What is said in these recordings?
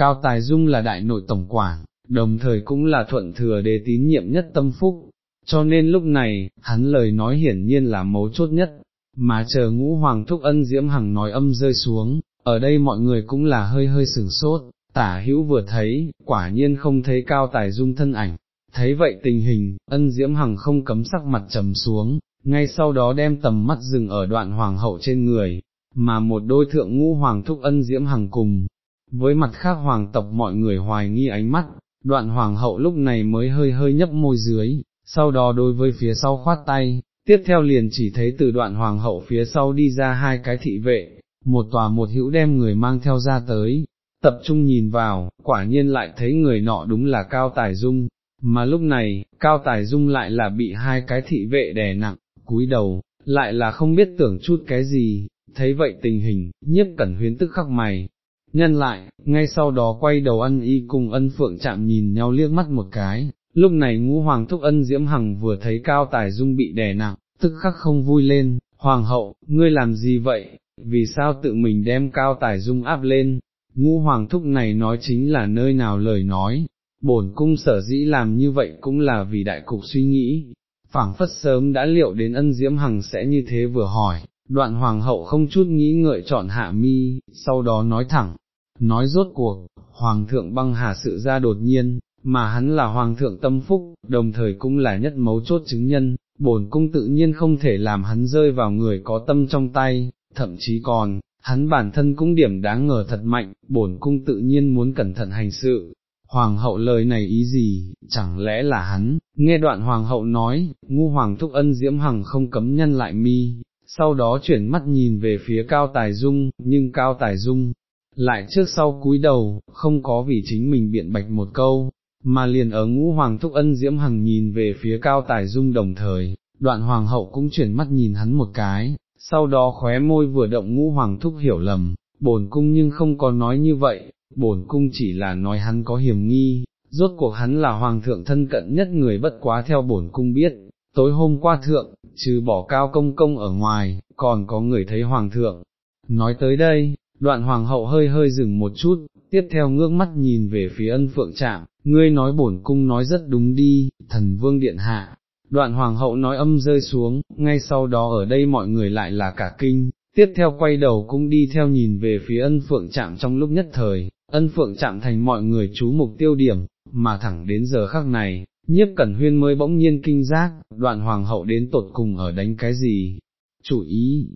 Cao Tài Dung là đại nội tổng quản, đồng thời cũng là thuận thừa đế tín nhiệm nhất tâm phúc, cho nên lúc này, hắn lời nói hiển nhiên là mấu chốt nhất, mà chờ ngũ hoàng thúc ân diễm hằng nói âm rơi xuống, ở đây mọi người cũng là hơi hơi sửng sốt, tả hữu vừa thấy, quả nhiên không thấy cao tài dung thân ảnh, thấy vậy tình hình, ân diễm hằng không cấm sắc mặt trầm xuống, ngay sau đó đem tầm mắt dừng ở đoạn hoàng hậu trên người, mà một đôi thượng ngũ hoàng thúc ân diễm hằng cùng, với mặt khác hoàng tộc mọi người hoài nghi ánh mắt, đoạn hoàng hậu lúc này mới hơi hơi nhấp môi dưới, sau đó đối với phía sau khoát tay, tiếp theo liền chỉ thấy từ đoạn hoàng hậu phía sau đi ra hai cái thị vệ, một tòa một hữu đem người mang theo ra tới, tập trung nhìn vào, quả nhiên lại thấy người nọ đúng là Cao Tài Dung, mà lúc này, Cao Tài Dung lại là bị hai cái thị vệ đè nặng, cúi đầu, lại là không biết tưởng chút cái gì, thấy vậy tình hình, nhiếp cẩn huyến tức khắc mày, nhân lại, ngay sau đó quay đầu ân y cùng ân phượng chạm nhìn nhau liếc mắt một cái, lúc này ngũ hoàng thúc ân diễm hằng vừa thấy cao tài dung bị đè nặng, tức khắc không vui lên, hoàng hậu, ngươi làm gì vậy, vì sao tự mình đem cao tài dung áp lên, ngũ hoàng thúc này nói chính là nơi nào lời nói, bổn cung sở dĩ làm như vậy cũng là vì đại cục suy nghĩ, phảng phất sớm đã liệu đến ân diễm hằng sẽ như thế vừa hỏi, đoạn hoàng hậu không chút nghĩ ngợi chọn hạ mi, sau đó nói thẳng, nói rốt cuộc, hoàng thượng băng hà sự ra đột nhiên, mà hắn là hoàng thượng tâm phúc, đồng thời cũng là nhất mấu chốt chứng nhân, bổn cung tự nhiên không thể làm hắn rơi vào người có tâm trong tay, thậm chí còn, hắn bản thân cũng điểm đáng ngờ thật mạnh, bổn cung tự nhiên muốn cẩn thận hành sự. Hoàng hậu lời này ý gì, chẳng lẽ là hắn, nghe đoạn hoàng hậu nói, ngu hoàng thúc ân diễm hằng không cấm nhân lại mi, sau đó chuyển mắt nhìn về phía cao tài dung, nhưng cao tài dung, lại trước sau cúi đầu, không có vì chính mình biện bạch một câu, mà liền ở ngũ hoàng thúc ân diễm hằng nhìn về phía cao tài dung đồng thời, đoạn hoàng hậu cũng chuyển mắt nhìn hắn một cái, sau đó khóe môi vừa động ngũ hoàng thúc hiểu lầm, bổn cung nhưng không có nói như vậy, bổn cung chỉ là nói hắn có hiểm nghi, rốt cuộc hắn là hoàng thượng thân cận nhất người bất quá theo bổn cung biết, tối hôm qua thượng, trừ bỏ cao công công ở ngoài, còn có người thấy hoàng thượng. Nói tới đây, đoạn hoàng hậu hơi hơi dừng một chút, tiếp theo ngước mắt nhìn về phía ân phượng trạm, ngươi nói bổn cung nói rất đúng đi, thần vương điện hạ. Đoạn hoàng hậu nói âm rơi xuống, ngay sau đó ở đây mọi người lại là cả kinh, tiếp theo quay đầu cũng đi theo nhìn về phía ân phượng trạm trong lúc nhất thời, ân phượng chạm thành mọi người chú mục tiêu điểm, mà thẳng đến giờ khắc này, nhiếp cẩn huyên mới bỗng nhiên kinh giác, đoạn hoàng hậu đến tột cùng ở đánh cái gì, chủ ý,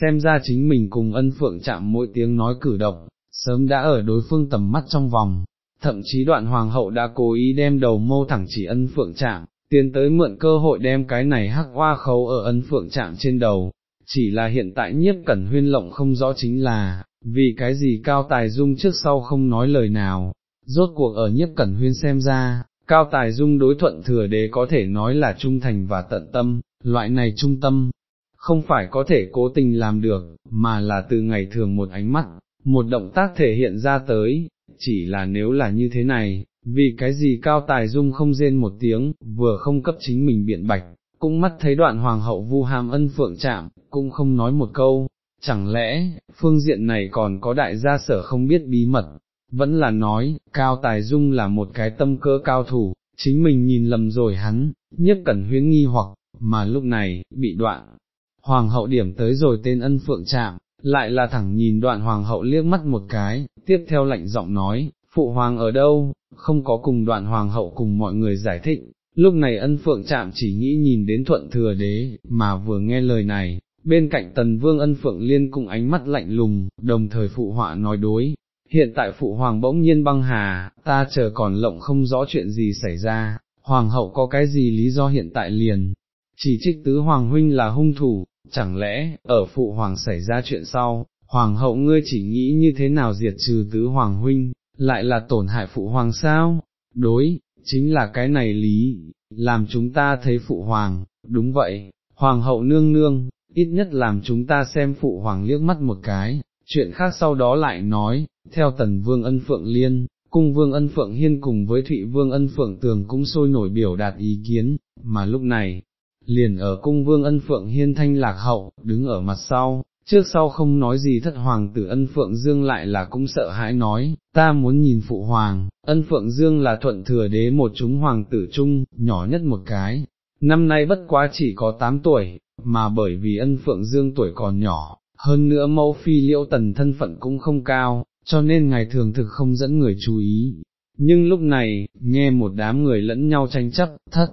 xem ra chính mình cùng ân phượng chạm mỗi tiếng nói cử động, sớm đã ở đối phương tầm mắt trong vòng, thậm chí đoạn hoàng hậu đã cố ý đem đầu mâu thẳng chỉ ân phượng chạm, tiến tới mượn cơ hội đem cái này hắc hoa khấu ở ân phượng chạm trên đầu, chỉ là hiện tại nhiếp cẩn huyên lộng không rõ chính là, vì cái gì cao tài dung trước sau không nói lời nào, rốt cuộc ở nhiếp cẩn huyên xem ra, cao tài dung đối thuận thừa đế có thể nói là trung thành và tận tâm, loại này trung tâm, không phải có thể cố tình làm được, mà là từ ngày thường một ánh mắt, một động tác thể hiện ra tới, chỉ là nếu là như thế này, vì cái gì cao tài dung không rên một tiếng, vừa không cấp chính mình biện bạch, cũng mắt thấy đoạn hoàng hậu vu hàm ân phượng chạm, cũng không nói một câu, chẳng lẽ, phương diện này còn có đại gia sở không biết bí mật, vẫn là nói, cao tài dung là một cái tâm cơ cao thủ, chính mình nhìn lầm rồi hắn, nhất cẩn huyến nghi hoặc, mà lúc này, bị đoạn. Hoàng hậu điểm tới rồi tên ân phượng chạm, lại là thẳng nhìn đoạn hoàng hậu liếc mắt một cái, tiếp theo lạnh giọng nói, phụ hoàng ở đâu, không có cùng đoạn hoàng hậu cùng mọi người giải thích, lúc này ân phượng chạm chỉ nghĩ nhìn đến thuận thừa đế, mà vừa nghe lời này, bên cạnh tần vương ân phượng liên cùng ánh mắt lạnh lùng, đồng thời phụ họa nói đối, hiện tại phụ hoàng bỗng nhiên băng hà, ta chờ còn lộng không rõ chuyện gì xảy ra, hoàng hậu có cái gì lý do hiện tại liền, chỉ trích tứ hoàng huynh là hung thủ, chẳng lẽ, ở phụ hoàng xảy ra chuyện sau, hoàng hậu ngươi chỉ nghĩ như thế nào diệt trừ tứ hoàng huynh, lại là tổn hại phụ hoàng sao, đối, chính là cái này lý, làm chúng ta thấy phụ hoàng, đúng vậy, hoàng hậu nương nương, ít nhất làm chúng ta xem phụ hoàng liếc mắt một cái, chuyện khác sau đó lại nói, theo tần vương ân phượng liên, cung vương ân phượng hiên cùng với thụy vương ân phượng tường cũng sôi nổi biểu đạt ý kiến, mà lúc này, liền ở cung vương ân phượng hiên thanh lạc hậu, đứng ở mặt sau, trước sau không nói gì thất hoàng tử ân phượng dương lại là cũng sợ hãi nói, ta muốn nhìn phụ hoàng, ân phượng dương là thuận thừa đế một chúng hoàng tử chung, nhỏ nhất một cái, năm nay bất quá chỉ có 8 tuổi, mà bởi vì ân phượng dương tuổi còn nhỏ, hơn nữa mẫu phi liễu tần thân phận cũng không cao, cho nên ngày thường thực không dẫn người chú ý. Nhưng lúc này, nghe một đám người lẫn nhau tranh chấp, thất,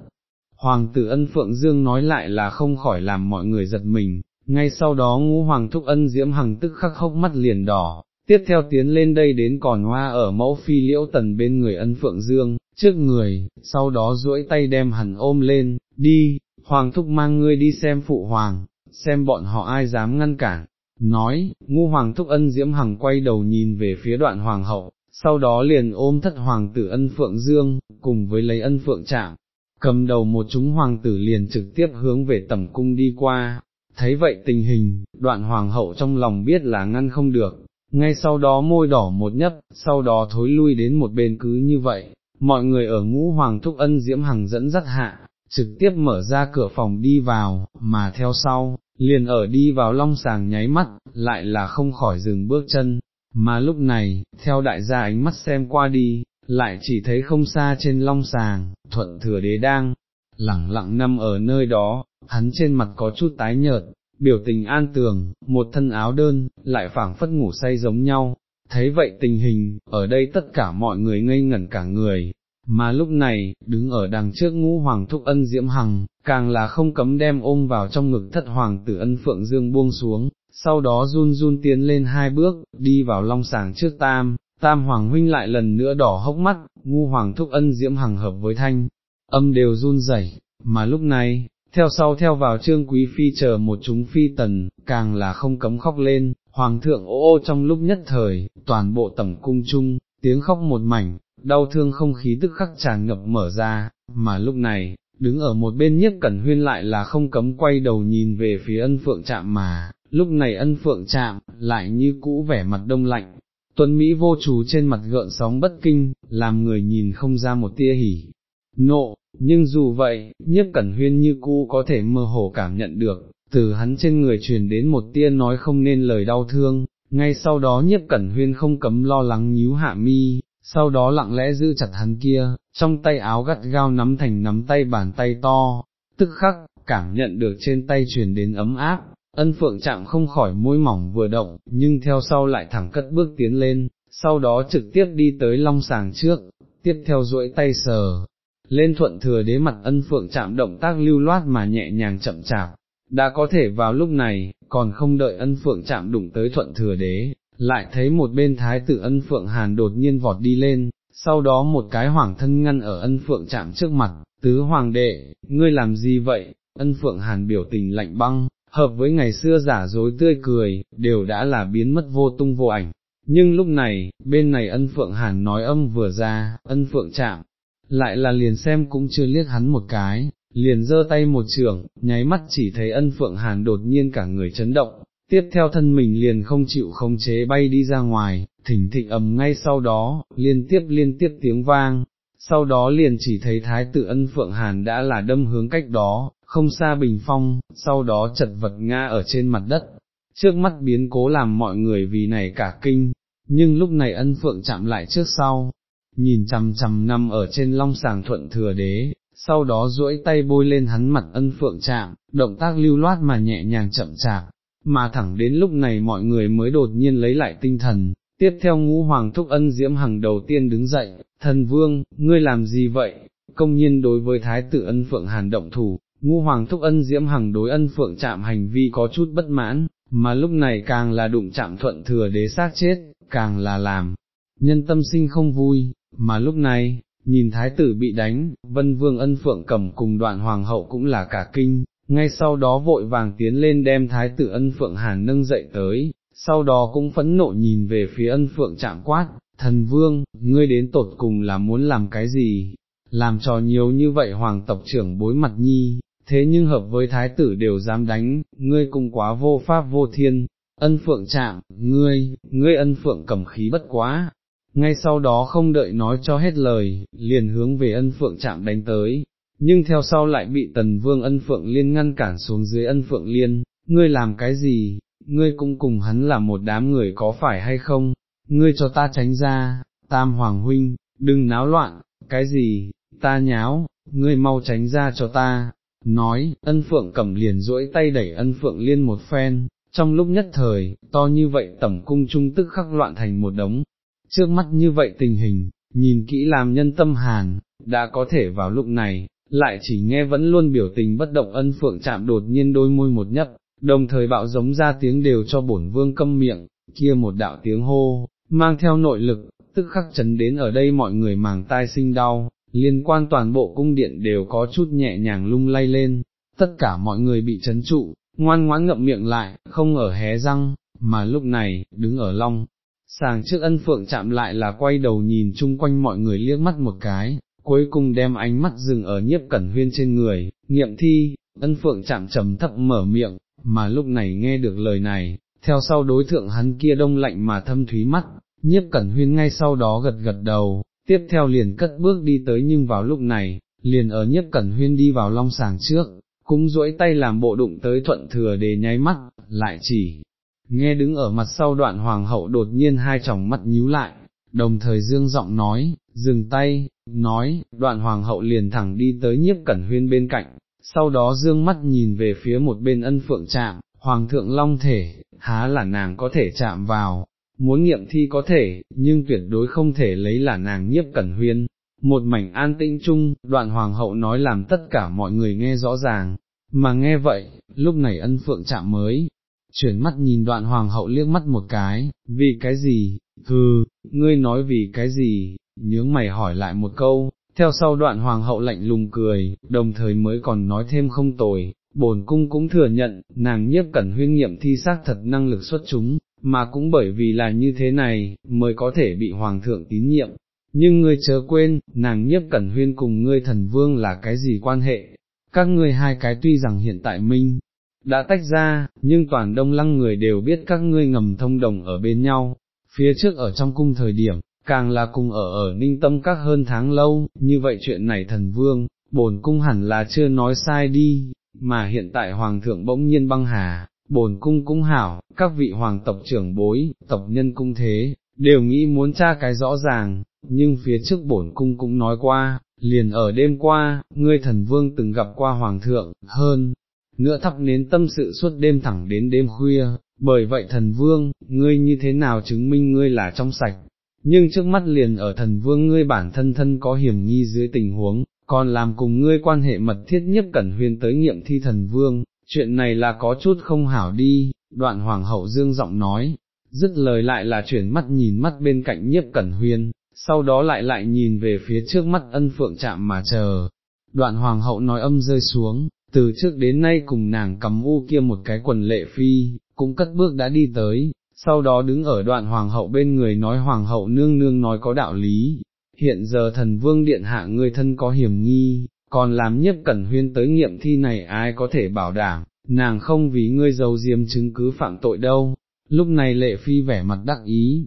hoàng tử ân phượng dương nói lại là không khỏi làm mọi người giật mình, ngay sau đó ngũ hoàng thúc ân diễm hằng tức khắc hốc mắt liền đỏ, tiếp theo tiến lên đây đến còn hoa ở mẫu phi liễu tần bên người ân phượng dương, trước người, sau đó duỗi tay đem hẳn ôm lên, đi, hoàng thúc mang ngươi đi xem phụ hoàng, xem bọn họ ai dám ngăn cản, nói, ngu hoàng thúc ân diễm hằng quay đầu nhìn về phía đoạn hoàng hậu, sau đó liền ôm thất hoàng tử ân phượng dương, cùng với lấy ân phượng trạng, cầm đầu một chúng hoàng tử liền trực tiếp hướng về tẩm cung đi qua, thấy vậy tình hình, đoạn hoàng hậu trong lòng biết là ngăn không được, ngay sau đó môi đỏ một nhấp, sau đó thối lui đến một bên cứ như vậy, mọi người ở ngũ hoàng thúc ân diễm hằng dẫn dắt hạ, trực tiếp mở ra cửa phòng đi vào, mà theo sau, liền ở đi vào long sàng nháy mắt, lại là không khỏi dừng bước chân, mà lúc này, theo đại gia ánh mắt xem qua đi, lại chỉ thấy không xa trên long sàng, thuận thừa đế đang, lẳng lặng nằm ở nơi đó, hắn trên mặt có chút tái nhợt, biểu tình an tường, một thân áo đơn, lại phảng phất ngủ say giống nhau, thấy vậy tình hình, ở đây tất cả mọi người ngây ngẩn cả người, mà lúc này, đứng ở đằng trước ngũ hoàng thúc ân diễm hằng, càng là không cấm đem ôm vào trong ngực thất hoàng tử ân phượng dương buông xuống, sau đó run run tiến lên hai bước, đi vào long sàng trước tam, tam hoàng huynh lại lần nữa đỏ hốc mắt, ngu hoàng thúc ân diễm hằng hợp với thanh, âm đều run rẩy, mà lúc này, theo sau theo vào trương quý phi chờ một chúng phi tần, càng là không cấm khóc lên, hoàng thượng ô ô trong lúc nhất thời, toàn bộ tẩm cung chung, tiếng khóc một mảnh, đau thương không khí tức khắc tràn ngập mở ra, mà lúc này, đứng ở một bên nhất cẩn huyên lại là không cấm quay đầu nhìn về phía ân phượng chạm mà, lúc này ân phượng chạm, lại như cũ vẻ mặt đông lạnh, tuấn Mỹ vô chủ trên mặt gợn sóng bất kinh, làm người nhìn không ra một tia hỉ, nộ, nhưng dù vậy, nhất cẩn huyên như cũ có thể mơ hồ cảm nhận được, từ hắn trên người truyền đến một tia nói không nên lời đau thương, ngay sau đó nhiếp cẩn huyên không cấm lo lắng nhíu hạ mi, sau đó lặng lẽ giữ chặt hắn kia, trong tay áo gắt gao nắm thành nắm tay bàn tay to, tức khắc, cảm nhận được trên tay truyền đến ấm áp, ân phượng chạm không khỏi môi mỏng vừa động, nhưng theo sau lại thẳng cất bước tiến lên, sau đó trực tiếp đi tới long sàng trước, tiếp theo duỗi tay sờ, lên thuận thừa đế mặt ân phượng chạm động tác lưu loát mà nhẹ nhàng chậm chạp, đã có thể vào lúc này, còn không đợi ân phượng chạm đụng tới thuận thừa đế, lại thấy một bên thái tử ân phượng hàn đột nhiên vọt đi lên, sau đó một cái hoàng thân ngăn ở ân phượng chạm trước mặt, tứ hoàng đệ, ngươi làm gì vậy, ân phượng hàn biểu tình lạnh băng, hợp với ngày xưa giả dối tươi cười, đều đã là biến mất vô tung vô ảnh. Nhưng lúc này, bên này ân phượng hàn nói âm vừa ra, ân phượng chạm, lại là liền xem cũng chưa liếc hắn một cái, liền giơ tay một trường, nháy mắt chỉ thấy ân phượng hàn đột nhiên cả người chấn động, tiếp theo thân mình liền không chịu không chế bay đi ra ngoài, thỉnh thịnh ầm ngay sau đó, liên tiếp liên tiếp tiếng vang, sau đó liền chỉ thấy thái tử ân phượng hàn đã là đâm hướng cách đó, không xa bình phong, sau đó chật vật ngã ở trên mặt đất, trước mắt biến cố làm mọi người vì này cả kinh, nhưng lúc này ân phượng chạm lại trước sau, nhìn chằm chằm nằm ở trên long sàng thuận thừa đế, sau đó duỗi tay bôi lên hắn mặt ân phượng chạm, động tác lưu loát mà nhẹ nhàng chậm chạp, mà thẳng đến lúc này mọi người mới đột nhiên lấy lại tinh thần. Tiếp theo ngũ hoàng thúc ân diễm hằng đầu tiên đứng dậy, thần vương, ngươi làm gì vậy, công nhiên đối với thái tử ân phượng hàn động thủ, ngũ hoàng thúc ân diễm hằng đối ân phượng chạm hành vi có chút bất mãn, mà lúc này càng là đụng chạm thuận thừa đế xác chết, càng là làm, nhân tâm sinh không vui, mà lúc này, nhìn thái tử bị đánh, vân vương ân phượng cầm cùng đoạn hoàng hậu cũng là cả kinh, ngay sau đó vội vàng tiến lên đem thái tử ân phượng hàn nâng dậy tới, sau đó cũng phẫn nộ nhìn về phía ân phượng chạm quát, thần vương, ngươi đến tột cùng là muốn làm cái gì, làm trò nhiều như vậy hoàng tộc trưởng bối mặt nhi, thế nhưng hợp với thái tử đều dám đánh, ngươi cũng quá vô pháp vô thiên, ân phượng chạm, ngươi, ngươi ân phượng cầm khí bất quá, ngay sau đó không đợi nói cho hết lời, liền hướng về ân phượng chạm đánh tới, nhưng theo sau lại bị tần vương ân phượng liên ngăn cản xuống dưới ân phượng liên, ngươi làm cái gì, ngươi cũng cùng hắn là một đám người có phải hay không, ngươi cho ta tránh ra, tam hoàng huynh, đừng náo loạn, cái gì, ta nháo, ngươi mau tránh ra cho ta, nói, ân phượng cầm liền duỗi tay đẩy ân phượng liên một phen, trong lúc nhất thời, to như vậy tẩm cung trung tức khắc loạn thành một đống, trước mắt như vậy tình hình, nhìn kỹ làm nhân tâm hàn, đã có thể vào lúc này, lại chỉ nghe vẫn luôn biểu tình bất động ân phượng chạm đột nhiên đôi môi một nhấp, đồng thời bạo giống ra tiếng đều cho bổn vương câm miệng, kia một đạo tiếng hô, mang theo nội lực, tức khắc chấn đến ở đây mọi người màng tai sinh đau, liên quan toàn bộ cung điện đều có chút nhẹ nhàng lung lay lên, tất cả mọi người bị chấn trụ, ngoan ngoãn ngậm miệng lại, không ở hé răng, mà lúc này, đứng ở long, sàng trước ân phượng chạm lại là quay đầu nhìn chung quanh mọi người liếc mắt một cái, cuối cùng đem ánh mắt dừng ở nhiếp cẩn huyên trên người, nghiệm thi, ân phượng chạm trầm thấp mở miệng, mà lúc này nghe được lời này, theo sau đối thượng hắn kia đông lạnh mà thâm thúy mắt, nhiếp cẩn huyên ngay sau đó gật gật đầu, tiếp theo liền cất bước đi tới nhưng vào lúc này, liền ở nhiếp cẩn huyên đi vào long sàng trước, cũng duỗi tay làm bộ đụng tới thuận thừa để nháy mắt, lại chỉ, nghe đứng ở mặt sau đoạn hoàng hậu đột nhiên hai tròng mắt nhíu lại, đồng thời dương giọng nói, dừng tay, nói, đoạn hoàng hậu liền thẳng đi tới nhiếp cẩn huyên bên cạnh, sau đó dương mắt nhìn về phía một bên ân phượng chạm, hoàng thượng long thể, há là nàng có thể chạm vào, muốn nghiệm thi có thể, nhưng tuyệt đối không thể lấy là nàng nhiếp cẩn huyên. Một mảnh an tĩnh chung, đoạn hoàng hậu nói làm tất cả mọi người nghe rõ ràng, mà nghe vậy, lúc này ân phượng chạm mới, chuyển mắt nhìn đoạn hoàng hậu liếc mắt một cái, vì cái gì, hừ, ngươi nói vì cái gì, nhướng mày hỏi lại một câu, theo sau đoạn hoàng hậu lạnh lùng cười, đồng thời mới còn nói thêm không tồi, bổn cung cũng thừa nhận, nàng nhiếp cẩn huyên nghiệm thi xác thật năng lực xuất chúng, mà cũng bởi vì là như thế này, mới có thể bị hoàng thượng tín nhiệm. Nhưng ngươi chớ quên, nàng nhiếp cẩn huyên cùng ngươi thần vương là cái gì quan hệ, các ngươi hai cái tuy rằng hiện tại minh, đã tách ra, nhưng toàn đông lăng người đều biết các ngươi ngầm thông đồng ở bên nhau, phía trước ở trong cung thời điểm, càng là cùng ở ở ninh tâm các hơn tháng lâu, như vậy chuyện này thần vương, bổn cung hẳn là chưa nói sai đi, mà hiện tại hoàng thượng bỗng nhiên băng hà, bổn cung cũng hảo, các vị hoàng tộc trưởng bối, tộc nhân cung thế, đều nghĩ muốn tra cái rõ ràng, nhưng phía trước bổn cung cũng nói qua, liền ở đêm qua, ngươi thần vương từng gặp qua hoàng thượng, hơn, nữa thắp nến tâm sự suốt đêm thẳng đến đêm khuya, bởi vậy thần vương, ngươi như thế nào chứng minh ngươi là trong sạch, nhưng trước mắt liền ở thần vương ngươi bản thân thân có hiểm nghi dưới tình huống, còn làm cùng ngươi quan hệ mật thiết nhất cẩn huyền tới nghiệm thi thần vương, chuyện này là có chút không hảo đi, đoạn hoàng hậu dương giọng nói, dứt lời lại là chuyển mắt nhìn mắt bên cạnh nhiếp cẩn huyên, sau đó lại lại nhìn về phía trước mắt ân phượng chạm mà chờ. Đoạn hoàng hậu nói âm rơi xuống, từ trước đến nay cùng nàng cầm u kia một cái quần lệ phi, cũng cất bước đã đi tới, sau đó đứng ở đoạn hoàng hậu bên người nói hoàng hậu nương nương nói có đạo lý, hiện giờ thần vương điện hạ người thân có hiểm nghi, còn làm nhất cẩn huyên tới nghiệm thi này ai có thể bảo đảm, nàng không vì ngươi giấu diêm chứng cứ phạm tội đâu, lúc này lệ phi vẻ mặt đắc ý.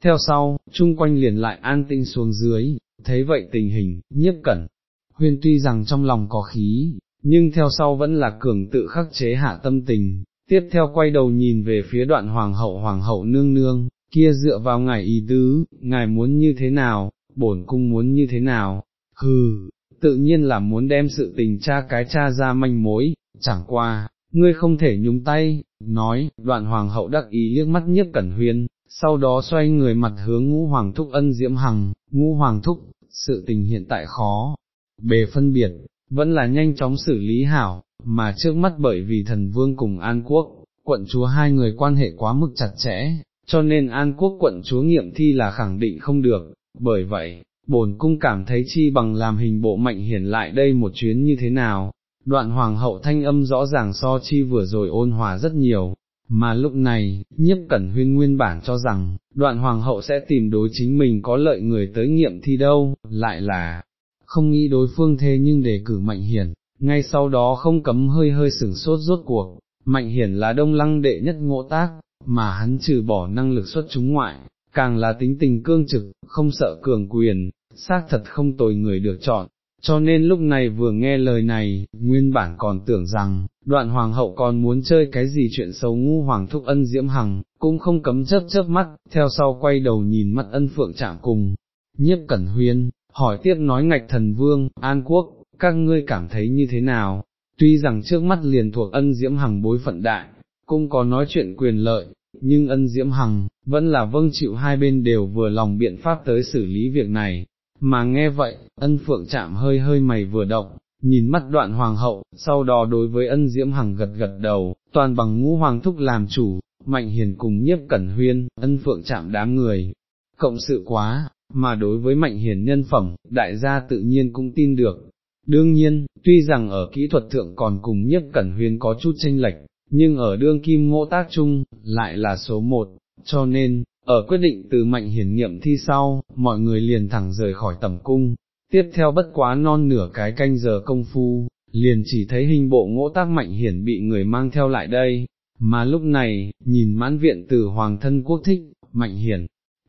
Theo sau, chung quanh liền lại an tinh xuống dưới, thấy vậy tình hình, nhiếp cẩn, huyên tuy rằng trong lòng có khí, nhưng theo sau vẫn là cường tự khắc chế hạ tâm tình, tiếp theo quay đầu nhìn về phía đoạn hoàng hậu hoàng hậu nương nương, kia dựa vào ngài ý tứ, ngài muốn như thế nào, bổn cung muốn như thế nào, hừ, tự nhiên là muốn đem sự tình cha cái cha ra manh mối, chẳng qua, ngươi không thể nhúng tay, nói, đoạn hoàng hậu đắc ý liếc mắt nhiếp cẩn huyên, sau đó xoay người mặt hướng ngũ hoàng thúc ân diễm hằng, ngũ hoàng thúc, sự tình hiện tại khó, bề phân biệt, vẫn là nhanh chóng xử lý hảo, mà trước mắt bởi vì thần vương cùng An Quốc, quận chúa hai người quan hệ quá mức chặt chẽ, cho nên An Quốc quận chúa nghiệm thi là khẳng định không được, bởi vậy, bổn cung cảm thấy chi bằng làm hình bộ mạnh hiển lại đây một chuyến như thế nào, đoạn hoàng hậu thanh âm rõ ràng so chi vừa rồi ôn hòa rất nhiều, mà lúc này, nhiếp cẩn huyên nguyên bản cho rằng, đoạn hoàng hậu sẽ tìm đối chính mình có lợi người tới nghiệm thi đâu, lại là, không nghĩ đối phương thế nhưng để cử mạnh hiển, ngay sau đó không cấm hơi hơi sửng sốt rốt cuộc, mạnh hiển là đông lăng đệ nhất ngộ tác, mà hắn trừ bỏ năng lực xuất chúng ngoại, càng là tính tình cương trực, không sợ cường quyền, xác thật không tồi người được chọn, cho nên lúc này vừa nghe lời này, nguyên bản còn tưởng rằng, đoạn hoàng hậu còn muốn chơi cái gì chuyện xấu ngu hoàng thúc ân diễm hằng, cũng không cấm chớp chớp mắt, theo sau quay đầu nhìn mắt ân phượng chạm cùng, nhiếp cẩn huyên, hỏi tiếp nói ngạch thần vương, an quốc, các ngươi cảm thấy như thế nào, tuy rằng trước mắt liền thuộc ân diễm hằng bối phận đại, cũng có nói chuyện quyền lợi, nhưng ân diễm hằng, vẫn là vâng chịu hai bên đều vừa lòng biện pháp tới xử lý việc này, mà nghe vậy, ân phượng chạm hơi hơi mày vừa động, nhìn mắt đoạn hoàng hậu, sau đó đối với ân diễm hằng gật gật đầu, toàn bằng ngũ hoàng thúc làm chủ, mạnh hiền cùng nhiếp cẩn huyên, ân phượng chạm đám người, cộng sự quá, mà đối với mạnh hiền nhân phẩm, đại gia tự nhiên cũng tin được. Đương nhiên, tuy rằng ở kỹ thuật thượng còn cùng nhất cẩn huyên có chút tranh lệch, nhưng ở đương kim ngộ tác chung, lại là số một, cho nên, ở quyết định từ mạnh hiển nghiệm thi sau, mọi người liền thẳng rời khỏi tầm cung, tiếp theo bất quá non nửa cái canh giờ công phu, liền chỉ thấy hình bộ ngỗ tác mạnh hiển bị người mang theo lại đây, mà lúc này, nhìn mãn viện từ hoàng thân quốc thích, mạnh hiển,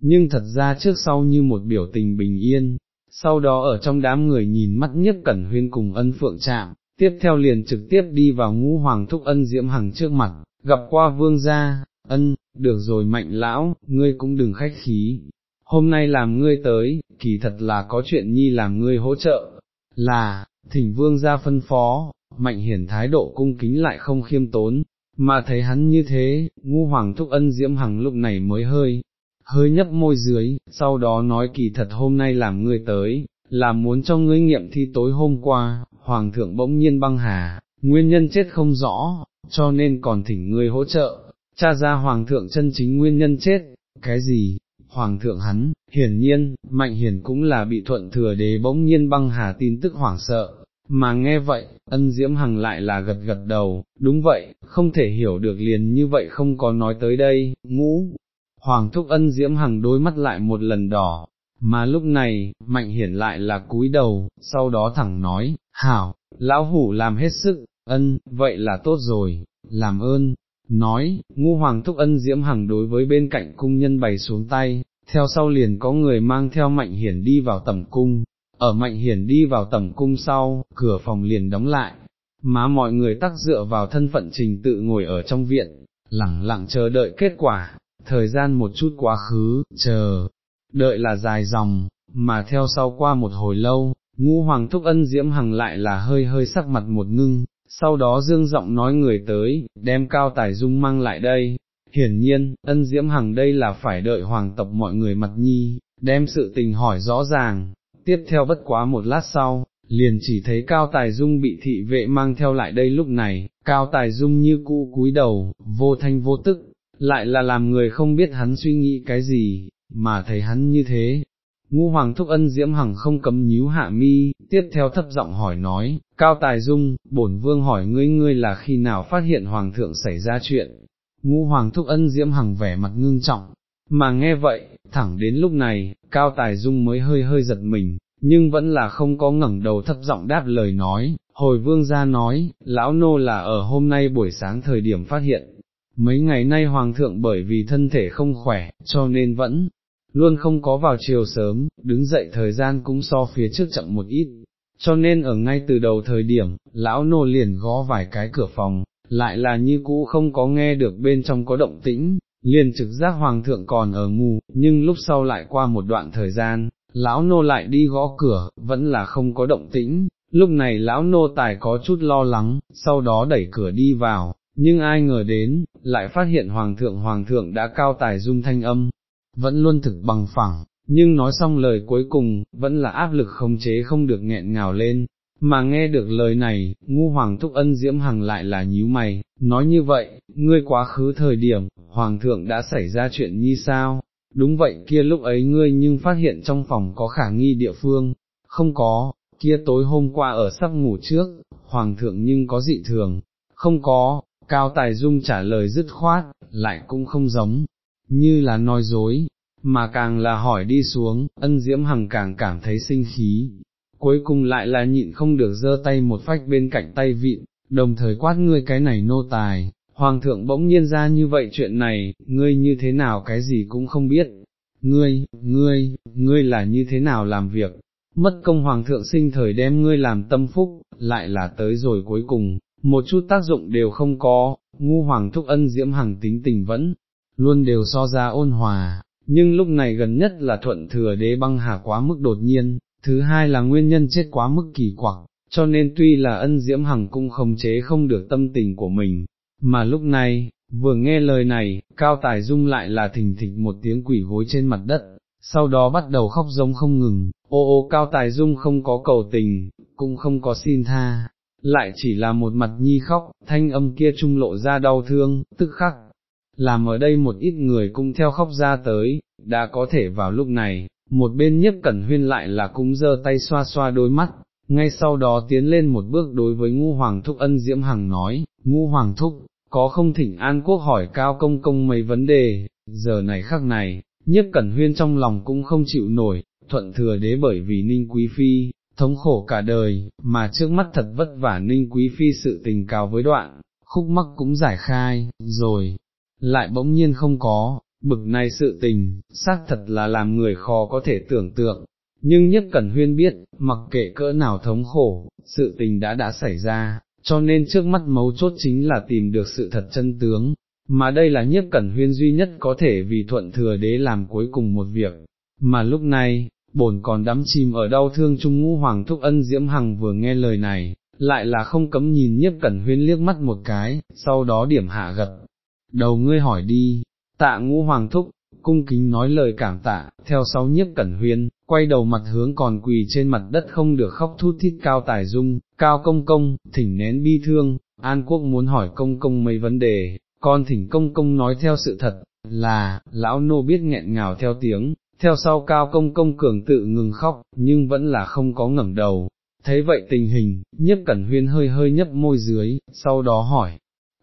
nhưng thật ra trước sau như một biểu tình bình yên, sau đó ở trong đám người nhìn mắt nhất cẩn huyên cùng ân phượng chạm, tiếp theo liền trực tiếp đi vào ngũ hoàng thúc ân diễm hằng trước mặt, gặp qua vương gia, ân, được rồi mạnh lão, ngươi cũng đừng khách khí, hôm nay làm ngươi tới, kỳ thật là có chuyện nhi làm ngươi hỗ trợ, là, thỉnh vương gia phân phó, mạnh hiển thái độ cung kính lại không khiêm tốn, mà thấy hắn như thế, ngu hoàng thúc ân diễm hằng lúc này mới hơi, hơi nhấp môi dưới, sau đó nói kỳ thật hôm nay làm ngươi tới, là muốn cho ngươi nghiệm thi tối hôm qua, hoàng thượng bỗng nhiên băng hà, nguyên nhân chết không rõ, cho nên còn thỉnh ngươi hỗ trợ, cha ra hoàng thượng chân chính nguyên nhân chết, cái gì, hoàng thượng hắn, hiển nhiên, mạnh hiển cũng là bị thuận thừa đế bỗng nhiên băng hà tin tức hoảng sợ, mà nghe vậy, ân diễm hằng lại là gật gật đầu, đúng vậy, không thể hiểu được liền như vậy không có nói tới đây, ngũ. Hoàng thúc ân diễm hằng đôi mắt lại một lần đỏ, mà lúc này, mạnh hiển lại là cúi đầu, sau đó thẳng nói, hảo, lão hủ làm hết sức, ân, vậy là tốt rồi, làm ơn, nói, ngu hoàng thúc ân diễm hằng đối với bên cạnh cung nhân bày xuống tay, theo sau liền có người mang theo mạnh hiển đi vào tầm cung, ở mạnh hiển đi vào tầm cung sau, cửa phòng liền đóng lại, má mọi người tắc dựa vào thân phận trình tự ngồi ở trong viện, lẳng lặng chờ đợi kết quả, thời gian một chút quá khứ, chờ, đợi là dài dòng, mà theo sau qua một hồi lâu, ngũ hoàng thúc ân diễm hằng lại là hơi hơi sắc mặt một ngưng, sau đó dương giọng nói người tới, đem cao tài dung mang lại đây. Hiển nhiên, ân diễm hằng đây là phải đợi hoàng tộc mọi người mặt nhi, đem sự tình hỏi rõ ràng, tiếp theo bất quá một lát sau, liền chỉ thấy cao tài dung bị thị vệ mang theo lại đây lúc này, cao tài dung như cũ cúi đầu, vô thanh vô tức, lại là làm người không biết hắn suy nghĩ cái gì, mà thấy hắn như thế, Ngu hoàng thúc ân diễm hằng không cấm nhíu hạ mi, tiếp theo thấp giọng hỏi nói, Cao Tài Dung, bổn vương hỏi ngươi ngươi là khi nào phát hiện hoàng thượng xảy ra chuyện, ngu hoàng thúc ân diễm hằng vẻ mặt ngưng trọng, mà nghe vậy, thẳng đến lúc này, Cao Tài Dung mới hơi hơi giật mình, nhưng vẫn là không có ngẩng đầu thấp giọng đáp lời nói, hồi vương gia nói, lão nô là ở hôm nay buổi sáng thời điểm phát hiện, mấy ngày nay hoàng thượng bởi vì thân thể không khỏe, cho nên vẫn luôn không có vào chiều sớm, đứng dậy thời gian cũng so phía trước chậm một ít, cho nên ở ngay từ đầu thời điểm, lão nô liền gõ vài cái cửa phòng, lại là như cũ không có nghe được bên trong có động tĩnh, liền trực giác hoàng thượng còn ở ngủ, nhưng lúc sau lại qua một đoạn thời gian, lão nô lại đi gõ cửa, vẫn là không có động tĩnh, lúc này lão nô tài có chút lo lắng, sau đó đẩy cửa đi vào, nhưng ai ngờ đến, lại phát hiện hoàng thượng hoàng thượng đã cao tài dung thanh âm, vẫn luôn thực bằng phẳng, nhưng nói xong lời cuối cùng, vẫn là áp lực không chế không được nghẹn ngào lên, mà nghe được lời này, ngu hoàng thúc ân diễm hằng lại là nhíu mày, nói như vậy, ngươi quá khứ thời điểm, hoàng thượng đã xảy ra chuyện như sao, đúng vậy kia lúc ấy ngươi nhưng phát hiện trong phòng có khả nghi địa phương, không có, kia tối hôm qua ở sắp ngủ trước, hoàng thượng nhưng có dị thường, không có, cao tài dung trả lời dứt khoát, lại cũng không giống, như là nói dối, mà càng là hỏi đi xuống, ân diễm hằng càng cảm thấy sinh khí, cuối cùng lại là nhịn không được giơ tay một phách bên cạnh tay vịn, đồng thời quát ngươi cái này nô tài, hoàng thượng bỗng nhiên ra như vậy chuyện này, ngươi như thế nào cái gì cũng không biết, ngươi, ngươi, ngươi là như thế nào làm việc, mất công hoàng thượng sinh thời đem ngươi làm tâm phúc, lại là tới rồi cuối cùng, một chút tác dụng đều không có, ngu hoàng thúc ân diễm hằng tính tình vẫn, luôn đều so ra ôn hòa, nhưng lúc này gần nhất là thuận thừa đế băng hà quá mức đột nhiên, thứ hai là nguyên nhân chết quá mức kỳ quặc, cho nên tuy là ân diễm hằng cũng không chế không được tâm tình của mình, mà lúc này, vừa nghe lời này, cao tài dung lại là thình thịch một tiếng quỷ gối trên mặt đất, sau đó bắt đầu khóc giống không ngừng, ô ô cao tài dung không có cầu tình, cũng không có xin tha, lại chỉ là một mặt nhi khóc, thanh âm kia trung lộ ra đau thương, tức khắc, làm ở đây một ít người cũng theo khóc ra tới, đã có thể vào lúc này, một bên nhiếp cẩn huyên lại là cũng giơ tay xoa xoa đôi mắt, ngay sau đó tiến lên một bước đối với ngu hoàng thúc ân diễm hằng nói, ngu hoàng thúc, có không thỉnh an quốc hỏi cao công công mấy vấn đề, giờ này khắc này, nhiếp cẩn huyên trong lòng cũng không chịu nổi, thuận thừa đế bởi vì ninh quý phi, thống khổ cả đời, mà trước mắt thật vất vả ninh quý phi sự tình cao với đoạn, khúc mắc cũng giải khai, rồi, lại bỗng nhiên không có, bực này sự tình, xác thật là làm người khó có thể tưởng tượng, nhưng nhất cẩn huyên biết, mặc kệ cỡ nào thống khổ, sự tình đã đã xảy ra, cho nên trước mắt mấu chốt chính là tìm được sự thật chân tướng, mà đây là nhất cẩn huyên duy nhất có thể vì thuận thừa đế làm cuối cùng một việc, mà lúc này, bổn còn đắm chìm ở đau thương trung ngũ hoàng thúc ân diễm hằng vừa nghe lời này, lại là không cấm nhìn nhiếp cẩn huyên liếc mắt một cái, sau đó điểm hạ gật, đầu ngươi hỏi đi, tạ ngũ hoàng thúc, cung kính nói lời cảm tạ, theo sau nhiếp cẩn huyên, quay đầu mặt hướng còn quỳ trên mặt đất không được khóc thút thít cao tài dung, cao công công, thỉnh nén bi thương, An Quốc muốn hỏi công công mấy vấn đề, con thỉnh công công nói theo sự thật, là, lão nô biết nghẹn ngào theo tiếng, theo sau cao công công cường tự ngừng khóc, nhưng vẫn là không có ngẩng đầu. Thấy vậy tình hình, nhất cẩn huyên hơi hơi nhấp môi dưới, sau đó hỏi,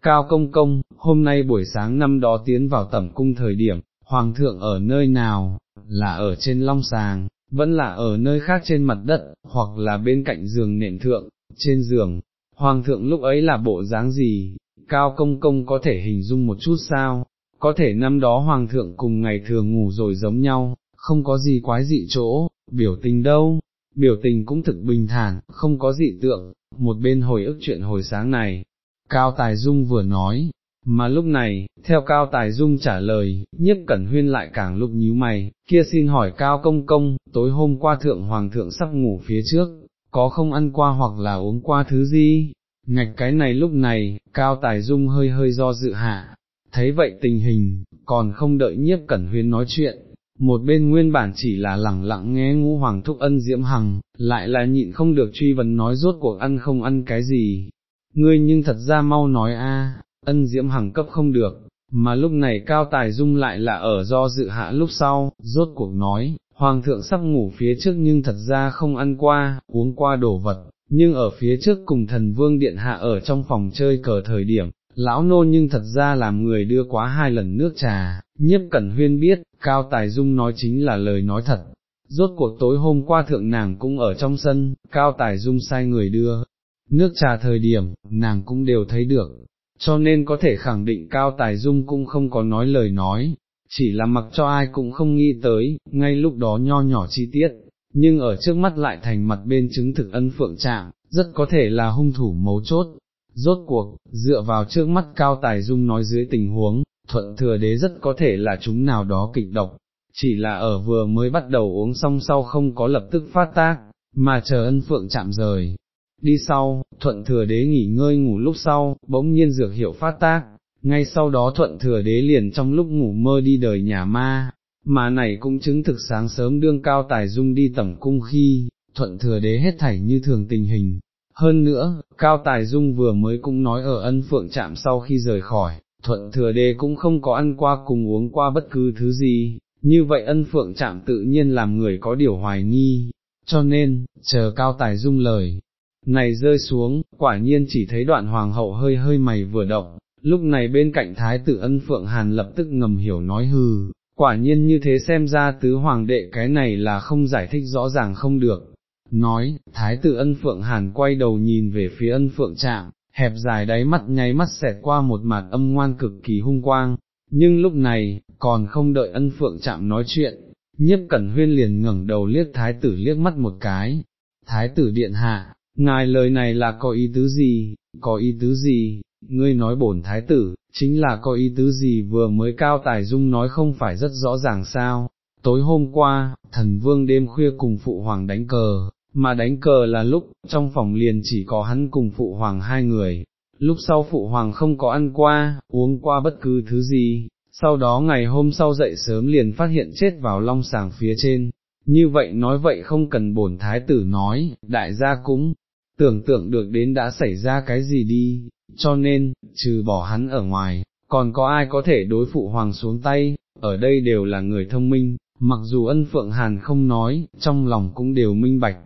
Cao công công, hôm nay buổi sáng năm đó tiến vào tẩm cung thời điểm, Hoàng thượng ở nơi nào, là ở trên long sàng, vẫn là ở nơi khác trên mặt đất, hoặc là bên cạnh giường nệm thượng, trên giường, Hoàng thượng lúc ấy là bộ dáng gì, Cao công công có thể hình dung một chút sao, có thể năm đó Hoàng thượng cùng ngày thường ngủ rồi giống nhau, không có gì quái dị chỗ, biểu tình đâu, biểu tình cũng thực bình thản, không có dị tượng, một bên hồi ức chuyện hồi sáng này, Cao Tài Dung vừa nói, mà lúc này, theo Cao Tài Dung trả lời, nhiếp cẩn huyên lại càng lúc nhíu mày, kia xin hỏi Cao Công Công, tối hôm qua Thượng Hoàng thượng sắp ngủ phía trước, có không ăn qua hoặc là uống qua thứ gì? Ngạch cái này lúc này, Cao Tài Dung hơi hơi do dự hạ, thấy vậy tình hình, còn không đợi nhiếp cẩn huyên nói chuyện, một bên nguyên bản chỉ là lẳng lặng nghe ngũ hoàng thúc ân diễm hằng, lại là nhịn không được truy vấn nói rốt cuộc ăn không ăn cái gì, ngươi nhưng thật ra mau nói a, ân diễm hằng cấp không được, mà lúc này cao tài dung lại là ở do dự hạ lúc sau, rốt cuộc nói, hoàng thượng sắp ngủ phía trước nhưng thật ra không ăn qua, uống qua đồ vật, nhưng ở phía trước cùng thần vương điện hạ ở trong phòng chơi cờ thời điểm, lão nô nhưng thật ra làm người đưa quá hai lần nước trà, nhiếp cẩn huyên biết, cao tài dung nói chính là lời nói thật. Rốt cuộc tối hôm qua thượng nàng cũng ở trong sân, cao tài dung sai người đưa, nước trà thời điểm, nàng cũng đều thấy được, cho nên có thể khẳng định Cao Tài Dung cũng không có nói lời nói, chỉ là mặc cho ai cũng không nghĩ tới, ngay lúc đó nho nhỏ chi tiết, nhưng ở trước mắt lại thành mặt bên chứng thực ân phượng trạng, rất có thể là hung thủ mấu chốt. Rốt cuộc, dựa vào trước mắt Cao Tài Dung nói dưới tình huống, thuận thừa đế rất có thể là chúng nào đó kịch độc, chỉ là ở vừa mới bắt đầu uống xong sau không có lập tức phát tác, mà chờ ân phượng chạm rời, đi sau, thuận thừa đế nghỉ ngơi ngủ lúc sau, bỗng nhiên dược hiệu phát tác, ngay sau đó thuận thừa đế liền trong lúc ngủ mơ đi đời nhà ma, mà này cũng chứng thực sáng sớm đương cao tài dung đi tẩm cung khi, thuận thừa đế hết thảy như thường tình hình. Hơn nữa, Cao Tài Dung vừa mới cũng nói ở ân phượng chạm sau khi rời khỏi, thuận thừa đế cũng không có ăn qua cùng uống qua bất cứ thứ gì, như vậy ân phượng chạm tự nhiên làm người có điều hoài nghi, cho nên, chờ Cao Tài Dung lời, này rơi xuống, quả nhiên chỉ thấy đoạn hoàng hậu hơi hơi mày vừa động, lúc này bên cạnh thái tử ân phượng hàn lập tức ngầm hiểu nói hừ, quả nhiên như thế xem ra tứ hoàng đệ cái này là không giải thích rõ ràng không được. Nói, thái tử ân phượng hàn quay đầu nhìn về phía ân phượng trạng, hẹp dài đáy mắt nháy mắt xẹt qua một mạt âm ngoan cực kỳ hung quang, nhưng lúc này, còn không đợi ân phượng chạm nói chuyện, nhiếp cẩn huyên liền ngẩng đầu liếc thái tử liếc mắt một cái, thái tử điện hạ, ngài lời này là có ý tứ gì, có ý tứ gì, ngươi nói bổn thái tử, chính là có ý tứ gì vừa mới cao tài dung nói không phải rất rõ ràng sao, tối hôm qua, thần vương đêm khuya cùng phụ hoàng đánh cờ, mà đánh cờ là lúc, trong phòng liền chỉ có hắn cùng phụ hoàng hai người, lúc sau phụ hoàng không có ăn qua, uống qua bất cứ thứ gì, sau đó ngày hôm sau dậy sớm liền phát hiện chết vào long sàng phía trên, như vậy nói vậy không cần bổn thái tử nói, đại gia cũng tưởng tượng được đến đã xảy ra cái gì đi, cho nên, trừ bỏ hắn ở ngoài, còn có ai có thể đối phụ hoàng xuống tay, ở đây đều là người thông minh, mặc dù ân phượng hàn không nói, trong lòng cũng đều minh bạch.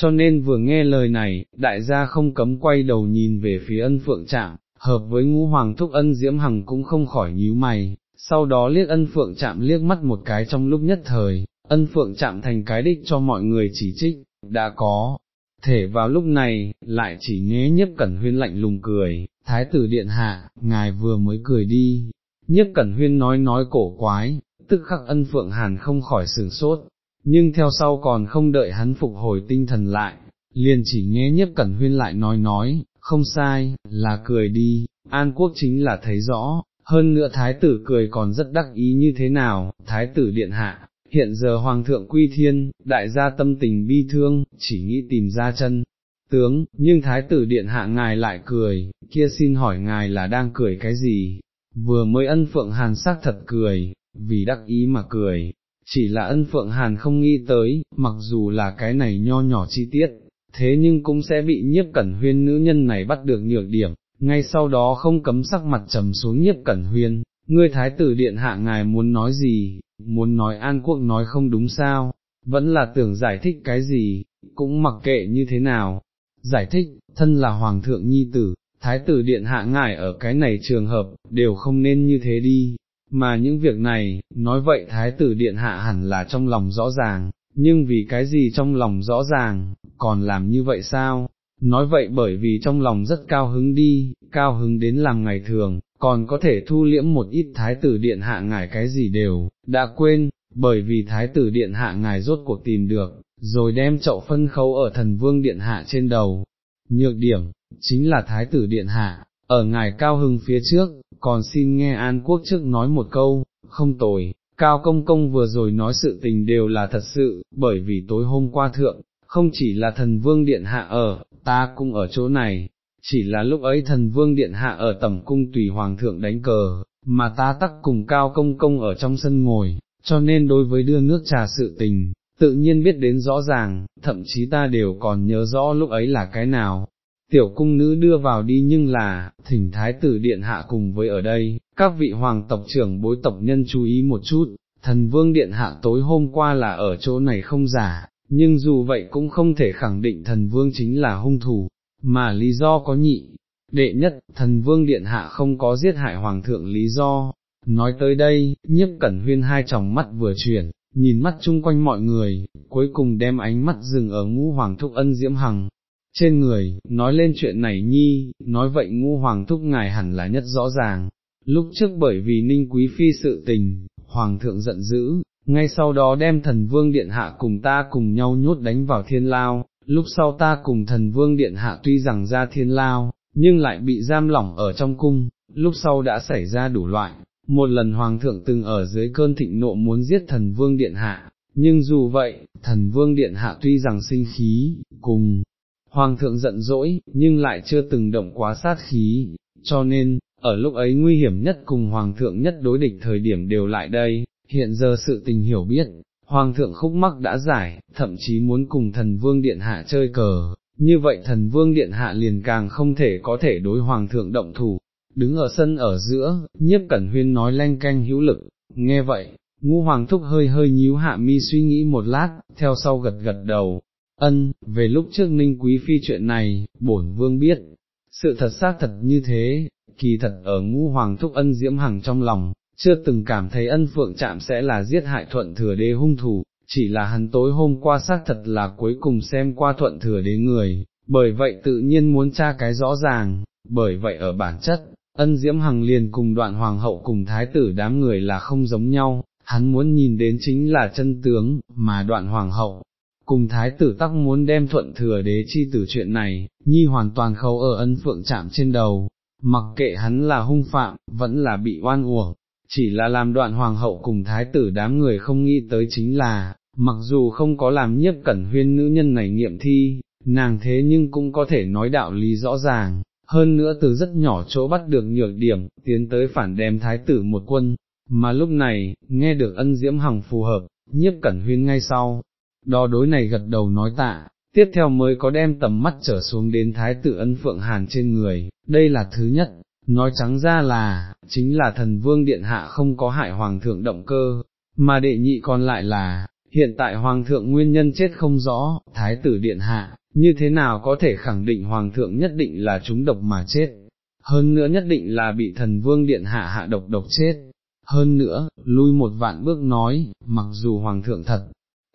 Cho nên vừa nghe lời này, đại gia không cấm quay đầu nhìn về phía ân phượng trạm, hợp với ngũ hoàng thúc ân diễm hằng cũng không khỏi nhíu mày, sau đó liếc ân phượng chạm liếc mắt một cái trong lúc nhất thời, ân phượng chạm thành cái đích cho mọi người chỉ trích, đã có, thể vào lúc này, lại chỉ nghe nhiếp cẩn huyên lạnh lùng cười, thái tử điện hạ, ngài vừa mới cười đi, nhiếp cẩn huyên nói nói cổ quái, tức khắc ân phượng hàn không khỏi sửng sốt, nhưng theo sau còn không đợi hắn phục hồi tinh thần lại, liền chỉ nghe nhất cẩn huyên lại nói nói, không sai, là cười đi, an quốc chính là thấy rõ, hơn nữa thái tử cười còn rất đắc ý như thế nào, thái tử điện hạ, hiện giờ hoàng thượng quy thiên, đại gia tâm tình bi thương, chỉ nghĩ tìm ra chân. Tướng, nhưng thái tử điện hạ ngài lại cười, kia xin hỏi ngài là đang cười cái gì? Vừa mới ân phượng hàn sắc thật cười, vì đắc ý mà cười, chỉ là ân phượng hàn không nghĩ tới, mặc dù là cái này nho nhỏ chi tiết, thế nhưng cũng sẽ bị nhiếp cẩn huyên nữ nhân này bắt được nhược điểm, ngay sau đó không cấm sắc mặt trầm xuống nhiếp cẩn huyên, ngươi thái tử điện hạ ngài muốn nói gì, muốn nói an quốc nói không đúng sao, vẫn là tưởng giải thích cái gì, cũng mặc kệ như thế nào, giải thích, thân là hoàng thượng nhi tử, thái tử điện hạ ngài ở cái này trường hợp, đều không nên như thế đi, mà những việc này, nói vậy thái tử điện hạ hẳn là trong lòng rõ ràng, nhưng vì cái gì trong lòng rõ ràng, còn làm như vậy sao? Nói vậy bởi vì trong lòng rất cao hứng đi, cao hứng đến làm ngày thường, còn có thể thu liễm một ít thái tử điện hạ ngài cái gì đều, đã quên, bởi vì thái tử điện hạ ngài rốt cuộc tìm được, rồi đem chậu phân khấu ở thần vương điện hạ trên đầu. Nhược điểm, chính là thái tử điện hạ, ở ngài cao hưng phía trước, còn xin nghe An Quốc trước nói một câu, không tồi, Cao Công Công vừa rồi nói sự tình đều là thật sự, bởi vì tối hôm qua thượng, không chỉ là thần vương điện hạ ở, ta cũng ở chỗ này, chỉ là lúc ấy thần vương điện hạ ở tầm cung tùy hoàng thượng đánh cờ, mà ta tắc cùng Cao Công Công ở trong sân ngồi, cho nên đối với đưa nước trà sự tình, tự nhiên biết đến rõ ràng, thậm chí ta đều còn nhớ rõ lúc ấy là cái nào, tiểu cung nữ đưa vào đi nhưng là, thỉnh thái tử điện hạ cùng với ở đây, các vị hoàng tộc trưởng bối tộc nhân chú ý một chút, thần vương điện hạ tối hôm qua là ở chỗ này không giả, nhưng dù vậy cũng không thể khẳng định thần vương chính là hung thủ, mà lý do có nhị. Đệ nhất, thần vương điện hạ không có giết hại hoàng thượng lý do, nói tới đây, nhiếp cẩn huyên hai tròng mắt vừa chuyển, nhìn mắt chung quanh mọi người, cuối cùng đem ánh mắt dừng ở ngũ hoàng thúc ân diễm hằng, trên người, nói lên chuyện này nhi, nói vậy ngu hoàng thúc ngài hẳn là nhất rõ ràng, lúc trước bởi vì ninh quý phi sự tình, hoàng thượng giận dữ, ngay sau đó đem thần vương điện hạ cùng ta cùng nhau nhốt đánh vào thiên lao, lúc sau ta cùng thần vương điện hạ tuy rằng ra thiên lao, nhưng lại bị giam lỏng ở trong cung, lúc sau đã xảy ra đủ loại, một lần hoàng thượng từng ở dưới cơn thịnh nộ muốn giết thần vương điện hạ, nhưng dù vậy, thần vương điện hạ tuy rằng sinh khí, cùng Hoàng thượng giận dỗi, nhưng lại chưa từng động quá sát khí, cho nên, ở lúc ấy nguy hiểm nhất cùng Hoàng thượng nhất đối địch thời điểm đều lại đây, hiện giờ sự tình hiểu biết, Hoàng thượng khúc mắc đã giải, thậm chí muốn cùng thần vương điện hạ chơi cờ, như vậy thần vương điện hạ liền càng không thể có thể đối Hoàng thượng động thủ. Đứng ở sân ở giữa, nhiếp cẩn huyên nói lanh canh hữu lực, nghe vậy, ngũ hoàng thúc hơi hơi nhíu hạ mi suy nghĩ một lát, theo sau gật gật đầu, Ân, về lúc trước ninh quý phi chuyện này, bổn vương biết, sự thật xác thật như thế, kỳ thật ở ngũ hoàng thúc ân diễm hằng trong lòng, chưa từng cảm thấy ân phượng chạm sẽ là giết hại thuận thừa đế hung thủ, chỉ là hắn tối hôm qua xác thật là cuối cùng xem qua thuận thừa đế người, bởi vậy tự nhiên muốn tra cái rõ ràng, bởi vậy ở bản chất, ân diễm hằng liền cùng đoạn hoàng hậu cùng thái tử đám người là không giống nhau, hắn muốn nhìn đến chính là chân tướng, mà đoạn hoàng hậu, cùng thái tử tắc muốn đem thuận thừa đế chi tử chuyện này, nhi hoàn toàn khâu ở ân phượng chạm trên đầu, mặc kệ hắn là hung phạm, vẫn là bị oan uổng, chỉ là làm đoạn hoàng hậu cùng thái tử đám người không nghĩ tới chính là, mặc dù không có làm nhiếp cẩn huyên nữ nhân này nghiệm thi, nàng thế nhưng cũng có thể nói đạo lý rõ ràng, hơn nữa từ rất nhỏ chỗ bắt được nhược điểm, tiến tới phản đem thái tử một quân, mà lúc này, nghe được ân diễm hằng phù hợp, nhiếp cẩn huyên ngay sau, đo đối này gật đầu nói tạ, tiếp theo mới có đem tầm mắt trở xuống đến thái tử ân phượng hàn trên người, đây là thứ nhất, nói trắng ra là, chính là thần vương điện hạ không có hại hoàng thượng động cơ, mà đệ nhị còn lại là, hiện tại hoàng thượng nguyên nhân chết không rõ, thái tử điện hạ, như thế nào có thể khẳng định hoàng thượng nhất định là chúng độc mà chết, hơn nữa nhất định là bị thần vương điện hạ hạ độc độc chết. Hơn nữa, lui một vạn bước nói, mặc dù hoàng thượng thật,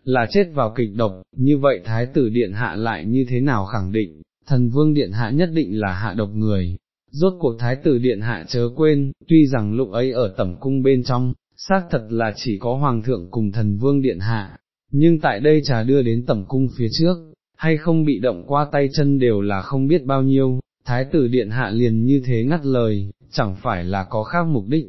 là chết vào kịch độc, như vậy thái tử điện hạ lại như thế nào khẳng định, thần vương điện hạ nhất định là hạ độc người. Rốt cuộc thái tử điện hạ chớ quên, tuy rằng lúc ấy ở tẩm cung bên trong, xác thật là chỉ có hoàng thượng cùng thần vương điện hạ, nhưng tại đây trà đưa đến tẩm cung phía trước, hay không bị động qua tay chân đều là không biết bao nhiêu, thái tử điện hạ liền như thế ngắt lời, chẳng phải là có khác mục đích.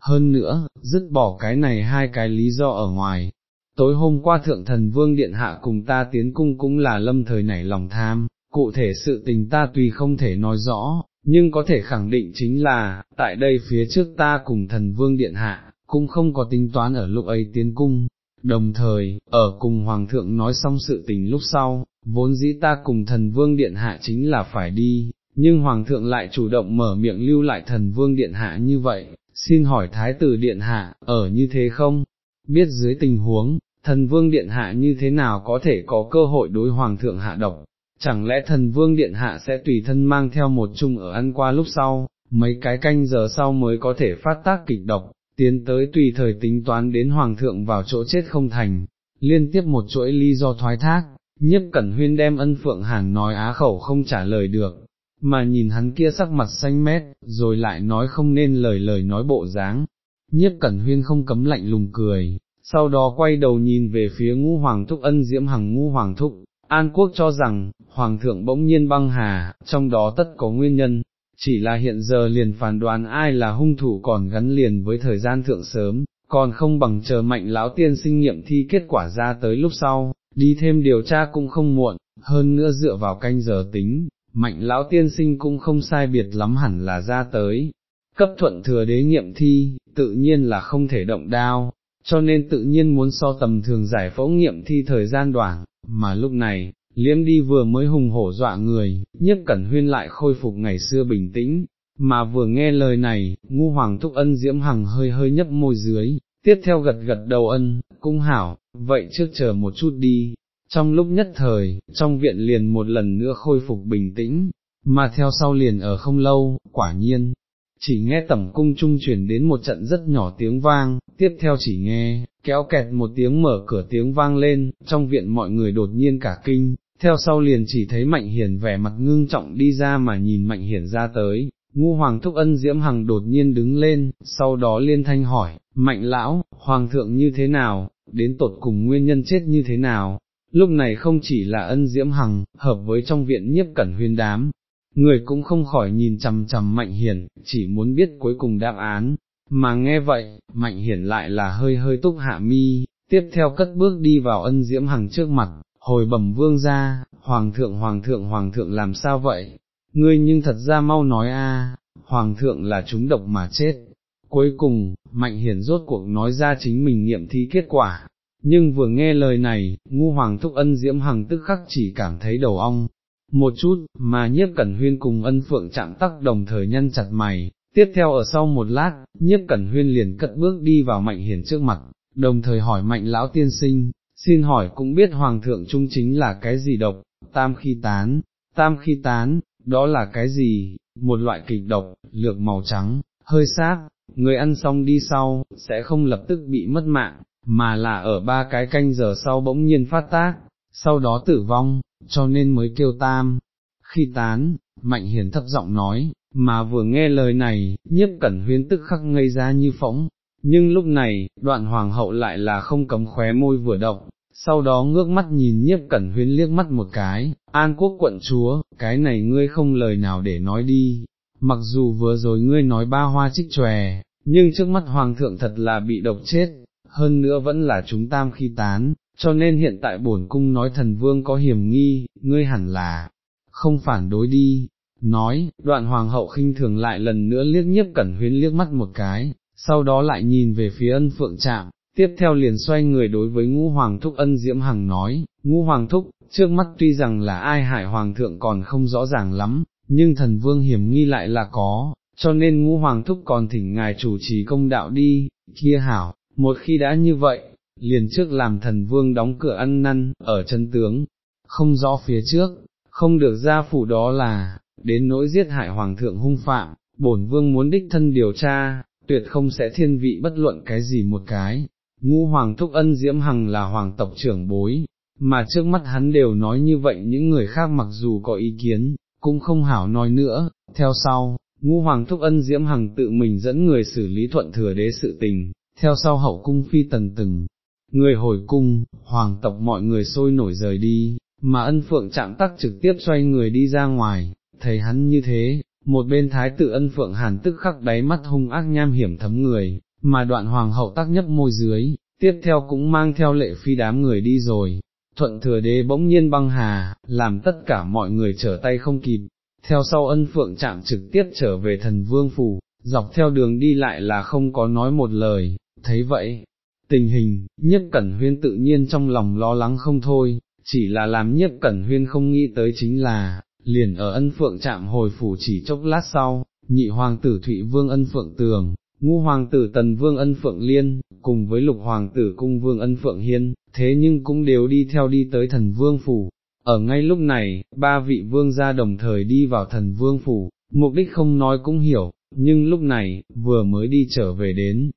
Hơn nữa, dứt bỏ cái này hai cái lý do ở ngoài, tối hôm qua thượng thần vương điện hạ cùng ta tiến cung cũng là lâm thời nảy lòng tham, cụ thể sự tình ta tuy không thể nói rõ, nhưng có thể khẳng định chính là, tại đây phía trước ta cùng thần vương điện hạ, cũng không có tính toán ở lúc ấy tiến cung. Đồng thời, ở cùng Hoàng thượng nói xong sự tình lúc sau, vốn dĩ ta cùng thần vương điện hạ chính là phải đi, nhưng Hoàng thượng lại chủ động mở miệng lưu lại thần vương điện hạ như vậy, xin hỏi Thái tử điện hạ, ở như thế không? Biết dưới tình huống, thần vương điện hạ như thế nào có thể có cơ hội đối hoàng thượng hạ độc, chẳng lẽ thần vương điện hạ sẽ tùy thân mang theo một chung ở ăn qua lúc sau, mấy cái canh giờ sau mới có thể phát tác kịch độc, tiến tới tùy thời tính toán đến hoàng thượng vào chỗ chết không thành, liên tiếp một chuỗi lý do thoái thác, nhiếp cẩn huyên đem ân phượng hàn nói á khẩu không trả lời được, mà nhìn hắn kia sắc mặt xanh mét, rồi lại nói không nên lời lời nói bộ dáng, nhiếp cẩn huyên không cấm lạnh lùng cười, sau đó quay đầu nhìn về phía ngũ hoàng thúc ân diễm hằng ngũ hoàng thúc, An Quốc cho rằng, hoàng thượng bỗng nhiên băng hà, trong đó tất có nguyên nhân, chỉ là hiện giờ liền phán đoán ai là hung thủ còn gắn liền với thời gian thượng sớm, còn không bằng chờ mạnh lão tiên sinh nghiệm thi kết quả ra tới lúc sau, đi thêm điều tra cũng không muộn, hơn nữa dựa vào canh giờ tính, mạnh lão tiên sinh cũng không sai biệt lắm hẳn là ra tới. Cấp thuận thừa đế nghiệm thi, tự nhiên là không thể động đao, cho nên tự nhiên muốn so tầm thường giải phẫu nghiệm thi thời gian đoạn, mà lúc này, liếm đi vừa mới hùng hổ dọa người, nhất cẩn huyên lại khôi phục ngày xưa bình tĩnh, mà vừa nghe lời này, ngu hoàng thúc ân diễm hằng hơi hơi nhấp môi dưới, tiếp theo gật gật đầu ân, cung hảo, vậy trước chờ một chút đi. Trong lúc nhất thời, trong viện liền một lần nữa khôi phục bình tĩnh, mà theo sau liền ở không lâu, quả nhiên, chỉ nghe tẩm cung trung chuyển đến một trận rất nhỏ tiếng vang, tiếp theo chỉ nghe, kéo kẹt một tiếng mở cửa tiếng vang lên, trong viện mọi người đột nhiên cả kinh, theo sau liền chỉ thấy Mạnh Hiển vẻ mặt ngưng trọng đi ra mà nhìn Mạnh Hiển ra tới, ngu hoàng thúc ân diễm hằng đột nhiên đứng lên, sau đó liên thanh hỏi, Mạnh lão, hoàng thượng như thế nào, đến tột cùng nguyên nhân chết như thế nào, lúc này không chỉ là ân diễm hằng, hợp với trong viện nhiếp cẩn huyên đám, người cũng không khỏi nhìn chằm chằm Mạnh Hiển, chỉ muốn biết cuối cùng đáp án, mà nghe vậy, Mạnh Hiển lại là hơi hơi túc hạ mi, tiếp theo cất bước đi vào ân diễm hằng trước mặt, hồi bẩm vương ra, Hoàng thượng Hoàng thượng Hoàng thượng làm sao vậy, ngươi nhưng thật ra mau nói a, Hoàng thượng là chúng độc mà chết. Cuối cùng, Mạnh Hiển rốt cuộc nói ra chính mình nghiệm thi kết quả, nhưng vừa nghe lời này, ngu hoàng thúc ân diễm hằng tức khắc chỉ cảm thấy đầu ong, một chút, mà nhiếp cẩn huyên cùng ân phượng chạm tắc đồng thời nhân chặt mày, tiếp theo ở sau một lát, nhiếp cẩn huyên liền cất bước đi vào mạnh hiển trước mặt, đồng thời hỏi mạnh lão tiên sinh, xin hỏi cũng biết hoàng thượng trung chính là cái gì độc, tam khi tán, tam khi tán, đó là cái gì, một loại kịch độc, lược màu trắng, hơi xác, người ăn xong đi sau, sẽ không lập tức bị mất mạng, mà là ở ba cái canh giờ sau bỗng nhiên phát tác, sau đó tử vong, cho nên mới kêu tam. Khi tán, Mạnh Hiền thấp giọng nói, mà vừa nghe lời này, nhiếp cẩn huyến tức khắc ngây ra như phóng, nhưng lúc này, đoạn hoàng hậu lại là không cấm khóe môi vừa động, sau đó ngước mắt nhìn nhiếp cẩn huyên liếc mắt một cái, an quốc quận chúa, cái này ngươi không lời nào để nói đi, mặc dù vừa rồi ngươi nói ba hoa trích tròe, nhưng trước mắt hoàng thượng thật là bị độc chết, hơn nữa vẫn là chúng tam khi tán, cho nên hiện tại bổn cung nói thần vương có hiểm nghi, ngươi hẳn là không phản đối đi. Nói, đoạn hoàng hậu khinh thường lại lần nữa liếc nhiếp cẩn huyến liếc mắt một cái, sau đó lại nhìn về phía ân phượng trạm, tiếp theo liền xoay người đối với ngũ hoàng thúc ân diễm hằng nói, ngũ hoàng thúc, trước mắt tuy rằng là ai hại hoàng thượng còn không rõ ràng lắm, nhưng thần vương hiểm nghi lại là có, cho nên ngũ hoàng thúc còn thỉnh ngài chủ trì công đạo đi, kia hảo, một khi đã như vậy, liền trước làm thần vương đóng cửa ăn năn, ở chân tướng, không rõ phía trước, không được ra phủ đó là, đến nỗi giết hại hoàng thượng hung phạm, bổn vương muốn đích thân điều tra, tuyệt không sẽ thiên vị bất luận cái gì một cái. Ngũ Hoàng Thúc Ân Diễm Hằng là hoàng tộc trưởng bối, mà trước mắt hắn đều nói như vậy những người khác mặc dù có ý kiến, cũng không hảo nói nữa, theo sau, ngũ Hoàng Thúc Ân Diễm Hằng tự mình dẫn người xử lý thuận thừa đế sự tình, theo sau hậu cung phi tần từng, người hồi cung, hoàng tộc mọi người sôi nổi rời đi, mà ân phượng chạm tắc trực tiếp xoay người đi ra ngoài, thấy hắn như thế, một bên thái tử ân phượng hàn tức khắc đáy mắt hung ác nham hiểm thấm người, mà đoạn hoàng hậu tắc nhấp môi dưới, tiếp theo cũng mang theo lệ phi đám người đi rồi, thuận thừa đế bỗng nhiên băng hà, làm tất cả mọi người trở tay không kịp, theo sau ân phượng chạm trực tiếp trở về thần vương phủ, dọc theo đường đi lại là không có nói một lời, thấy vậy, tình hình, nhất cẩn huyên tự nhiên trong lòng lo lắng không thôi, chỉ là làm nhất cẩn huyên không nghĩ tới chính là, liền ở ân phượng chạm hồi phủ chỉ chốc lát sau, nhị hoàng tử Thụy Vương ân phượng tường, ngũ hoàng tử Tần Vương ân phượng liên, cùng với lục hoàng tử cung vương ân phượng hiên, thế nhưng cũng đều đi theo đi tới thần vương phủ. Ở ngay lúc này, ba vị vương gia đồng thời đi vào thần vương phủ, mục đích không nói cũng hiểu, nhưng lúc này, vừa mới đi trở về đến,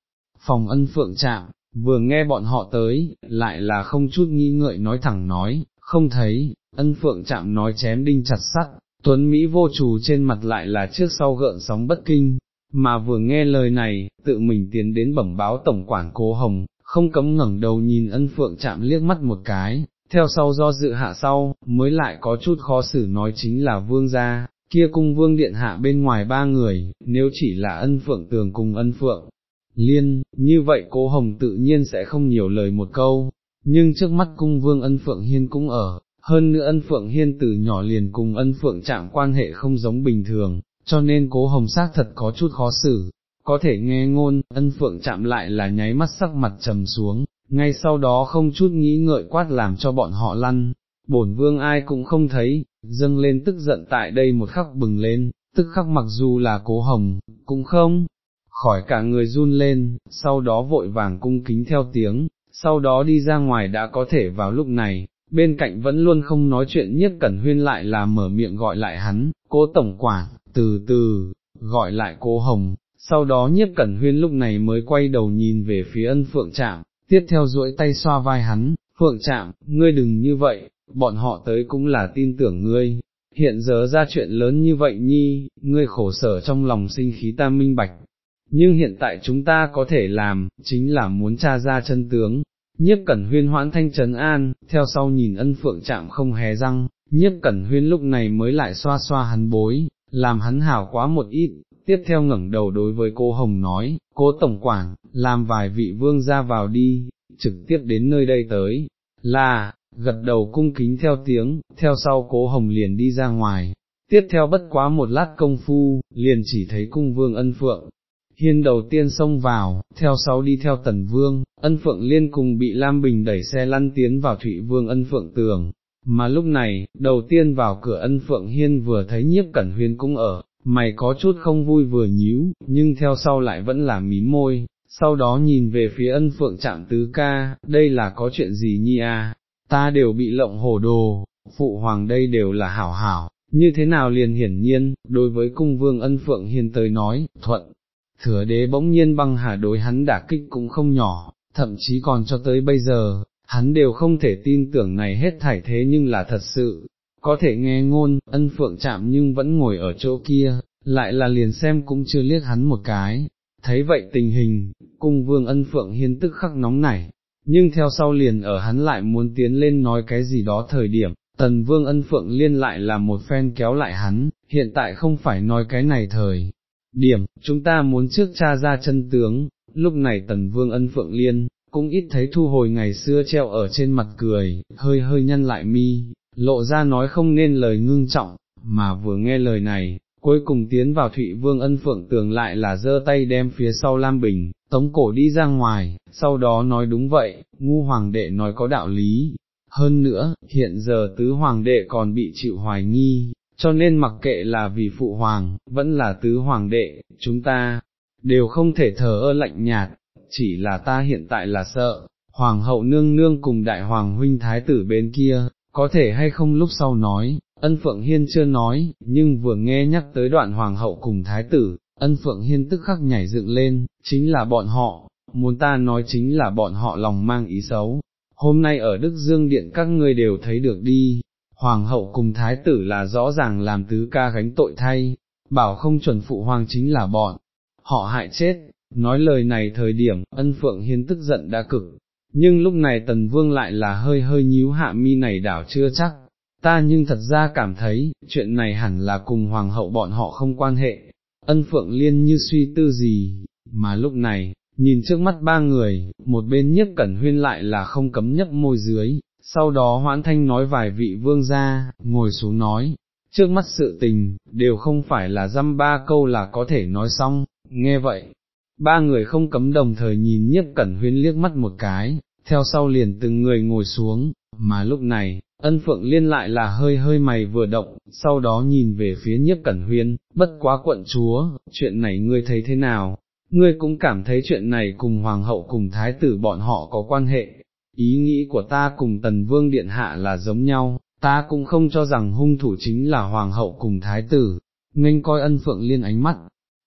phòng ân phượng trạm, vừa nghe bọn họ tới, lại là không chút nghi ngợi nói thẳng nói, không thấy, ân phượng chạm nói chém đinh chặt sắt, tuấn Mỹ vô trù trên mặt lại là trước sau gợn sóng bất kinh, mà vừa nghe lời này, tự mình tiến đến bẩm báo tổng quản cố hồng, không cấm ngẩng đầu nhìn ân phượng chạm liếc mắt một cái, theo sau do dự hạ sau, mới lại có chút khó xử nói chính là vương gia, kia cung vương điện hạ bên ngoài ba người, nếu chỉ là ân phượng tường cùng ân phượng. Liên, như vậy cố hồng tự nhiên sẽ không nhiều lời một câu, nhưng trước mắt cung vương ân phượng hiên cũng ở, hơn nữa ân phượng hiên từ nhỏ liền cùng ân phượng chạm quan hệ không giống bình thường, cho nên cố hồng xác thật có chút khó xử, có thể nghe ngôn, ân phượng chạm lại là nháy mắt sắc mặt trầm xuống, ngay sau đó không chút nghĩ ngợi quát làm cho bọn họ lăn, bổn vương ai cũng không thấy, dâng lên tức giận tại đây một khắc bừng lên, tức khắc mặc dù là cố hồng, cũng không, khỏi cả người run lên, sau đó vội vàng cung kính theo tiếng, sau đó đi ra ngoài đã có thể vào lúc này, bên cạnh vẫn luôn không nói chuyện nhất cẩn huyên lại là mở miệng gọi lại hắn, cố tổng quản, từ từ, gọi lại cô hồng, sau đó nhất cẩn huyên lúc này mới quay đầu nhìn về phía ân phượng trạm, tiếp theo duỗi tay xoa vai hắn, phượng trạm, ngươi đừng như vậy, bọn họ tới cũng là tin tưởng ngươi. Hiện giờ ra chuyện lớn như vậy nhi, ngươi khổ sở trong lòng sinh khí ta minh bạch, nhưng hiện tại chúng ta có thể làm, chính là muốn tra ra chân tướng. Nhiếp cẩn huyên hoãn thanh trấn an, theo sau nhìn ân phượng chạm không hé răng, nhiếp cẩn huyên lúc này mới lại xoa xoa hắn bối, làm hắn hảo quá một ít, tiếp theo ngẩng đầu đối với cô Hồng nói, cô Tổng quảng, làm vài vị vương ra vào đi, trực tiếp đến nơi đây tới, là, gật đầu cung kính theo tiếng, theo sau cố Hồng liền đi ra ngoài, tiếp theo bất quá một lát công phu, liền chỉ thấy cung vương ân phượng, hiên đầu tiên xông vào, theo sau đi theo tần vương, ân phượng liên cùng bị Lam Bình đẩy xe lăn tiến vào thủy vương ân phượng tường, mà lúc này, đầu tiên vào cửa ân phượng hiên vừa thấy nhiếp cẩn huyên cũng ở, mày có chút không vui vừa nhíu, nhưng theo sau lại vẫn là mím môi, sau đó nhìn về phía ân phượng chạm tứ ca, đây là có chuyện gì nhi à, ta đều bị lộng hồ đồ, phụ hoàng đây đều là hảo hảo, như thế nào liền hiển nhiên, đối với cung vương ân phượng hiên tới nói, thuận, thừa đế bỗng nhiên băng hà đối hắn đả kích cũng không nhỏ, thậm chí còn cho tới bây giờ, hắn đều không thể tin tưởng này hết thảy thế nhưng là thật sự, có thể nghe ngôn, ân phượng chạm nhưng vẫn ngồi ở chỗ kia, lại là liền xem cũng chưa liếc hắn một cái, thấy vậy tình hình, cung vương ân phượng hiên tức khắc nóng nảy, nhưng theo sau liền ở hắn lại muốn tiến lên nói cái gì đó thời điểm, tần vương ân phượng liên lại là một phen kéo lại hắn, hiện tại không phải nói cái này thời. Điểm, chúng ta muốn trước cha ra chân tướng, lúc này tần vương ân phượng liên, cũng ít thấy thu hồi ngày xưa treo ở trên mặt cười, hơi hơi nhăn lại mi, lộ ra nói không nên lời ngưng trọng, mà vừa nghe lời này, cuối cùng tiến vào Thụy Vương ân phượng tường lại là giơ tay đem phía sau Lam Bình, tống cổ đi ra ngoài, sau đó nói đúng vậy, ngu hoàng đệ nói có đạo lý. Hơn nữa, hiện giờ tứ hoàng đệ còn bị chịu hoài nghi, cho nên mặc kệ là vì phụ hoàng, vẫn là tứ hoàng đệ, chúng ta, đều không thể thờ ơ lạnh nhạt, chỉ là ta hiện tại là sợ, hoàng hậu nương nương cùng đại hoàng huynh thái tử bên kia, có thể hay không lúc sau nói, ân phượng hiên chưa nói, nhưng vừa nghe nhắc tới đoạn hoàng hậu cùng thái tử, ân phượng hiên tức khắc nhảy dựng lên, chính là bọn họ, muốn ta nói chính là bọn họ lòng mang ý xấu. Hôm nay ở Đức Dương Điện các ngươi đều thấy được đi, hoàng hậu cùng thái tử là rõ ràng làm tứ ca gánh tội thay, bảo không chuẩn phụ hoàng chính là bọn, họ hại chết, nói lời này thời điểm, ân phượng hiên tức giận đã cực, nhưng lúc này tần vương lại là hơi hơi nhíu hạ mi này đảo chưa chắc, ta nhưng thật ra cảm thấy, chuyện này hẳn là cùng hoàng hậu bọn họ không quan hệ, ân phượng liên như suy tư gì, mà lúc này, nhìn trước mắt ba người, một bên nhất cẩn huyên lại là không cấm nhấp môi dưới, sau đó hoãn thanh nói vài vị vương ra, ngồi xuống nói, trước mắt sự tình, đều không phải là dăm ba câu là có thể nói xong, nghe vậy, ba người không cấm đồng thời nhìn nhiếp cẩn huyên liếc mắt một cái, theo sau liền từng người ngồi xuống, mà lúc này, ân phượng liên lại là hơi hơi mày vừa động, sau đó nhìn về phía nhiếp cẩn huyên, bất quá quận chúa, chuyện này ngươi thấy thế nào, ngươi cũng cảm thấy chuyện này cùng hoàng hậu cùng thái tử bọn họ có quan hệ, ý nghĩ của ta cùng tần vương điện hạ là giống nhau, ta cũng không cho rằng hung thủ chính là hoàng hậu cùng thái tử, nghênh coi ân phượng liên ánh mắt,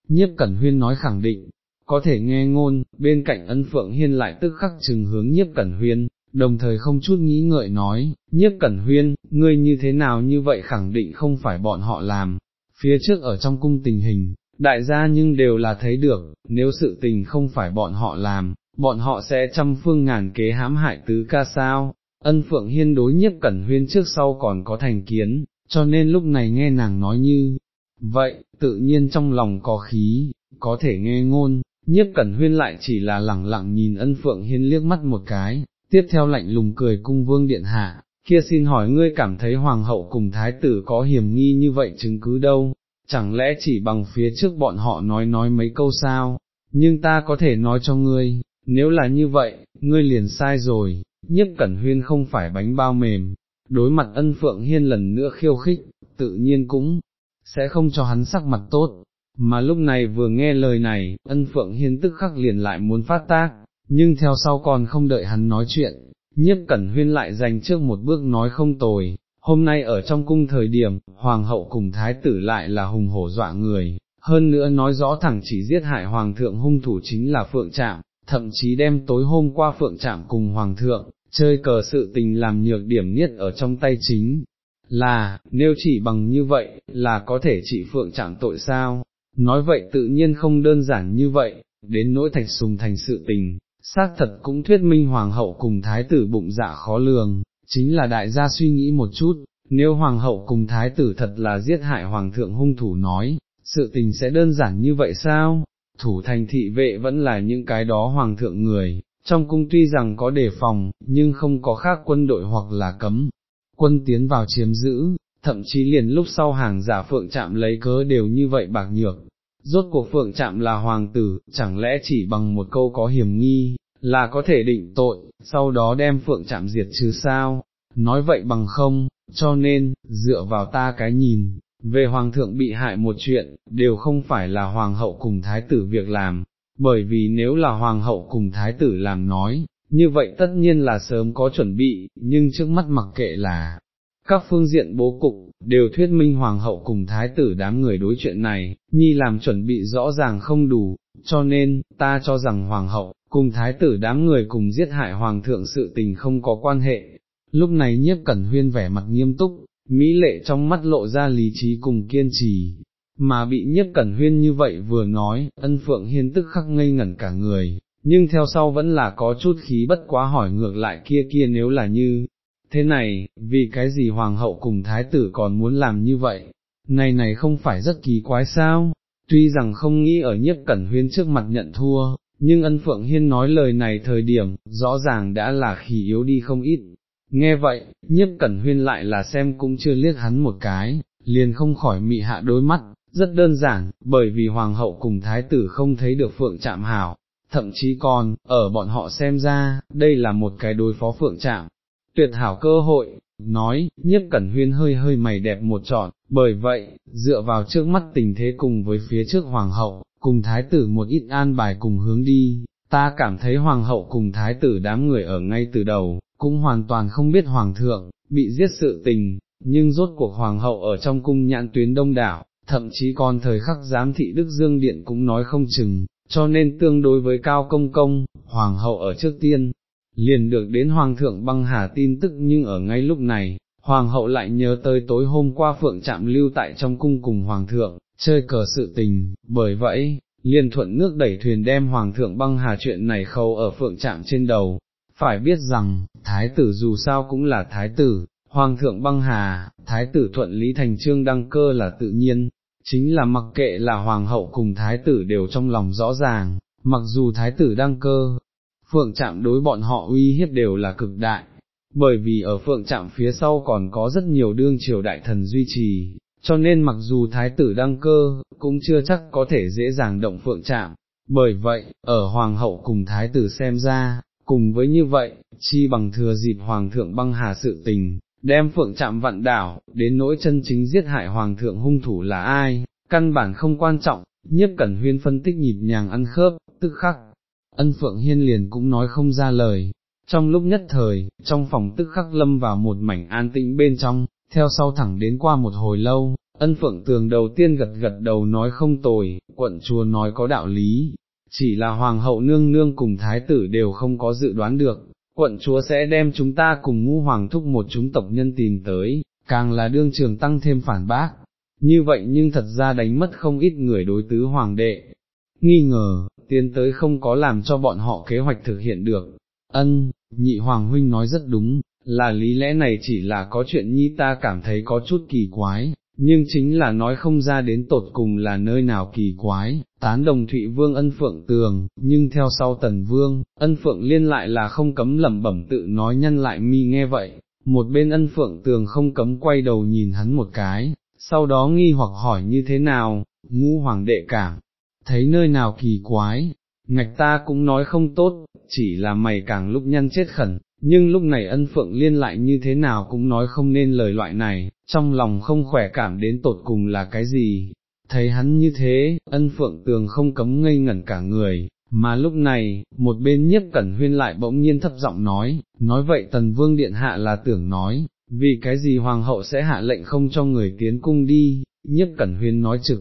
nhiếp cẩn huyên nói khẳng định, có thể nghe ngôn, bên cạnh ân phượng hiên lại tức khắc chừng hướng nhiếp cẩn huyên, đồng thời không chút nghĩ ngợi nói, nhiếp cẩn huyên, ngươi như thế nào như vậy khẳng định không phải bọn họ làm, phía trước ở trong cung tình hình, đại gia nhưng đều là thấy được, nếu sự tình không phải bọn họ làm, bọn họ sẽ trăm phương ngàn kế hãm hại tứ ca sao, ân phượng hiên đối nhiếp cẩn huyên trước sau còn có thành kiến, cho nên lúc này nghe nàng nói như, vậy, tự nhiên trong lòng có khí, có thể nghe ngôn, nhiếp cẩn huyên lại chỉ là lẳng lặng nhìn ân phượng hiên liếc mắt một cái, tiếp theo lạnh lùng cười cung vương điện hạ, kia xin hỏi ngươi cảm thấy hoàng hậu cùng thái tử có hiểm nghi như vậy chứng cứ đâu, chẳng lẽ chỉ bằng phía trước bọn họ nói nói mấy câu sao, nhưng ta có thể nói cho ngươi, nếu là như vậy, ngươi liền sai rồi, nhiếp cẩn huyên không phải bánh bao mềm, đối mặt ân phượng hiên lần nữa khiêu khích, tự nhiên cũng sẽ không cho hắn sắc mặt tốt, mà lúc này vừa nghe lời này, ân phượng hiên tức khắc liền lại muốn phát tác, nhưng theo sau còn không đợi hắn nói chuyện, nhiếp cẩn huyên lại dành trước một bước nói không tồi, hôm nay ở trong cung thời điểm, hoàng hậu cùng thái tử lại là hùng hổ dọa người, hơn nữa nói rõ thẳng chỉ giết hại hoàng thượng hung thủ chính là phượng trạm, thậm chí đem tối hôm qua phượng trạm cùng hoàng thượng, chơi cờ sự tình làm nhược điểm niết ở trong tay chính, là, nếu chỉ bằng như vậy, là có thể trị phượng trạm tội sao, nói vậy tự nhiên không đơn giản như vậy, đến nỗi thạch sùng thành sự tình, xác thật cũng thuyết minh hoàng hậu cùng thái tử bụng dạ khó lường, chính là đại gia suy nghĩ một chút, nếu hoàng hậu cùng thái tử thật là giết hại hoàng thượng hung thủ nói, sự tình sẽ đơn giản như vậy sao? Thủ thành thị vệ vẫn là những cái đó hoàng thượng người, trong cung tuy rằng có đề phòng, nhưng không có khác quân đội hoặc là cấm, quân tiến vào chiếm giữ, thậm chí liền lúc sau hàng giả phượng chạm lấy cớ đều như vậy bạc nhược. Rốt cuộc phượng chạm là hoàng tử, chẳng lẽ chỉ bằng một câu có hiểm nghi, là có thể định tội, sau đó đem phượng chạm diệt chứ sao, nói vậy bằng không, cho nên, dựa vào ta cái nhìn, về hoàng thượng bị hại một chuyện, đều không phải là hoàng hậu cùng thái tử việc làm, bởi vì nếu là hoàng hậu cùng thái tử làm nói, như vậy tất nhiên là sớm có chuẩn bị, nhưng trước mắt mặc kệ là, các phương diện bố cục, đều thuyết minh hoàng hậu cùng thái tử đám người đối chuyện này, nhi làm chuẩn bị rõ ràng không đủ, cho nên, ta cho rằng hoàng hậu, cùng thái tử đám người cùng giết hại hoàng thượng sự tình không có quan hệ. Lúc này nhiếp cẩn huyên vẻ mặt nghiêm túc, mỹ lệ trong mắt lộ ra lý trí cùng kiên trì, mà bị nhiếp cẩn huyên như vậy vừa nói, ân phượng hiên tức khắc ngây ngẩn cả người, nhưng theo sau vẫn là có chút khí bất quá hỏi ngược lại kia kia nếu là như, thế này, vì cái gì hoàng hậu cùng thái tử còn muốn làm như vậy, này này không phải rất kỳ quái sao, tuy rằng không nghĩ ở nhiếp cẩn huyên trước mặt nhận thua, nhưng ân phượng hiên nói lời này thời điểm, rõ ràng đã là khí yếu đi không ít. Nghe vậy, nhiếp cẩn huyên lại là xem cũng chưa liếc hắn một cái, liền không khỏi mị hạ đôi mắt, rất đơn giản, bởi vì hoàng hậu cùng thái tử không thấy được phượng chạm hảo, thậm chí còn, ở bọn họ xem ra, đây là một cái đối phó phượng chạm, tuyệt hảo cơ hội, nói, nhiếp cẩn huyên hơi hơi mày đẹp một trọn, bởi vậy, dựa vào trước mắt tình thế cùng với phía trước hoàng hậu, cùng thái tử một ít an bài cùng hướng đi, ta cảm thấy hoàng hậu cùng thái tử đám người ở ngay từ đầu, cũng hoàn toàn không biết hoàng thượng, bị giết sự tình, nhưng rốt cuộc hoàng hậu ở trong cung nhãn tuyến đông đảo, thậm chí còn thời khắc giám thị Đức Dương Điện cũng nói không chừng, cho nên tương đối với cao công công, hoàng hậu ở trước tiên, liền được đến hoàng thượng băng hà tin tức nhưng ở ngay lúc này, hoàng hậu lại nhớ tới tối hôm qua phượng chạm lưu tại trong cung cùng hoàng thượng, chơi cờ sự tình, bởi vậy, liền thuận nước đẩy thuyền đem hoàng thượng băng hà chuyện này khâu ở phượng chạm trên đầu. Phải biết rằng, thái tử dù sao cũng là thái tử, hoàng thượng băng hà, thái tử thuận lý thành trương đăng cơ là tự nhiên, chính là mặc kệ là hoàng hậu cùng thái tử đều trong lòng rõ ràng, mặc dù thái tử đăng cơ, phượng chạm đối bọn họ uy hiếp đều là cực đại, bởi vì ở phượng chạm phía sau còn có rất nhiều đương triều đại thần duy trì, cho nên mặc dù thái tử đăng cơ, cũng chưa chắc có thể dễ dàng động phượng chạm, bởi vậy, ở hoàng hậu cùng thái tử xem ra, cùng với như vậy, chi bằng thừa dịp hoàng thượng băng hà sự tình, đem phượng chạm vặn đảo, đến nỗi chân chính giết hại hoàng thượng hung thủ là ai, căn bản không quan trọng, nhiếp cẩn huyên phân tích nhịp nhàng ăn khớp, tức khắc, ân phượng hiên liền cũng nói không ra lời. Trong lúc nhất thời, trong phòng tức khắc lâm vào một mảnh an tĩnh bên trong, theo sau thẳng đến qua một hồi lâu, ân phượng tường đầu tiên gật gật đầu nói không tồi, quận chùa nói có đạo lý, chỉ là hoàng hậu nương nương cùng thái tử đều không có dự đoán được, quận chúa sẽ đem chúng ta cùng ngũ hoàng thúc một chúng tộc nhân tìm tới, càng là đương trường tăng thêm phản bác, như vậy nhưng thật ra đánh mất không ít người đối tứ hoàng đệ, nghi ngờ, tiến tới không có làm cho bọn họ kế hoạch thực hiện được, ân, nhị hoàng huynh nói rất đúng, là lý lẽ này chỉ là có chuyện nhi ta cảm thấy có chút kỳ quái, nhưng chính là nói không ra đến tột cùng là nơi nào kỳ quái, tán đồng Thụy Vương ân phượng tường, nhưng theo sau tần vương, ân phượng liên lại là không cấm lẩm bẩm tự nói nhân lại mi nghe vậy, một bên ân phượng tường không cấm quay đầu nhìn hắn một cái, sau đó nghi hoặc hỏi như thế nào, ngũ hoàng đệ cảm, thấy nơi nào kỳ quái, ngạch ta cũng nói không tốt, chỉ là mày càng lúc nhăn chết khẩn, nhưng lúc này ân phượng liên lại như thế nào cũng nói không nên lời loại này, trong lòng không khỏe cảm đến tột cùng là cái gì. Thấy hắn như thế, ân phượng tường không cấm ngây ngẩn cả người, mà lúc này, một bên nhiếp cẩn huyên lại bỗng nhiên thấp giọng nói, nói vậy tần vương điện hạ là tưởng nói, vì cái gì hoàng hậu sẽ hạ lệnh không cho người tiến cung đi, nhiếp cẩn huyên nói trực.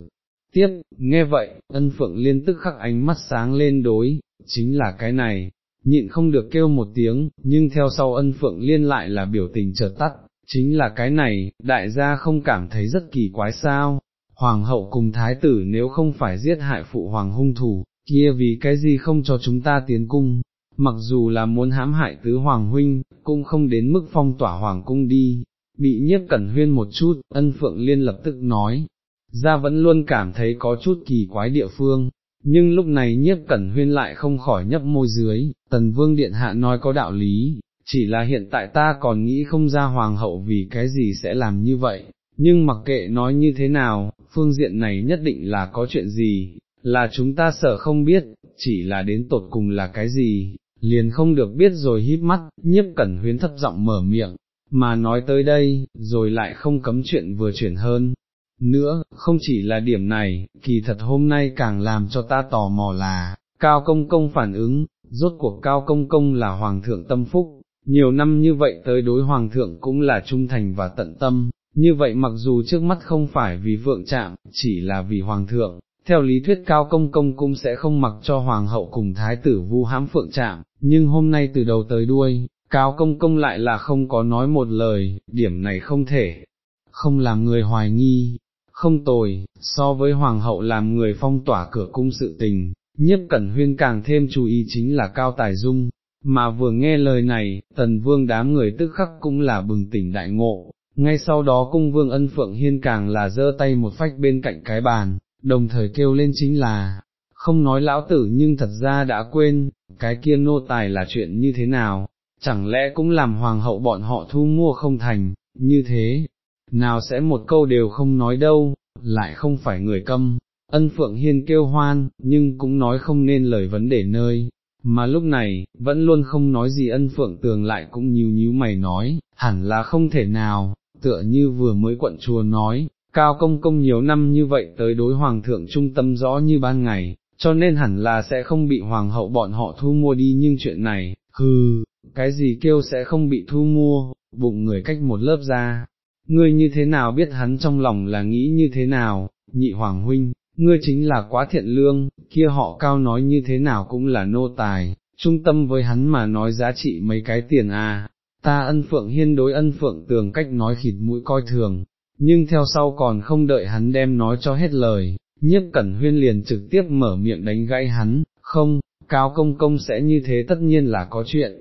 Tiếp, nghe vậy, ân phượng liên tức khắc ánh mắt sáng lên đối, chính là cái này, nhịn không được kêu một tiếng, nhưng theo sau ân phượng liên lại là biểu tình chợt tắt, chính là cái này, đại gia không cảm thấy rất kỳ quái sao, hoàng hậu cùng thái tử nếu không phải giết hại phụ hoàng hung thủ, kia vì cái gì không cho chúng ta tiến cung, mặc dù là muốn hãm hại tứ hoàng huynh, cũng không đến mức phong tỏa hoàng cung đi, bị nhiếp cẩn huyên một chút, ân phượng liên lập tức nói, ra vẫn luôn cảm thấy có chút kỳ quái địa phương, nhưng lúc này nhiếp cẩn huyên lại không khỏi nhấp môi dưới, tần vương điện hạ nói có đạo lý, chỉ là hiện tại ta còn nghĩ không ra hoàng hậu vì cái gì sẽ làm như vậy, nhưng mặc kệ nói như thế nào, phương diện này nhất định là có chuyện gì, là chúng ta sợ không biết, chỉ là đến tột cùng là cái gì, liền không được biết rồi híp mắt, nhiếp cẩn huyến thấp giọng mở miệng, mà nói tới đây, rồi lại không cấm chuyện vừa chuyển hơn. Nữa, không chỉ là điểm này, kỳ thật hôm nay càng làm cho ta tò mò là, Cao Công Công phản ứng, rốt cuộc Cao Công Công là Hoàng thượng tâm phúc, nhiều năm như vậy tới đối Hoàng thượng cũng là trung thành và tận tâm, như vậy mặc dù trước mắt không phải vì vượng chạm, chỉ là vì Hoàng thượng, theo lý thuyết cao công công cũng sẽ không mặc cho hoàng hậu cùng thái tử vu hãm phượng chạm, nhưng hôm nay từ đầu tới đuôi, cao công công lại là không có nói một lời, điểm này không thể, không làm người hoài nghi, không tồi, so với hoàng hậu làm người phong tỏa cửa cung sự tình, nhiếp cẩn huyên càng thêm chú ý chính là cao tài dung, mà vừa nghe lời này, tần vương đám người tức khắc cũng là bừng tỉnh đại ngộ, ngay sau đó cung vương ân phượng hiên càng là giơ tay một phách bên cạnh cái bàn, đồng thời kêu lên chính là, không nói lão tử nhưng thật ra đã quên, cái kia nô tài là chuyện như thế nào, chẳng lẽ cũng làm hoàng hậu bọn họ thu mua không thành, như thế, nào sẽ một câu đều không nói đâu, lại không phải người câm, ân phượng hiên kêu hoan, nhưng cũng nói không nên lời vấn đề nơi, mà lúc này, vẫn luôn không nói gì ân phượng tường lại cũng nhíu nhíu mày nói, hẳn là không thể nào, tựa như vừa mới quận chùa nói, cao công công nhiều năm như vậy tới đối hoàng thượng trung tâm rõ như ban ngày, cho nên hẳn là sẽ không bị hoàng hậu bọn họ thu mua đi nhưng chuyện này, hừ, cái gì kêu sẽ không bị thu mua, bụng người cách một lớp ra, ngươi như thế nào biết hắn trong lòng là nghĩ như thế nào, nhị hoàng huynh, ngươi chính là quá thiện lương, kia họ cao nói như thế nào cũng là nô tài, trung tâm với hắn mà nói giá trị mấy cái tiền à, ta ân phượng hiên đối ân phượng tường cách nói khịt mũi coi thường, nhưng theo sau còn không đợi hắn đem nói cho hết lời, nhiếp cẩn huyên liền trực tiếp mở miệng đánh gãy hắn, không, cao công công sẽ như thế tất nhiên là có chuyện,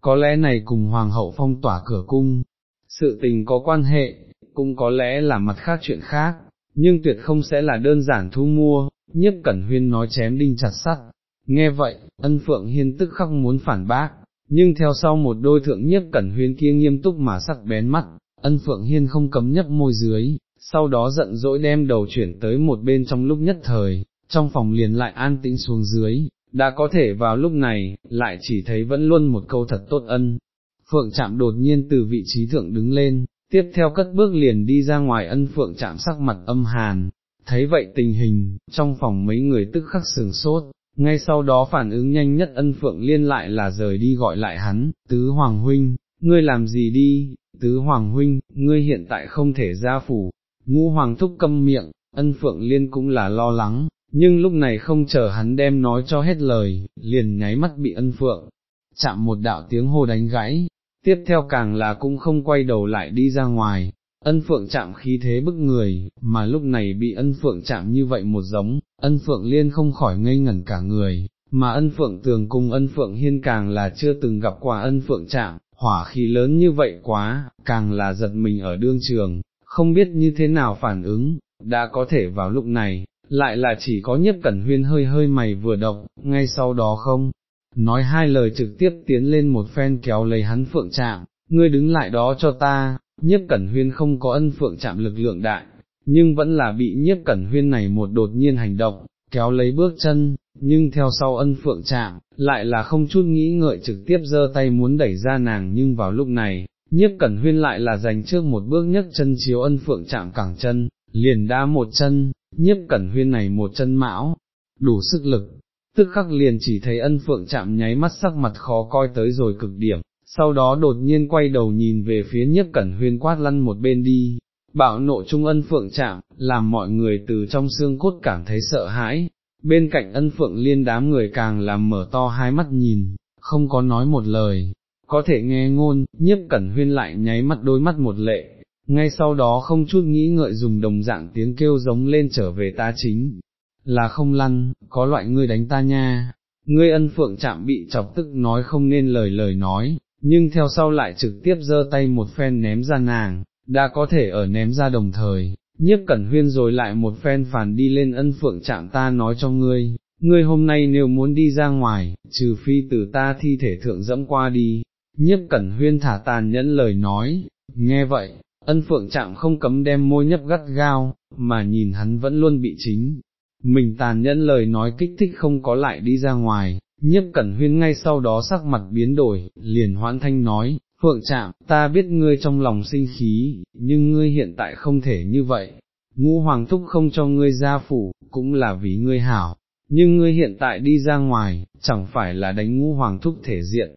có lẽ này cùng hoàng hậu phong tỏa cửa cung, sự tình có quan hệ, cũng có lẽ là mặt khác chuyện khác, nhưng tuyệt không sẽ là đơn giản thu mua, nhiếp cẩn huyên nói chém đinh chặt sắt. Nghe vậy, ân phượng hiên tức khắc muốn phản bác, nhưng theo sau một đôi thượng nhiếp cẩn huyên kia nghiêm túc mà sắc bén mắt, ân phượng hiên không cấm nhấp môi dưới, sau đó giận dỗi đem đầu chuyển tới một bên trong lúc nhất thời, trong phòng liền lại an tĩnh xuống dưới, đã có thể vào lúc này, lại chỉ thấy vẫn luôn một câu thật tốt ân. Phượng chạm đột nhiên từ vị trí thượng đứng lên, tiếp theo cất bước liền đi ra ngoài ân phượng chạm sắc mặt âm hàn, thấy vậy tình hình, trong phòng mấy người tức khắc sừng sốt, ngay sau đó phản ứng nhanh nhất ân phượng liên lại là rời đi gọi lại hắn, tứ hoàng huynh, ngươi làm gì đi, tứ hoàng huynh, ngươi hiện tại không thể ra phủ, ngũ hoàng thúc câm miệng, ân phượng liên cũng là lo lắng, nhưng lúc này không chờ hắn đem nói cho hết lời, liền nháy mắt bị ân phượng, chạm một đạo tiếng hô đánh gãy, tiếp theo càng là cũng không quay đầu lại đi ra ngoài, ân phượng chạm khí thế bức người, mà lúc này bị ân phượng chạm như vậy một giống, ân phượng liên không khỏi ngây ngẩn cả người, mà ân phượng tường cùng ân phượng hiên càng là chưa từng gặp qua ân phượng chạm, hỏa khí lớn như vậy quá, càng là giật mình ở đương trường, không biết như thế nào phản ứng, đã có thể vào lúc này, lại là chỉ có nhất cẩn huyên hơi hơi mày vừa động, ngay sau đó không, nói hai lời trực tiếp tiến lên một phen kéo lấy hắn phượng chạm, ngươi đứng lại đó cho ta, nhiếp cẩn huyên không có ân phượng chạm lực lượng đại, nhưng vẫn là bị nhiếp cẩn huyên này một đột nhiên hành động, kéo lấy bước chân, nhưng theo sau ân phượng chạm, lại là không chút nghĩ ngợi trực tiếp giơ tay muốn đẩy ra nàng. Nhưng vào lúc này, nhiếp cẩn huyên lại là dành trước một bước nhấc chân chiếu ân phượng chạm cẳng chân, liền đá một chân, nhiếp cẩn huyên này một chân mão, đủ sức lực, tức khắc liền chỉ thấy ân phượng chạm nháy mắt sắc mặt khó coi tới rồi cực điểm, sau đó đột nhiên quay đầu nhìn về phía nhiếp cẩn huyên quát lăn một bên đi, bạo nộ trung ân phượng chạm, làm mọi người từ trong xương cốt cảm thấy sợ hãi, bên cạnh ân phượng liên đám người càng làm mở to hai mắt nhìn, không có nói một lời, có thể nghe ngôn, nhiếp cẩn huyên lại nháy mắt đôi mắt một lệ, ngay sau đó không chút nghĩ ngợi dùng đồng dạng tiếng kêu giống lên trở về ta chính, là không lăn, có loại ngươi đánh ta nha, ngươi ân phượng chạm bị chọc tức nói không nên lời lời nói, nhưng theo sau lại trực tiếp giơ tay một phen ném ra nàng, đã có thể ở ném ra đồng thời, nhiếp cẩn huyên rồi lại một phen phản đi lên ân phượng chạm ta nói cho ngươi, ngươi hôm nay nếu muốn đi ra ngoài, trừ phi từ ta thi thể thượng dẫm qua đi, nhiếp cẩn huyên thả tàn nhẫn lời nói, nghe vậy, ân phượng chạm không cấm đem môi nhấp gắt gao, mà nhìn hắn vẫn luôn bị chính. Mình tàn nhẫn lời nói kích thích không có lại đi ra ngoài, nhiếp cẩn huyên ngay sau đó sắc mặt biến đổi, liền hoãn thanh nói, Phượng Trạm, ta biết ngươi trong lòng sinh khí, nhưng ngươi hiện tại không thể như vậy, ngũ hoàng thúc không cho ngươi ra phủ, cũng là vì ngươi hảo, nhưng ngươi hiện tại đi ra ngoài, chẳng phải là đánh ngũ hoàng thúc thể diện,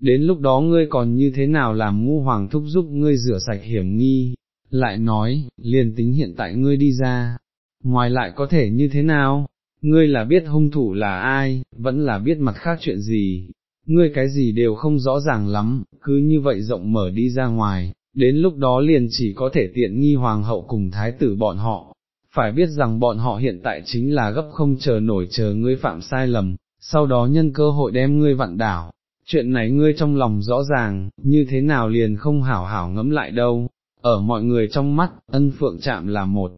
đến lúc đó ngươi còn như thế nào làm ngũ hoàng thúc giúp ngươi rửa sạch hiểm nghi, lại nói, liền tính hiện tại ngươi đi ra, ngoài lại có thể như thế nào, ngươi là biết hung thủ là ai, vẫn là biết mặt khác chuyện gì, ngươi cái gì đều không rõ ràng lắm, cứ như vậy rộng mở đi ra ngoài, đến lúc đó liền chỉ có thể tiện nghi hoàng hậu cùng thái tử bọn họ. phải biết rằng bọn họ hiện tại chính là gấp không chờ nổi chờ ngươi phạm sai lầm, sau đó nhân cơ hội đem ngươi vặn đảo. Chuyện này ngươi trong lòng rõ ràng, như thế nào liền không hảo hảo ngẫm lại đâu, ở mọi người trong mắt, ân phượng chạm là một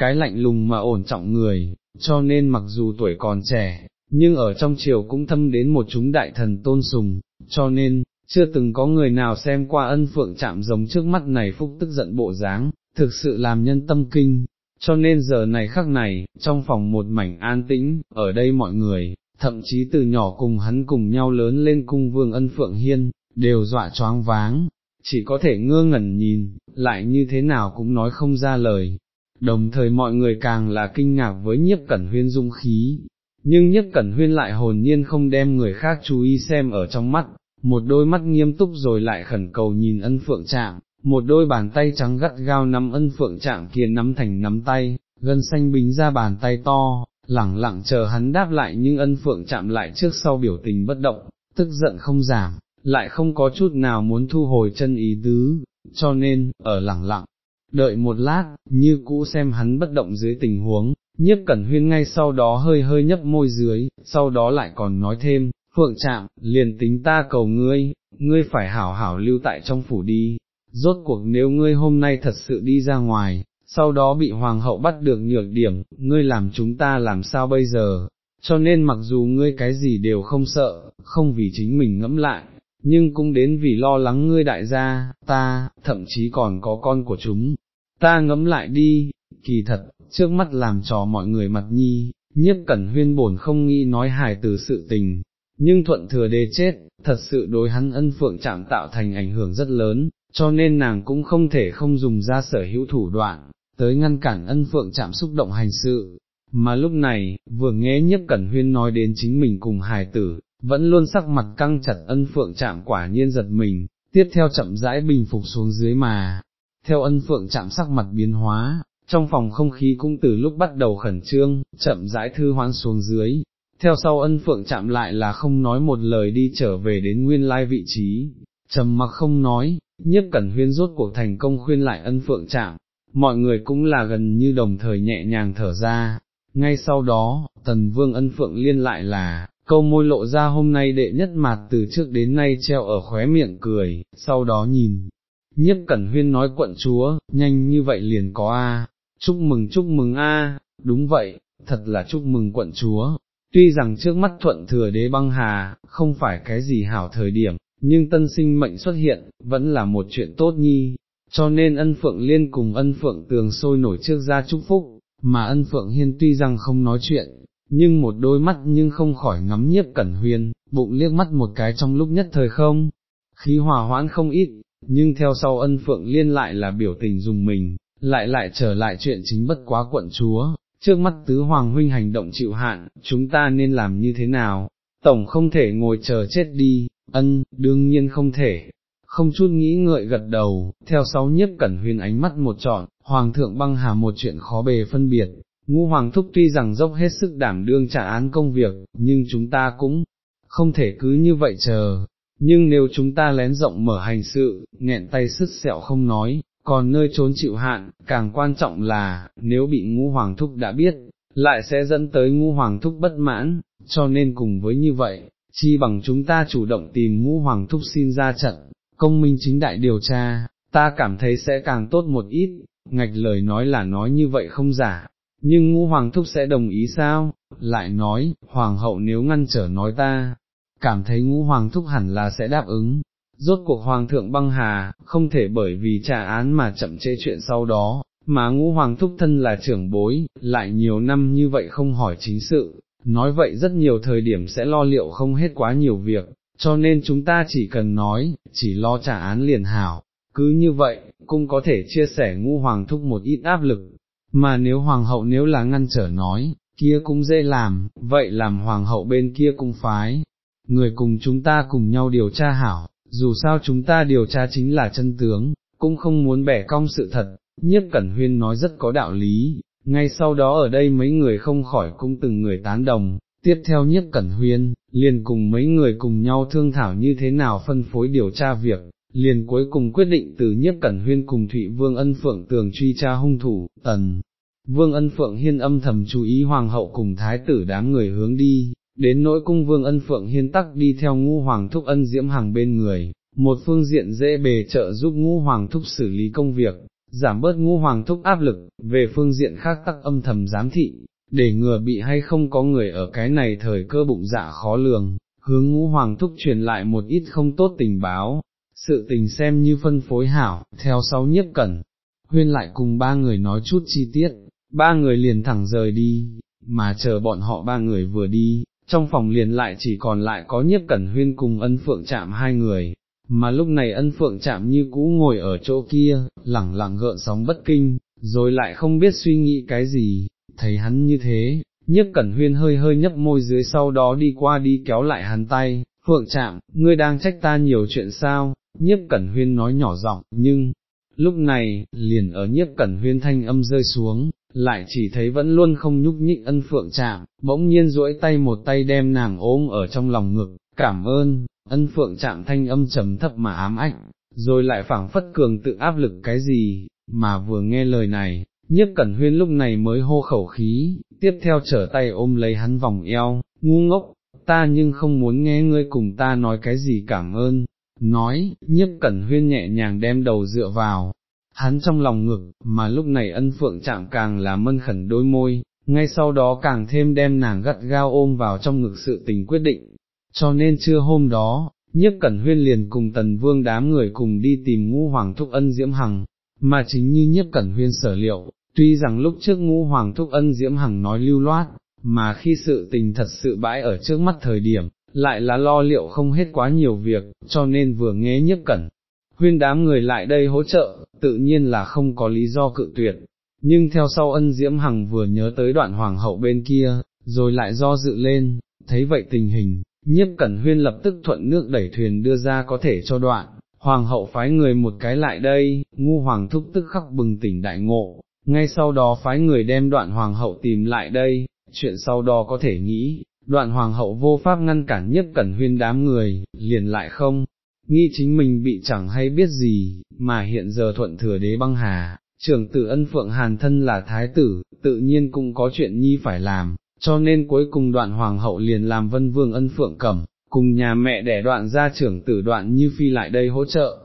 cái lạnh lùng mà ổn trọng người, cho nên mặc dù tuổi còn trẻ, nhưng ở trong triều cũng thâm đến một chúng đại thần tôn sùng, cho nên, chưa từng có người nào xem qua ân phượng chạm giống trước mắt này phúc tức giận bộ dáng, thực sự làm nhân tâm kinh, cho nên giờ này khắc này, trong phòng một mảnh an tĩnh, ở đây mọi người, thậm chí từ nhỏ cùng hắn cùng nhau lớn lên cung vương ân phượng hiên, đều dọa choáng váng, chỉ có thể ngơ ngẩn nhìn, lại như thế nào cũng nói không ra lời. Đồng thời mọi người càng là kinh ngạc với nhiếp cẩn huyên dung khí, nhưng nhiếp cẩn huyên lại hồn nhiên không đem người khác chú ý xem ở trong mắt, một đôi mắt nghiêm túc rồi lại khẩn cầu nhìn ân phượng trạng, một đôi bàn tay trắng gắt gao nắm ân phượng trạng kia nắm thành nắm tay, gân xanh bính ra bàn tay to, lẳng lặng chờ hắn đáp lại nhưng ân phượng chạm lại trước sau biểu tình bất động, tức giận không giảm, lại không có chút nào muốn thu hồi chân ý tứ, cho nên, ở lẳng lặng, đợi một lát, như cũ xem hắn bất động dưới tình huống, nhiếp cẩn huyên ngay sau đó hơi hơi nhấp môi dưới, sau đó lại còn nói thêm, phượng chạm, liền tính ta cầu ngươi, ngươi phải hảo hảo lưu tại trong phủ đi, rốt cuộc nếu ngươi hôm nay thật sự đi ra ngoài, sau đó bị hoàng hậu bắt được nhược điểm, ngươi làm chúng ta làm sao bây giờ, cho nên mặc dù ngươi cái gì đều không sợ, không vì chính mình ngẫm lại, nhưng cũng đến vì lo lắng ngươi đại gia, ta, thậm chí còn có con của chúng, ta ngẫm lại đi, kỳ thật, trước mắt làm trò mọi người mặt nhi, nhiếp cẩn huyên bổn không nghĩ nói hài từ sự tình, nhưng thuận thừa đề chết, thật sự đối hắn ân phượng chạm tạo thành ảnh hưởng rất lớn, cho nên nàng cũng không thể không dùng ra sở hữu thủ đoạn, tới ngăn cản ân phượng chạm xúc động hành sự. Mà lúc này, vừa nghe nhiếp cẩn huyên nói đến chính mình cùng hài tử, vẫn luôn sắc mặt căng chặt ân phượng chạm quả nhiên giật mình, tiếp theo chậm rãi bình phục xuống dưới mà. Theo ân phượng chạm sắc mặt biến hóa, trong phòng không khí cũng từ lúc bắt đầu khẩn trương, chậm rãi thư hoán xuống dưới, theo sau ân phượng chạm lại là không nói một lời đi trở về đến nguyên lai vị trí, trầm mặc không nói, nhất cẩn huyên rốt cuộc thành công khuyên lại ân phượng chạm, mọi người cũng là gần như đồng thời nhẹ nhàng thở ra, ngay sau đó, tần vương ân phượng liên lại là, câu môi lộ ra hôm nay đệ nhất mặt từ trước đến nay treo ở khóe miệng cười, sau đó nhìn, nhiếp cẩn huyên nói quận chúa, nhanh như vậy liền có a, chúc mừng chúc mừng a, đúng vậy, thật là chúc mừng quận chúa. Tuy rằng trước mắt thuận thừa đế băng hà, không phải cái gì hảo thời điểm, nhưng tân sinh mệnh xuất hiện, vẫn là một chuyện tốt nhi, cho nên ân phượng liên cùng ân phượng tường sôi nổi trước ra chúc phúc, mà ân phượng hiên tuy rằng không nói chuyện, nhưng một đôi mắt nhưng không khỏi ngắm nhiếp cẩn huyền bụng liếc mắt một cái trong lúc nhất thời không, khí hòa hoãn không ít, nhưng theo sau ân phượng liên lại là biểu tình dùng mình, lại lại trở lại chuyện chính bất quá quận chúa, trước mắt tứ hoàng huynh hành động chịu hạn, chúng ta nên làm như thế nào, tổng không thể ngồi chờ chết đi, ân, đương nhiên không thể, không chút nghĩ ngợi gật đầu, theo sau nhiếp cẩn huyền ánh mắt một trọn, hoàng thượng băng hà một chuyện khó bề phân biệt, ngu hoàng thúc tuy rằng dốc hết sức đảm đương trả án công việc, nhưng chúng ta cũng không thể cứ như vậy chờ, nhưng nếu chúng ta lén rộng mở hành sự, nghẹn tay sứt sẹo không nói, còn nơi trốn chịu hạn, càng quan trọng là, nếu bị ngu hoàng thúc đã biết, lại sẽ dẫn tới ngu hoàng thúc bất mãn, cho nên cùng với như vậy, chi bằng chúng ta chủ động tìm ngu hoàng thúc xin ra trận, công minh chính đại điều tra, ta cảm thấy sẽ càng tốt một ít, ngạch lời nói là nói như vậy không giả, nhưng Ngũ hoàng thúc sẽ đồng ý sao, lại nói, hoàng hậu nếu ngăn trở nói ta, cảm thấy ngũ hoàng thúc hẳn là sẽ đáp ứng. Rốt cuộc hoàng thượng băng hà, không thể bởi vì trả án mà chậm trễ chuyện sau đó, mà ngũ hoàng thúc thân là trưởng bối, lại nhiều năm như vậy không hỏi chính sự, nói vậy rất nhiều thời điểm sẽ lo liệu không hết quá nhiều việc, cho nên chúng ta chỉ cần nói, chỉ lo trả án liền hảo, cứ như vậy, cũng có thể chia sẻ ngũ hoàng thúc một ít áp lực, mà nếu hoàng hậu nếu là ngăn trở nói, kia cũng dễ làm, vậy làm hoàng hậu bên kia cũng phái, người cùng chúng ta cùng nhau điều tra hảo, dù sao chúng ta điều tra chính là chân tướng, cũng không muốn bẻ cong sự thật, nhiếp cẩn huyên nói rất có đạo lý, ngay sau đó ở đây mấy người không khỏi cũng từng người tán đồng, tiếp theo nhiếp cẩn huyên, liền cùng mấy người cùng nhau thương thảo như thế nào phân phối điều tra việc, liền cuối cùng quyết định từ nhiếp cẩn huyên cùng Thụy Vương ân phượng tường truy tra hung thủ, tần. vương ân phượng hiên âm thầm chú ý hoàng hậu cùng thái tử đám người hướng đi, đến nỗi cung vương ân phượng hiên tắc đi theo ngũ hoàng thúc ân diễm hàng bên người, một phương diện dễ bề trợ giúp ngũ hoàng thúc xử lý công việc, giảm bớt ngũ hoàng thúc áp lực, về phương diện khác tắc âm thầm giám thị, để ngừa bị hay không có người ở cái này thời cơ bụng dạ khó lường, hướng ngũ hoàng thúc truyền lại một ít không tốt tình báo, sự tình xem như phân phối hảo, theo sau nhiếp cẩn, huyên lại cùng ba người nói chút chi tiết, ba người liền thẳng rời đi, mà chờ bọn họ ba người vừa đi, trong phòng liền lại chỉ còn lại có nhiếp cẩn huyên cùng ân phượng chạm hai người, mà lúc này ân phượng chạm như cũ ngồi ở chỗ kia, lẳng lặng gợn sóng bất kinh, rồi lại không biết suy nghĩ cái gì, thấy hắn như thế, Nhếp cẩn huyên hơi hơi nhấp môi dưới sau đó đi qua đi kéo lại hắn tay, phượng chạm, ngươi đang trách ta nhiều chuyện sao, nhiếp cẩn huyên nói nhỏ giọng, nhưng, lúc này, liền ở nhiếp cẩn huyên thanh âm rơi xuống, lại chỉ thấy vẫn luôn không nhúc nhích ân phượng chạm, bỗng nhiên duỗi tay một tay đem nàng ôm ở trong lòng ngực, cảm ơn, ân phượng chạm thanh âm trầm thấp mà ám ách, rồi lại phảng phất cường tự áp lực cái gì, mà vừa nghe lời này, nhiếp cẩn huyên lúc này mới hô khẩu khí, tiếp theo trở tay ôm lấy hắn vòng eo, ngu ngốc, ta nhưng không muốn nghe ngươi cùng ta nói cái gì cảm ơn, nói, nhiếp cẩn huyên nhẹ nhàng đem đầu dựa vào, hắn trong lòng ngực, mà lúc này ân phượng chạm càng là mân khẩn đôi môi, ngay sau đó càng thêm đem nàng gắt gao ôm vào trong ngực sự tình quyết định, cho nên trưa hôm đó, nhiếp cẩn huyên liền cùng tần vương đám người cùng đi tìm ngũ hoàng thúc ân diễm hằng, mà chính như nhiếp cẩn huyên sở liệu, tuy rằng lúc trước ngũ hoàng thúc ân diễm hằng nói lưu loát, mà khi sự tình thật sự bãi ở trước mắt thời điểm, lại là lo liệu không hết quá nhiều việc, cho nên vừa nghe nhiếp cẩn. Huyên đám người lại đây hỗ trợ, tự nhiên là không có lý do cự tuyệt, nhưng theo sau ân diễm hằng vừa nhớ tới đoạn hoàng hậu bên kia, rồi lại do dự lên, thấy vậy tình hình, nhiếp cẩn huyên lập tức thuận nước đẩy thuyền đưa ra có thể cho đoạn, hoàng hậu phái người một cái lại đây, ngu hoàng thúc tức khắc bừng tỉnh đại ngộ, ngay sau đó phái người đem đoạn hoàng hậu tìm lại đây, chuyện sau đó có thể nghĩ, đoạn hoàng hậu vô pháp ngăn cản nhất cẩn huyên đám người, liền lại không, nghi chính mình bị chẳng hay biết gì, mà hiện giờ thuận thừa đế băng hà, trưởng tử ân phượng hàn thân là thái tử, tự nhiên cũng có chuyện nhi phải làm, cho nên cuối cùng đoạn hoàng hậu liền làm vân vương ân phượng cẩm, cùng nhà mẹ đẻ đoạn gia trưởng tử đoạn như phi lại đây hỗ trợ.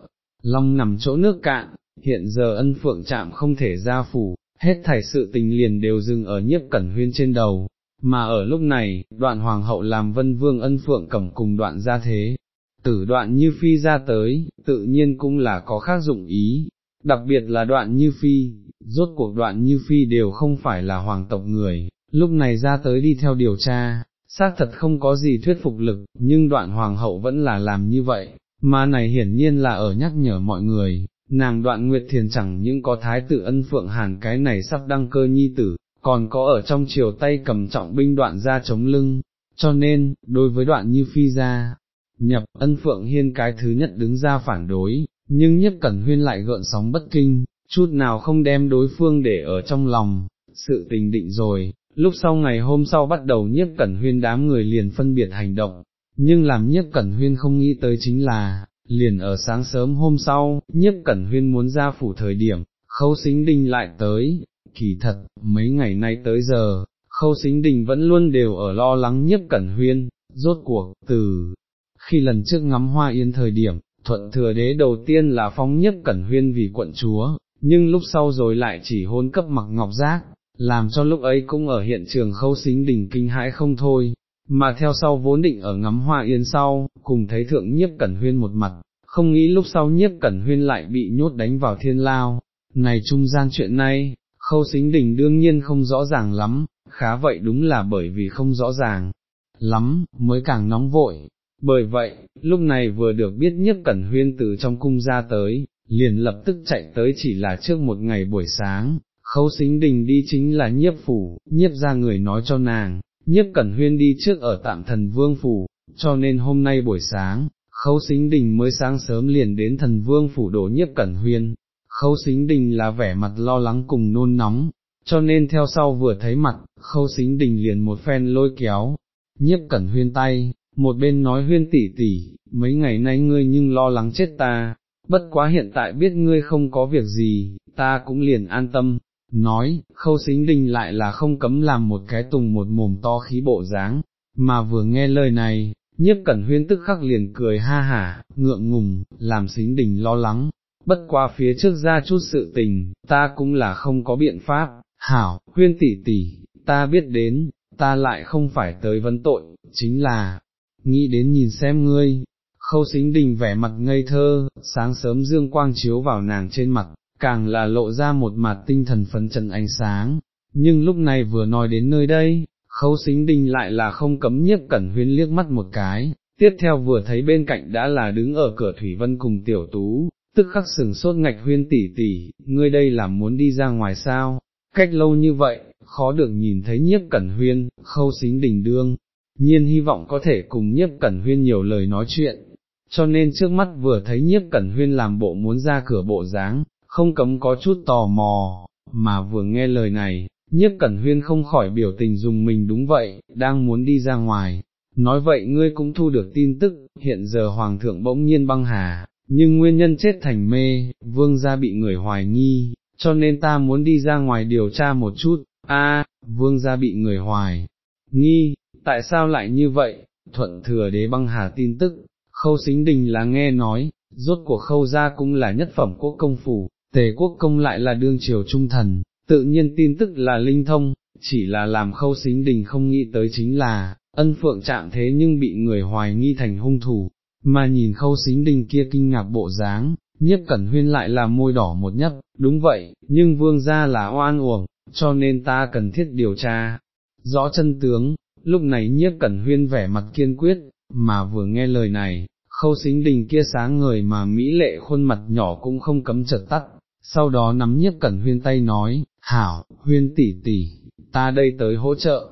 Long nằm chỗ nước cạn, hiện giờ ân phượng chạm không thể ra phủ, hết thảy sự tình liền đều dừng ở nhiếp cẩn huyên trên đầu, mà ở lúc này, đoạn hoàng hậu làm vân vương ân phượng cẩm cùng đoạn gia thế, tử đoạn như phi ra tới, tự nhiên cũng là có khác dụng ý, đặc biệt là đoạn như phi, rốt cuộc đoạn như phi đều không phải là hoàng tộc người, lúc này ra tới đi theo điều tra, xác thật không có gì thuyết phục lực, nhưng đoạn hoàng hậu vẫn là làm như vậy, mà này hiển nhiên là ở nhắc nhở mọi người, nàng đoạn nguyệt thiền chẳng những có thái tử ân phượng hàn cái này sắp đăng cơ nhi tử, còn có ở trong chiều tay cầm trọng binh đoạn ra chống lưng, cho nên, đối với đoạn như phi ra, nhập ân phượng hiên cái thứ nhất đứng ra phản đối, nhưng nhất cẩn huyên lại gợn sóng bất kinh, chút nào không đem đối phương để ở trong lòng, sự tình định rồi, lúc sau ngày hôm sau bắt đầu nhiếp cẩn huyên đám người liền phân biệt hành động, nhưng làm nhiếp cẩn huyên không nghĩ tới chính là, liền ở sáng sớm hôm sau, nhiếp cẩn huyên muốn ra phủ thời điểm, khâu xính đình lại tới, kỳ thật, mấy ngày nay tới giờ, khâu xính đình vẫn luôn đều ở lo lắng nhất cẩn huyên, rốt cuộc, từ khi lần trước ngắm hoa yên thời điểm, thuận thừa đế đầu tiên là phóng Nhất cẩn huyên vì quận chúa, nhưng lúc sau rồi lại chỉ hôn cấp mặc ngọc giác, làm cho lúc ấy cũng ở hiện trường khâu xính đình kinh hãi không thôi, mà theo sau vốn định ở ngắm hoa yên sau, cùng thấy thượng nhiếp cẩn huyên một mặt, không nghĩ lúc sau nhiếp cẩn huyên lại bị nhốt đánh vào thiên lao, này trung gian chuyện này, khâu xính đình đương nhiên không rõ ràng lắm, khá vậy đúng là bởi vì không rõ ràng lắm, mới càng nóng vội. Bởi vậy, lúc này vừa được biết Nhất cẩn huyên từ trong cung ra tới, liền lập tức chạy tới chỉ là trước một ngày buổi sáng, khâu xính đình đi chính là nhiếp phủ, nhiếp ra người nói cho nàng, nhiếp cẩn huyên đi trước ở tạm thần vương phủ, cho nên hôm nay buổi sáng, khâu xính đình mới sáng sớm liền đến thần vương phủ đổ nhiếp cẩn huyên, khâu xính đình là vẻ mặt lo lắng cùng nôn nóng, cho nên theo sau vừa thấy mặt, khâu xính đình liền một phen lôi kéo, nhiếp cẩn huyên tay, một bên nói huyên tỷ tỷ, mấy ngày nay ngươi nhưng lo lắng chết ta, bất quá hiện tại biết ngươi không có việc gì, ta cũng liền an tâm, nói, khâu xính đình lại là không cấm làm một cái tùng một mồm to khí bộ dáng, mà vừa nghe lời này, nhiếp cẩn huyên tức khắc liền cười ha hả, ngượng ngùng, làm xính đình lo lắng, bất qua phía trước ra chút sự tình, ta cũng là không có biện pháp, hảo, huyên tỷ tỷ, ta biết đến, ta lại không phải tới vấn tội, chính là, nghĩ đến nhìn xem ngươi, khâu xính đình vẻ mặt ngây thơ, sáng sớm dương quang chiếu vào nàng trên mặt, càng là lộ ra một mặt tinh thần phấn trần ánh sáng, nhưng lúc này vừa nói đến nơi đây, khâu xính đình lại là không cấm nhiếp cẩn huyên liếc mắt một cái, tiếp theo vừa thấy bên cạnh đã là đứng ở cửa Thủy Vân cùng tiểu tú, tức khắc sừng sốt ngạch huyên tỷ tỷ, ngươi đây là muốn đi ra ngoài sao, cách lâu như vậy, khó được nhìn thấy nhiếp cẩn huyên, khâu xính đình đương, nhiên hy vọng có thể cùng nhiếp cẩn huyên nhiều lời nói chuyện, cho nên trước mắt vừa thấy nhiếp cẩn huyên làm bộ muốn ra cửa bộ dáng, không cấm có chút tò mò, mà vừa nghe lời này, nhiếp cẩn huyên không khỏi biểu tình dùng mình đúng vậy, đang muốn đi ra ngoài, nói vậy ngươi cũng thu được tin tức, hiện giờ hoàng thượng bỗng nhiên băng hà, nhưng nguyên nhân chết thành mê, vương gia bị người hoài nghi, cho nên ta muốn đi ra ngoài điều tra một chút, a vương gia bị người hoài nghi, tại sao lại như vậy, thuận thừa đế băng hà tin tức, khâu xính đình là nghe nói, rốt của khâu gia cũng là nhất phẩm quốc công phủ, tề quốc công lại là đương triều trung thần, tự nhiên tin tức là linh thông, chỉ là làm khâu xính đình không nghĩ tới chính là, ân phượng trạng thế nhưng bị người hoài nghi thành hung thủ, mà nhìn khâu xính đình kia kinh ngạc bộ dáng, nhiếp cẩn huyên lại là môi đỏ một nhất, đúng vậy, nhưng vương gia là oan uổng, cho nên ta cần thiết điều tra, rõ chân tướng, lúc này nhiếp cẩn huyên vẻ mặt kiên quyết, mà vừa nghe lời này, khâu xính đình kia sáng người mà mỹ lệ khuôn mặt nhỏ cũng không cấm chợt tắt, sau đó nắm nhiếp cẩn huyên tay nói, hảo, huyên tỷ tỷ, ta đây tới hỗ trợ,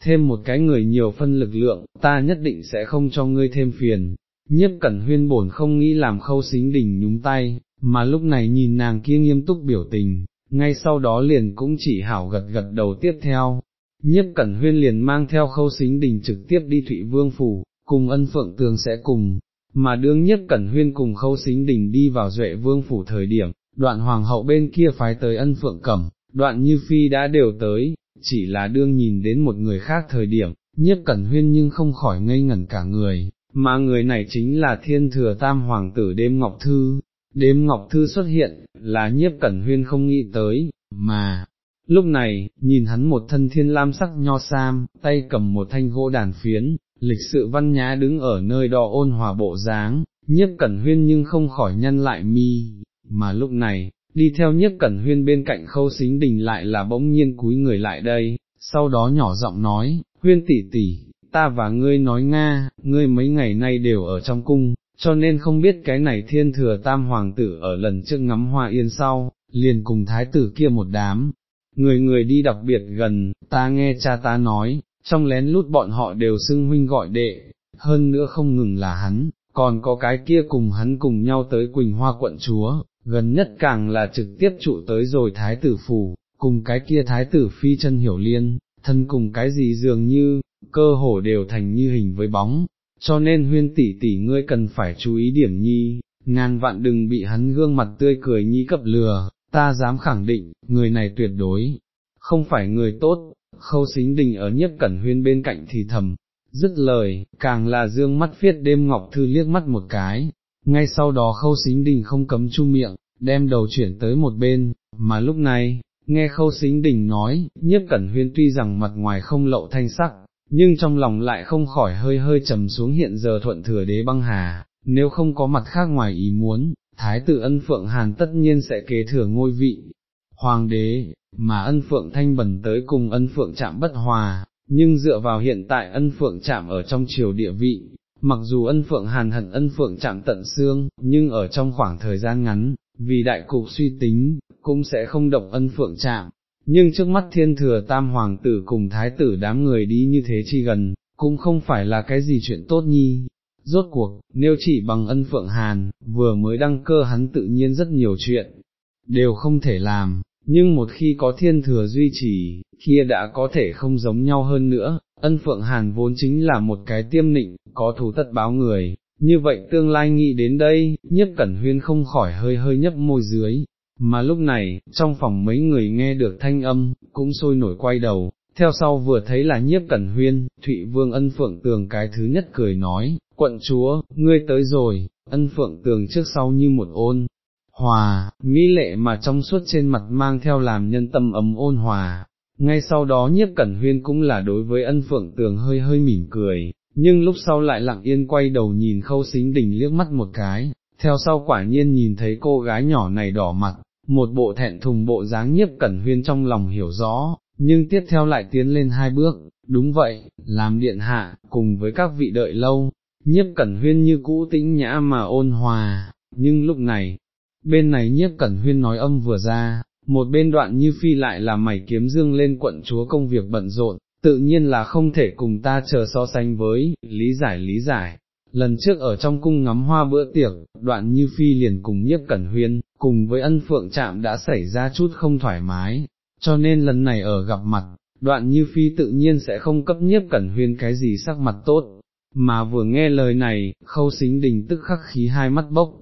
thêm một cái người nhiều phân lực lượng, ta nhất định sẽ không cho ngươi thêm phiền. Nhất cẩn huyên bổn không nghĩ làm khâu xính đình nhúng tay, mà lúc này nhìn nàng kia nghiêm túc biểu tình, ngay sau đó liền cũng chỉ hảo gật gật đầu tiếp theo. Nhất cẩn huyên liền mang theo khâu xính đình trực tiếp đi Thụy Vương Phủ, cùng ân phượng tường sẽ cùng, mà đương Nhất cẩn huyên cùng khâu xính đình đi vào Duệ Vương Phủ thời điểm, đoạn hoàng hậu bên kia phái tới ân phượng cẩm, đoạn như phi đã đều tới, chỉ là đương nhìn đến một người khác thời điểm, Nhất cẩn huyên nhưng không khỏi ngây ngẩn cả người, mà người này chính là thiên thừa tam hoàng tử đêm ngọc thư, đêm ngọc thư xuất hiện, là nhiếp cẩn huyên không nghĩ tới, mà, lúc này, nhìn hắn một thân thiên lam sắc nho sam, tay cầm một thanh gỗ đàn phiến, lịch sự văn nhã đứng ở nơi đo ôn hòa bộ dáng, nhiếp cẩn huyên nhưng không khỏi nhân lại mi, mà lúc này, đi theo nhiếp cẩn huyên bên cạnh khâu xính đình lại là bỗng nhiên cúi người lại đây, sau đó nhỏ giọng nói, huyên tỷ tỷ, ta và ngươi nói Nga, ngươi mấy ngày nay đều ở trong cung, cho nên không biết cái này thiên thừa tam hoàng tử ở lần trước ngắm hoa yên sau, liền cùng thái tử kia một đám. Người người đi đặc biệt gần, ta nghe cha ta nói, trong lén lút bọn họ đều xưng huynh gọi đệ, hơn nữa không ngừng là hắn, còn có cái kia cùng hắn cùng nhau tới Quỳnh Hoa quận chúa, gần nhất càng là trực tiếp trụ tới rồi thái tử phủ, cùng cái kia thái tử phi chân hiểu liên, thân cùng cái gì dường như, cơ hồ đều thành như hình với bóng, cho nên huyên tỷ tỷ ngươi cần phải chú ý điểm nhi, ngàn vạn đừng bị hắn gương mặt tươi cười nhi cập lừa, ta dám khẳng định, người này tuyệt đối, không phải người tốt, khâu xính đình ở Nhất cẩn huyên bên cạnh thì thầm, dứt lời, càng là dương mắt viết đêm ngọc thư liếc mắt một cái, ngay sau đó khâu xính đình không cấm chu miệng, đem đầu chuyển tới một bên, mà lúc này, nghe khâu xính đình nói, nhiếp cẩn huyên tuy rằng mặt ngoài không lậu thanh sắc, nhưng trong lòng lại không khỏi hơi hơi trầm xuống hiện giờ thuận thừa đế băng hà, nếu không có mặt khác ngoài ý muốn, thái tử ân phượng hàn tất nhiên sẽ kế thừa ngôi vị, hoàng đế, mà ân phượng thanh bẩn tới cùng ân phượng chạm bất hòa, nhưng dựa vào hiện tại ân phượng chạm ở trong triều địa vị, mặc dù ân phượng hàn hận ân phượng chạm tận xương, nhưng ở trong khoảng thời gian ngắn, vì đại cục suy tính, cũng sẽ không động ân phượng chạm. Nhưng trước mắt thiên thừa tam hoàng tử cùng thái tử đám người đi như thế chi gần, cũng không phải là cái gì chuyện tốt nhi. Rốt cuộc, nếu chỉ bằng ân phượng hàn, vừa mới đăng cơ hắn tự nhiên rất nhiều chuyện, đều không thể làm, nhưng một khi có thiên thừa duy trì, kia đã có thể không giống nhau hơn nữa, ân phượng hàn vốn chính là một cái tiêm nịnh, có thù tất báo người, như vậy tương lai nghĩ đến đây, nhất cẩn huyên không khỏi hơi hơi nhấp môi dưới, mà lúc này, trong phòng mấy người nghe được thanh âm, cũng sôi nổi quay đầu, theo sau vừa thấy là nhiếp cẩn huyên, Thụy Vương ân phượng tường cái thứ nhất cười nói, quận chúa, ngươi tới rồi, ân phượng tường trước sau như một ôn, hòa, mỹ lệ mà trong suốt trên mặt mang theo làm nhân tâm ấm ôn hòa. Ngay sau đó nhiếp cẩn huyên cũng là đối với ân phượng tường hơi hơi mỉm cười, nhưng lúc sau lại lặng yên quay đầu nhìn khâu xính đình liếc mắt một cái, theo sau quả nhiên nhìn thấy cô gái nhỏ này đỏ mặt, một bộ thẹn thùng bộ dáng nhiếp cẩn huyên trong lòng hiểu rõ, nhưng tiếp theo lại tiến lên hai bước, đúng vậy, làm điện hạ, cùng với các vị đợi lâu, nhiếp cẩn huyên như cũ tĩnh nhã mà ôn hòa, nhưng lúc này, bên này nhiếp cẩn huyên nói âm vừa ra, một bên đoạn như phi lại là mày kiếm dương lên quận chúa công việc bận rộn, tự nhiên là không thể cùng ta chờ so sánh với, lý giải lý giải. Lần trước ở trong cung ngắm hoa bữa tiệc, đoạn như phi liền cùng nhiếp cẩn huyên, cùng với ân phượng chạm đã xảy ra chút không thoải mái, cho nên lần này ở gặp mặt, đoạn như phi tự nhiên sẽ không cấp nhiếp cẩn huyên cái gì sắc mặt tốt, mà vừa nghe lời này, khâu xính đình tức khắc khí hai mắt bốc,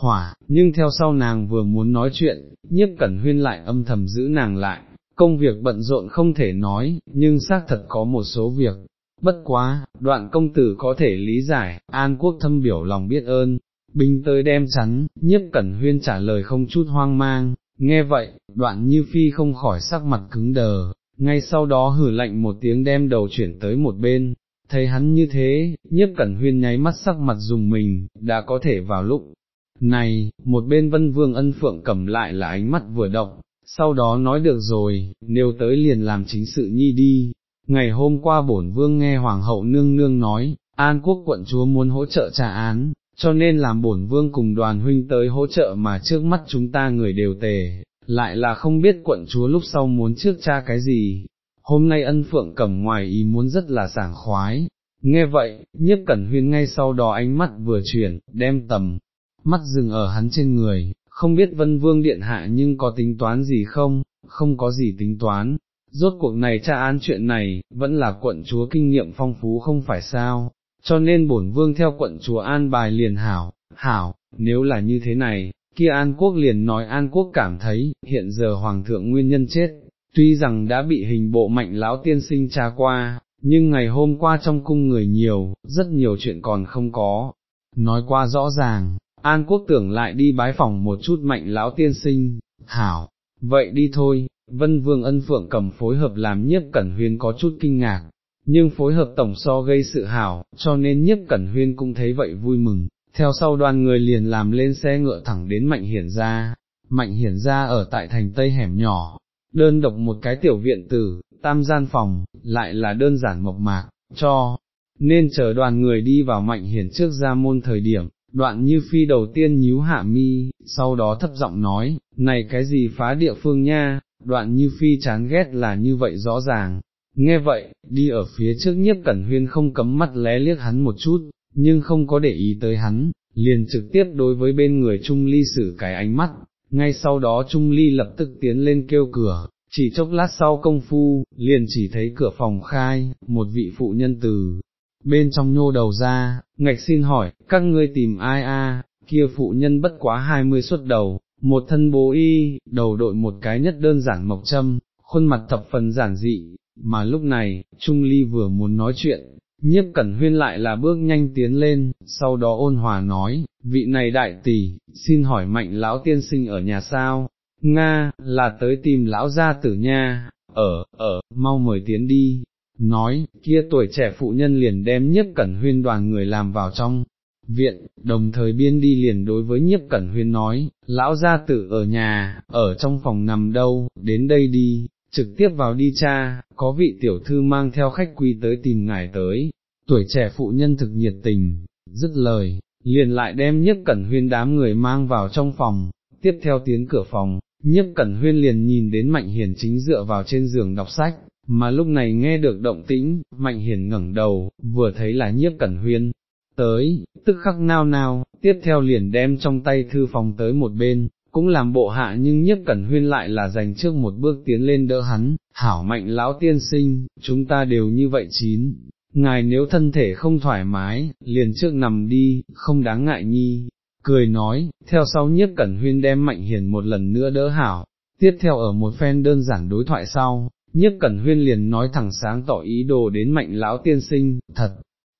hỏa, nhưng theo sau nàng vừa muốn nói chuyện, nhiếp cẩn huyên lại âm thầm giữ nàng lại, công việc bận rộn không thể nói, nhưng xác thật có một số việc, bất quá, đoạn công tử có thể lý giải, an quốc thâm biểu lòng biết ơn, binh tới đem chắn, nhiếp cẩn huyên trả lời không chút hoang mang, nghe vậy, đoạn như phi không khỏi sắc mặt cứng đờ, ngay sau đó hử lạnh một tiếng đem đầu chuyển tới một bên, thấy hắn như thế, nhiếp cẩn huyên nháy mắt sắc mặt dùng mình, đã có thể vào lúc này, một bên vân vương ân phượng cầm lại là ánh mắt vừa động, sau đó nói được rồi, nếu tới liền làm chính sự nhi đi. Ngày hôm qua bổn vương nghe hoàng hậu nương nương nói, An quốc quận chúa muốn hỗ trợ trả án, cho nên làm bổn vương cùng đoàn huynh tới hỗ trợ mà trước mắt chúng ta người đều tề, lại là không biết quận chúa lúc sau muốn trước cha cái gì. Hôm nay ân phượng cầm ngoài ý muốn rất là sảng khoái, nghe vậy, nhiếp cẩn huyên ngay sau đó ánh mắt vừa chuyển, đem tầm, mắt dừng ở hắn trên người, không biết vân vương điện hạ nhưng có tính toán gì không, không có gì tính toán, rốt cuộc này tra án chuyện này, vẫn là quận chúa kinh nghiệm phong phú không phải sao, cho nên bổn vương theo quận chùa an bài liền hảo, hảo, nếu là như thế này, kia an quốc liền nói an quốc cảm thấy, hiện giờ hoàng thượng nguyên nhân chết, tuy rằng đã bị hình bộ mạnh lão tiên sinh tra qua, nhưng ngày hôm qua trong cung người nhiều, rất nhiều chuyện còn không có, nói qua rõ ràng, An Quốc tưởng lại đi bái phòng một chút mạnh lão tiên sinh, hảo, vậy đi thôi, Vân Vương ân phượng cầm phối hợp làm nhiếp cẩn huyên có chút kinh ngạc, nhưng phối hợp tổng so gây sự hảo, cho nên nhiếp cẩn huyên cũng thấy vậy vui mừng, theo sau đoàn người liền làm lên xe ngựa thẳng đến Mạnh Hiển ra, Mạnh Hiển ra ở tại thành Tây hẻm nhỏ, đơn độc một cái tiểu viện tử, tam gian phòng, lại là đơn giản mộc mạc, cho, nên chờ đoàn người đi vào Mạnh Hiển trước ra môn thời điểm, đoạn như phi đầu tiên nhíu hạ mi, sau đó thấp giọng nói, này cái gì phá địa phương nha, đoạn như phi chán ghét là như vậy rõ ràng. Nghe vậy, đi ở phía trước nhiếp cẩn huyên không cấm mắt lé liếc hắn một chút, nhưng không có để ý tới hắn, liền trực tiếp đối với bên người Trung Ly xử cái ánh mắt, ngay sau đó Trung Ly lập tức tiến lên kêu cửa, chỉ chốc lát sau công phu, liền chỉ thấy cửa phòng khai, một vị phụ nhân từ bên trong nhô đầu ra, ngạch xin hỏi, các ngươi tìm ai a? kia phụ nhân bất quá hai mươi xuất đầu, một thân bố y, đầu đội một cái nhất đơn giản mộc châm, khuôn mặt thập phần giản dị, mà lúc này, Trung Ly vừa muốn nói chuyện, nhiếp cẩn huyên lại là bước nhanh tiến lên, sau đó ôn hòa nói, vị này đại tỷ, xin hỏi mạnh lão tiên sinh ở nhà sao, Nga, là tới tìm lão gia tử nha, ở, ở, mau mời tiến đi, nói, kia tuổi trẻ phụ nhân liền đem nhiếp cẩn huyên đoàn người làm vào trong viện, đồng thời biên đi liền đối với nhiếp cẩn huyên nói, lão gia tử ở nhà, ở trong phòng nằm đâu, đến đây đi, trực tiếp vào đi cha, có vị tiểu thư mang theo khách quý tới tìm ngài tới, tuổi trẻ phụ nhân thực nhiệt tình, dứt lời, liền lại đem nhiếp cẩn huyên đám người mang vào trong phòng, tiếp theo tiến cửa phòng, nhiếp cẩn huyên liền nhìn đến mạnh hiền chính dựa vào trên giường đọc sách, mà lúc này nghe được động tĩnh, mạnh hiền ngẩng đầu, vừa thấy là nhiếp cẩn huyên, tới, tức khắc nao nao, tiếp theo liền đem trong tay thư phòng tới một bên, cũng làm bộ hạ nhưng nhất cẩn huyên lại là dành trước một bước tiến lên đỡ hắn, hảo mạnh lão tiên sinh, chúng ta đều như vậy chín, ngài nếu thân thể không thoải mái, liền trước nằm đi, không đáng ngại nhi. cười nói, theo sau nhất cẩn huyên đem mạnh hiền một lần nữa đỡ hảo, tiếp theo ở một phen đơn giản đối thoại sau, nhất cẩn huyên liền nói thẳng sáng tỏ ý đồ đến mạnh lão tiên sinh, thật,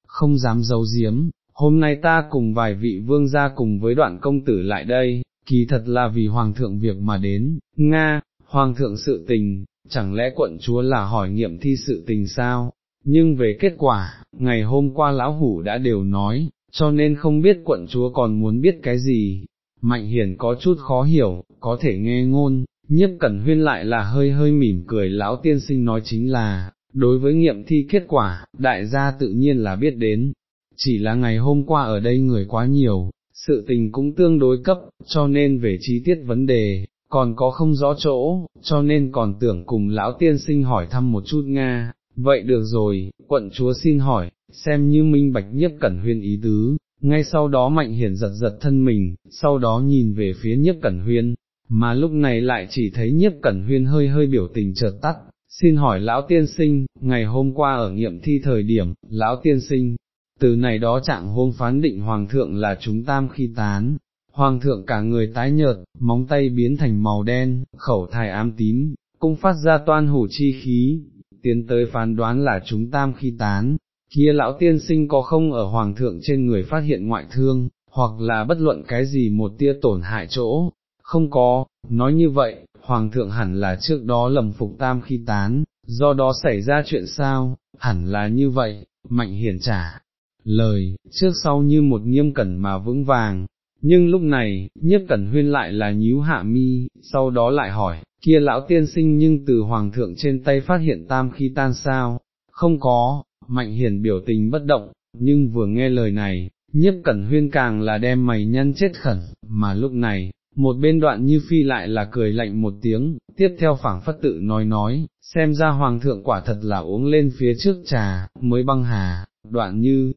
không dám giấu giếm, hôm nay ta cùng vài vị vương gia cùng với đoạn công tử lại đây, kỳ thật là vì hoàng thượng việc mà đến, Nga, hoàng thượng sự tình, chẳng lẽ quận chúa là hỏi nghiệm thi sự tình sao, nhưng về kết quả, ngày hôm qua lão hủ đã đều nói, cho nên không biết quận chúa còn muốn biết cái gì, mạnh hiền có chút khó hiểu, có thể nghe ngôn, nhiếp cẩn huyên lại là hơi hơi mỉm cười lão tiên sinh nói chính là, đối với nghiệm thi kết quả, đại gia tự nhiên là biết đến, chỉ là ngày hôm qua ở đây người quá nhiều, sự tình cũng tương đối cấp, cho nên về chi tiết vấn đề, còn có không rõ chỗ, cho nên còn tưởng cùng lão tiên sinh hỏi thăm một chút Nga, vậy được rồi, quận chúa xin hỏi, xem như minh bạch nhất cẩn huyên ý tứ, ngay sau đó mạnh hiển giật giật thân mình, sau đó nhìn về phía nhất cẩn huyên, mà lúc này lại chỉ thấy nhất cẩn huyên hơi hơi biểu tình chợt tắt, xin hỏi lão tiên sinh, ngày hôm qua ở nghiệm thi thời điểm, lão tiên sinh, từ này đó trạng hôm phán định hoàng thượng là chúng tam khi tán, hoàng thượng cả người tái nhợt, móng tay biến thành màu đen, khẩu thai ám tím, cung phát ra toan hủ chi khí, tiến tới phán đoán là chúng tam khi tán, kia lão tiên sinh có không ở hoàng thượng trên người phát hiện ngoại thương, hoặc là bất luận cái gì một tia tổn hại chỗ, không có, nói như vậy, hoàng thượng hẳn là trước đó lầm phục tam khi tán, do đó xảy ra chuyện sao, hẳn là như vậy, mạnh hiển trả. Lời, trước sau như một nghiêm cẩn mà vững vàng, nhưng lúc này, nhiếp cẩn huyên lại là nhíu hạ mi, sau đó lại hỏi, kia lão tiên sinh nhưng từ hoàng thượng trên tay phát hiện tam khi tan sao, không có, mạnh hiển biểu tình bất động, nhưng vừa nghe lời này, nhiếp cẩn huyên càng là đem mày nhăn chết khẩn, mà lúc này, một bên đoạn như phi lại là cười lạnh một tiếng, tiếp theo phảng phất tự nói nói, xem ra hoàng thượng quả thật là uống lên phía trước trà, mới băng hà, đoạn như,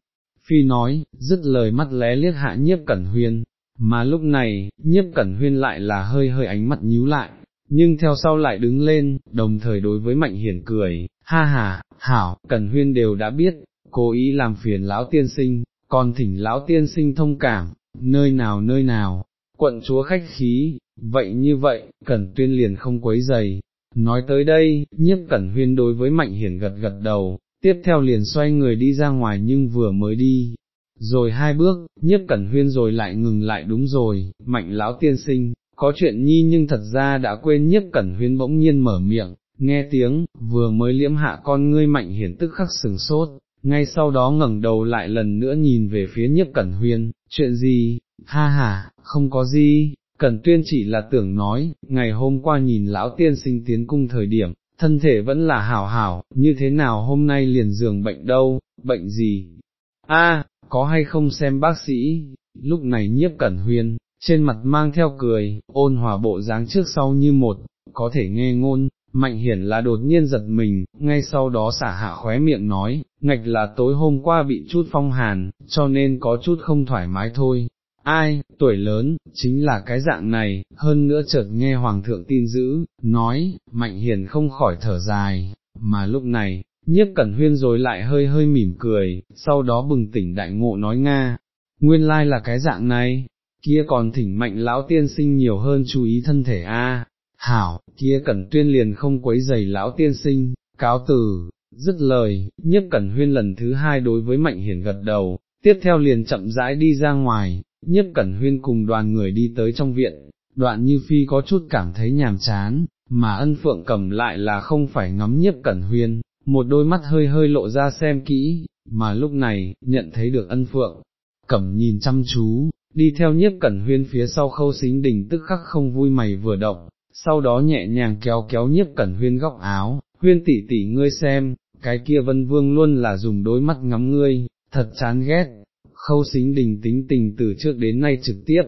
phi nói, dứt lời mắt lé liếc hạ nhiếp cẩn huyên, mà lúc này, nhiếp cẩn huyên lại là hơi hơi ánh mắt nhíu lại, nhưng theo sau lại đứng lên, đồng thời đối với mạnh hiển cười, ha ha, hảo, cẩn huyên đều đã biết, cố ý làm phiền lão tiên sinh, còn thỉnh lão tiên sinh thông cảm, nơi nào nơi nào, quận chúa khách khí, vậy như vậy, cẩn tuyên liền không quấy dày. Nói tới đây, nhiếp cẩn huyên đối với mạnh hiển gật gật đầu, tiếp theo liền xoay người đi ra ngoài nhưng vừa mới đi, rồi hai bước, nhiếp cẩn huyên rồi lại ngừng lại đúng rồi, mạnh lão tiên sinh, có chuyện nhi nhưng thật ra đã quên nhiếp cẩn huyên bỗng nhiên mở miệng, nghe tiếng, vừa mới liễm hạ con ngươi mạnh hiển tức khắc sừng sốt, ngay sau đó ngẩng đầu lại lần nữa nhìn về phía nhiếp cẩn huyên, chuyện gì, ha ha, không có gì, cẩn tuyên chỉ là tưởng nói, ngày hôm qua nhìn lão tiên sinh tiến cung thời điểm, thân thể vẫn là hảo hảo, như thế nào hôm nay liền giường bệnh đâu, bệnh gì? A, có hay không xem bác sĩ, lúc này nhiếp cẩn huyên, trên mặt mang theo cười, ôn hòa bộ dáng trước sau như một, có thể nghe ngôn, mạnh hiển là đột nhiên giật mình, ngay sau đó xả hạ khóe miệng nói, ngạch là tối hôm qua bị chút phong hàn, cho nên có chút không thoải mái thôi. Ai, tuổi lớn, chính là cái dạng này, hơn nữa chợt nghe Hoàng thượng tin dữ, nói, mạnh hiền không khỏi thở dài, mà lúc này, nhiếp cẩn huyên rồi lại hơi hơi mỉm cười, sau đó bừng tỉnh đại ngộ nói Nga, nguyên lai là cái dạng này, kia còn thỉnh mạnh lão tiên sinh nhiều hơn chú ý thân thể a. Hảo, kia cẩn tuyên liền không quấy giày lão tiên sinh, cáo từ, dứt lời, nhiếp cẩn huyên lần thứ hai đối với mạnh hiển gật đầu, tiếp theo liền chậm rãi đi ra ngoài, nhiếp cẩn huyên cùng đoàn người đi tới trong viện, đoạn như phi có chút cảm thấy nhàm chán, mà ân phượng cầm lại là không phải ngắm nhiếp cẩn huyên, một đôi mắt hơi hơi lộ ra xem kỹ, mà lúc này, nhận thấy được ân phượng, cẩm nhìn chăm chú, đi theo nhiếp cẩn huyên phía sau khâu xính đình tức khắc không vui mày vừa động, sau đó nhẹ nhàng kéo kéo nhiếp cẩn huyên góc áo, huyên tỷ tỷ ngươi xem, cái kia vân vương luôn là dùng đôi mắt ngắm ngươi, thật chán ghét, khâu xính đình tính tình từ trước đến nay trực tiếp.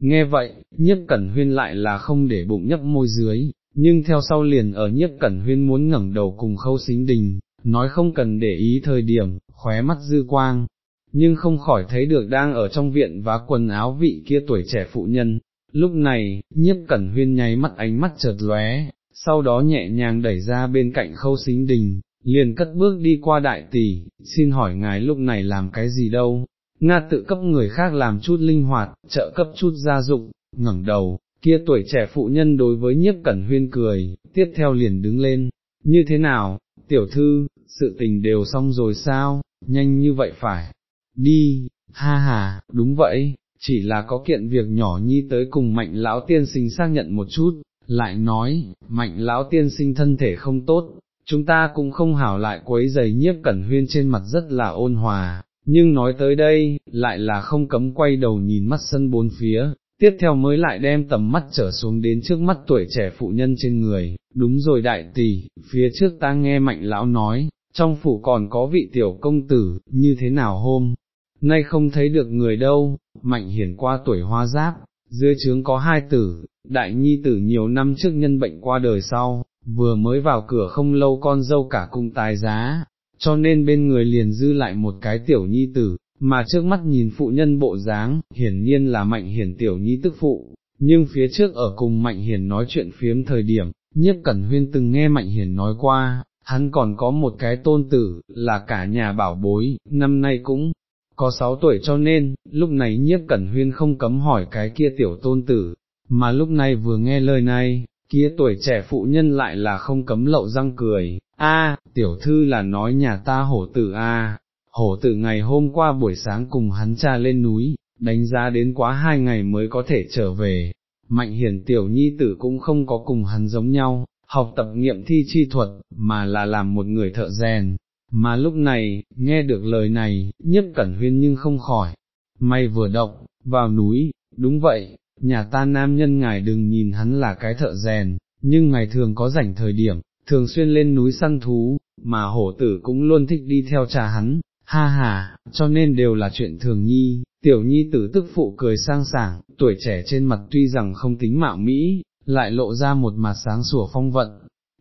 Nghe vậy, nhiếp cẩn huyên lại là không để bụng nhấp môi dưới, nhưng theo sau liền ở nhiếp cẩn huyên muốn ngẩng đầu cùng khâu xính đình, nói không cần để ý thời điểm, khóe mắt dư quang, nhưng không khỏi thấy được đang ở trong viện vá quần áo vị kia tuổi trẻ phụ nhân. Lúc này, nhiếp cẩn huyên nháy mắt ánh mắt chợt lóe, sau đó nhẹ nhàng đẩy ra bên cạnh khâu xính đình, liền cất bước đi qua đại tỷ, xin hỏi ngài lúc này làm cái gì đâu, Nga tự cấp người khác làm chút linh hoạt, trợ cấp chút gia dụng, ngẩng đầu, kia tuổi trẻ phụ nhân đối với nhiếp cẩn huyên cười, tiếp theo liền đứng lên, như thế nào, tiểu thư, sự tình đều xong rồi sao, nhanh như vậy phải, đi, ha ha, đúng vậy, chỉ là có kiện việc nhỏ nhi tới cùng mạnh lão tiên sinh xác nhận một chút, lại nói, mạnh lão tiên sinh thân thể không tốt, chúng ta cũng không hảo lại quấy giày nhiếp cẩn huyên trên mặt rất là ôn hòa, nhưng nói tới đây, lại là không cấm quay đầu nhìn mắt sân bốn phía, tiếp theo mới lại đem tầm mắt trở xuống đến trước mắt tuổi trẻ phụ nhân trên người, đúng rồi đại tỷ, phía trước ta nghe mạnh lão nói, trong phủ còn có vị tiểu công tử, như thế nào hôm, nay không thấy được người đâu, mạnh hiển qua tuổi hoa giáp, dưới trướng có hai tử, đại nhi tử nhiều năm trước nhân bệnh qua đời sau, vừa mới vào cửa không lâu con dâu cả cung tài giá, cho nên bên người liền dư lại một cái tiểu nhi tử, mà trước mắt nhìn phụ nhân bộ dáng, hiển nhiên là mạnh hiển tiểu nhi tức phụ, nhưng phía trước ở cùng mạnh hiển nói chuyện phiếm thời điểm, nhiếp cẩn huyên từng nghe mạnh hiển nói qua, hắn còn có một cái tôn tử, là cả nhà bảo bối, năm nay cũng có sáu tuổi cho nên, lúc này nhiếp cẩn huyên không cấm hỏi cái kia tiểu tôn tử, mà lúc này vừa nghe lời này, kia tuổi trẻ phụ nhân lại là không cấm lậu răng cười, a tiểu thư là nói nhà ta hổ tử a. Hổ tử ngày hôm qua buổi sáng cùng hắn cha lên núi, đánh giá đến quá hai ngày mới có thể trở về, mạnh hiển tiểu nhi tử cũng không có cùng hắn giống nhau, học tập nghiệm thi chi thuật, mà là làm một người thợ rèn, mà lúc này, nghe được lời này, nhất cẩn huyên nhưng không khỏi, may vừa động, vào núi, đúng vậy, nhà ta nam nhân ngài đừng nhìn hắn là cái thợ rèn, nhưng ngày thường có rảnh thời điểm, thường xuyên lên núi săn thú, mà hổ tử cũng luôn thích đi theo cha hắn, ha ha, cho nên đều là chuyện thường nhi, tiểu nhi tử tức phụ cười sang sảng, tuổi trẻ trên mặt tuy rằng không tính mạo mỹ, lại lộ ra một mặt sáng sủa phong vận.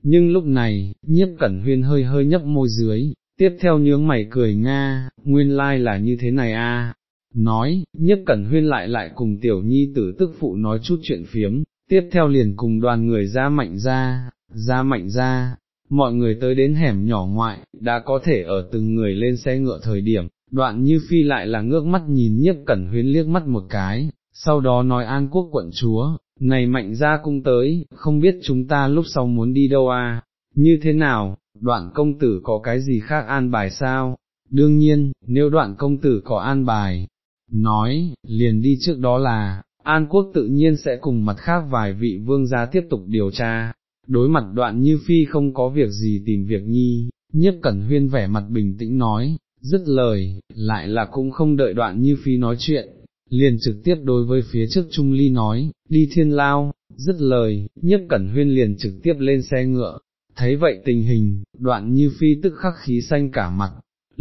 Nhưng lúc này, nhiếp cẩn huyên hơi hơi nhấp môi dưới, tiếp theo nhướng mày cười nga, nguyên lai like là như thế này a. Nói, nhất cẩn huyên lại lại cùng tiểu nhi tử tức phụ nói chút chuyện phiếm, tiếp theo liền cùng đoàn người ra mạnh ra, ra mạnh ra, mọi người tới đến hẻm nhỏ ngoại, đã có thể ở từng người lên xe ngựa thời điểm, đoạn như phi lại là ngước mắt nhìn nhiếp cẩn huyên liếc mắt một cái, sau đó nói an quốc quận chúa, này mạnh ra cung tới, không biết chúng ta lúc sau muốn đi đâu à, như thế nào, đoạn công tử có cái gì khác an bài sao, đương nhiên, nếu đoạn công tử có an bài, nói, liền đi trước đó là, An Quốc tự nhiên sẽ cùng mặt khác vài vị vương gia tiếp tục điều tra, đối mặt đoạn như phi không có việc gì tìm việc nhi, nhất cẩn huyên vẻ mặt bình tĩnh nói, dứt lời, lại là cũng không đợi đoạn như phi nói chuyện, liền trực tiếp đối với phía trước Trung Ly nói, đi thiên lao, dứt lời, nhất cẩn huyên liền trực tiếp lên xe ngựa, thấy vậy tình hình, đoạn như phi tức khắc khí xanh cả mặt,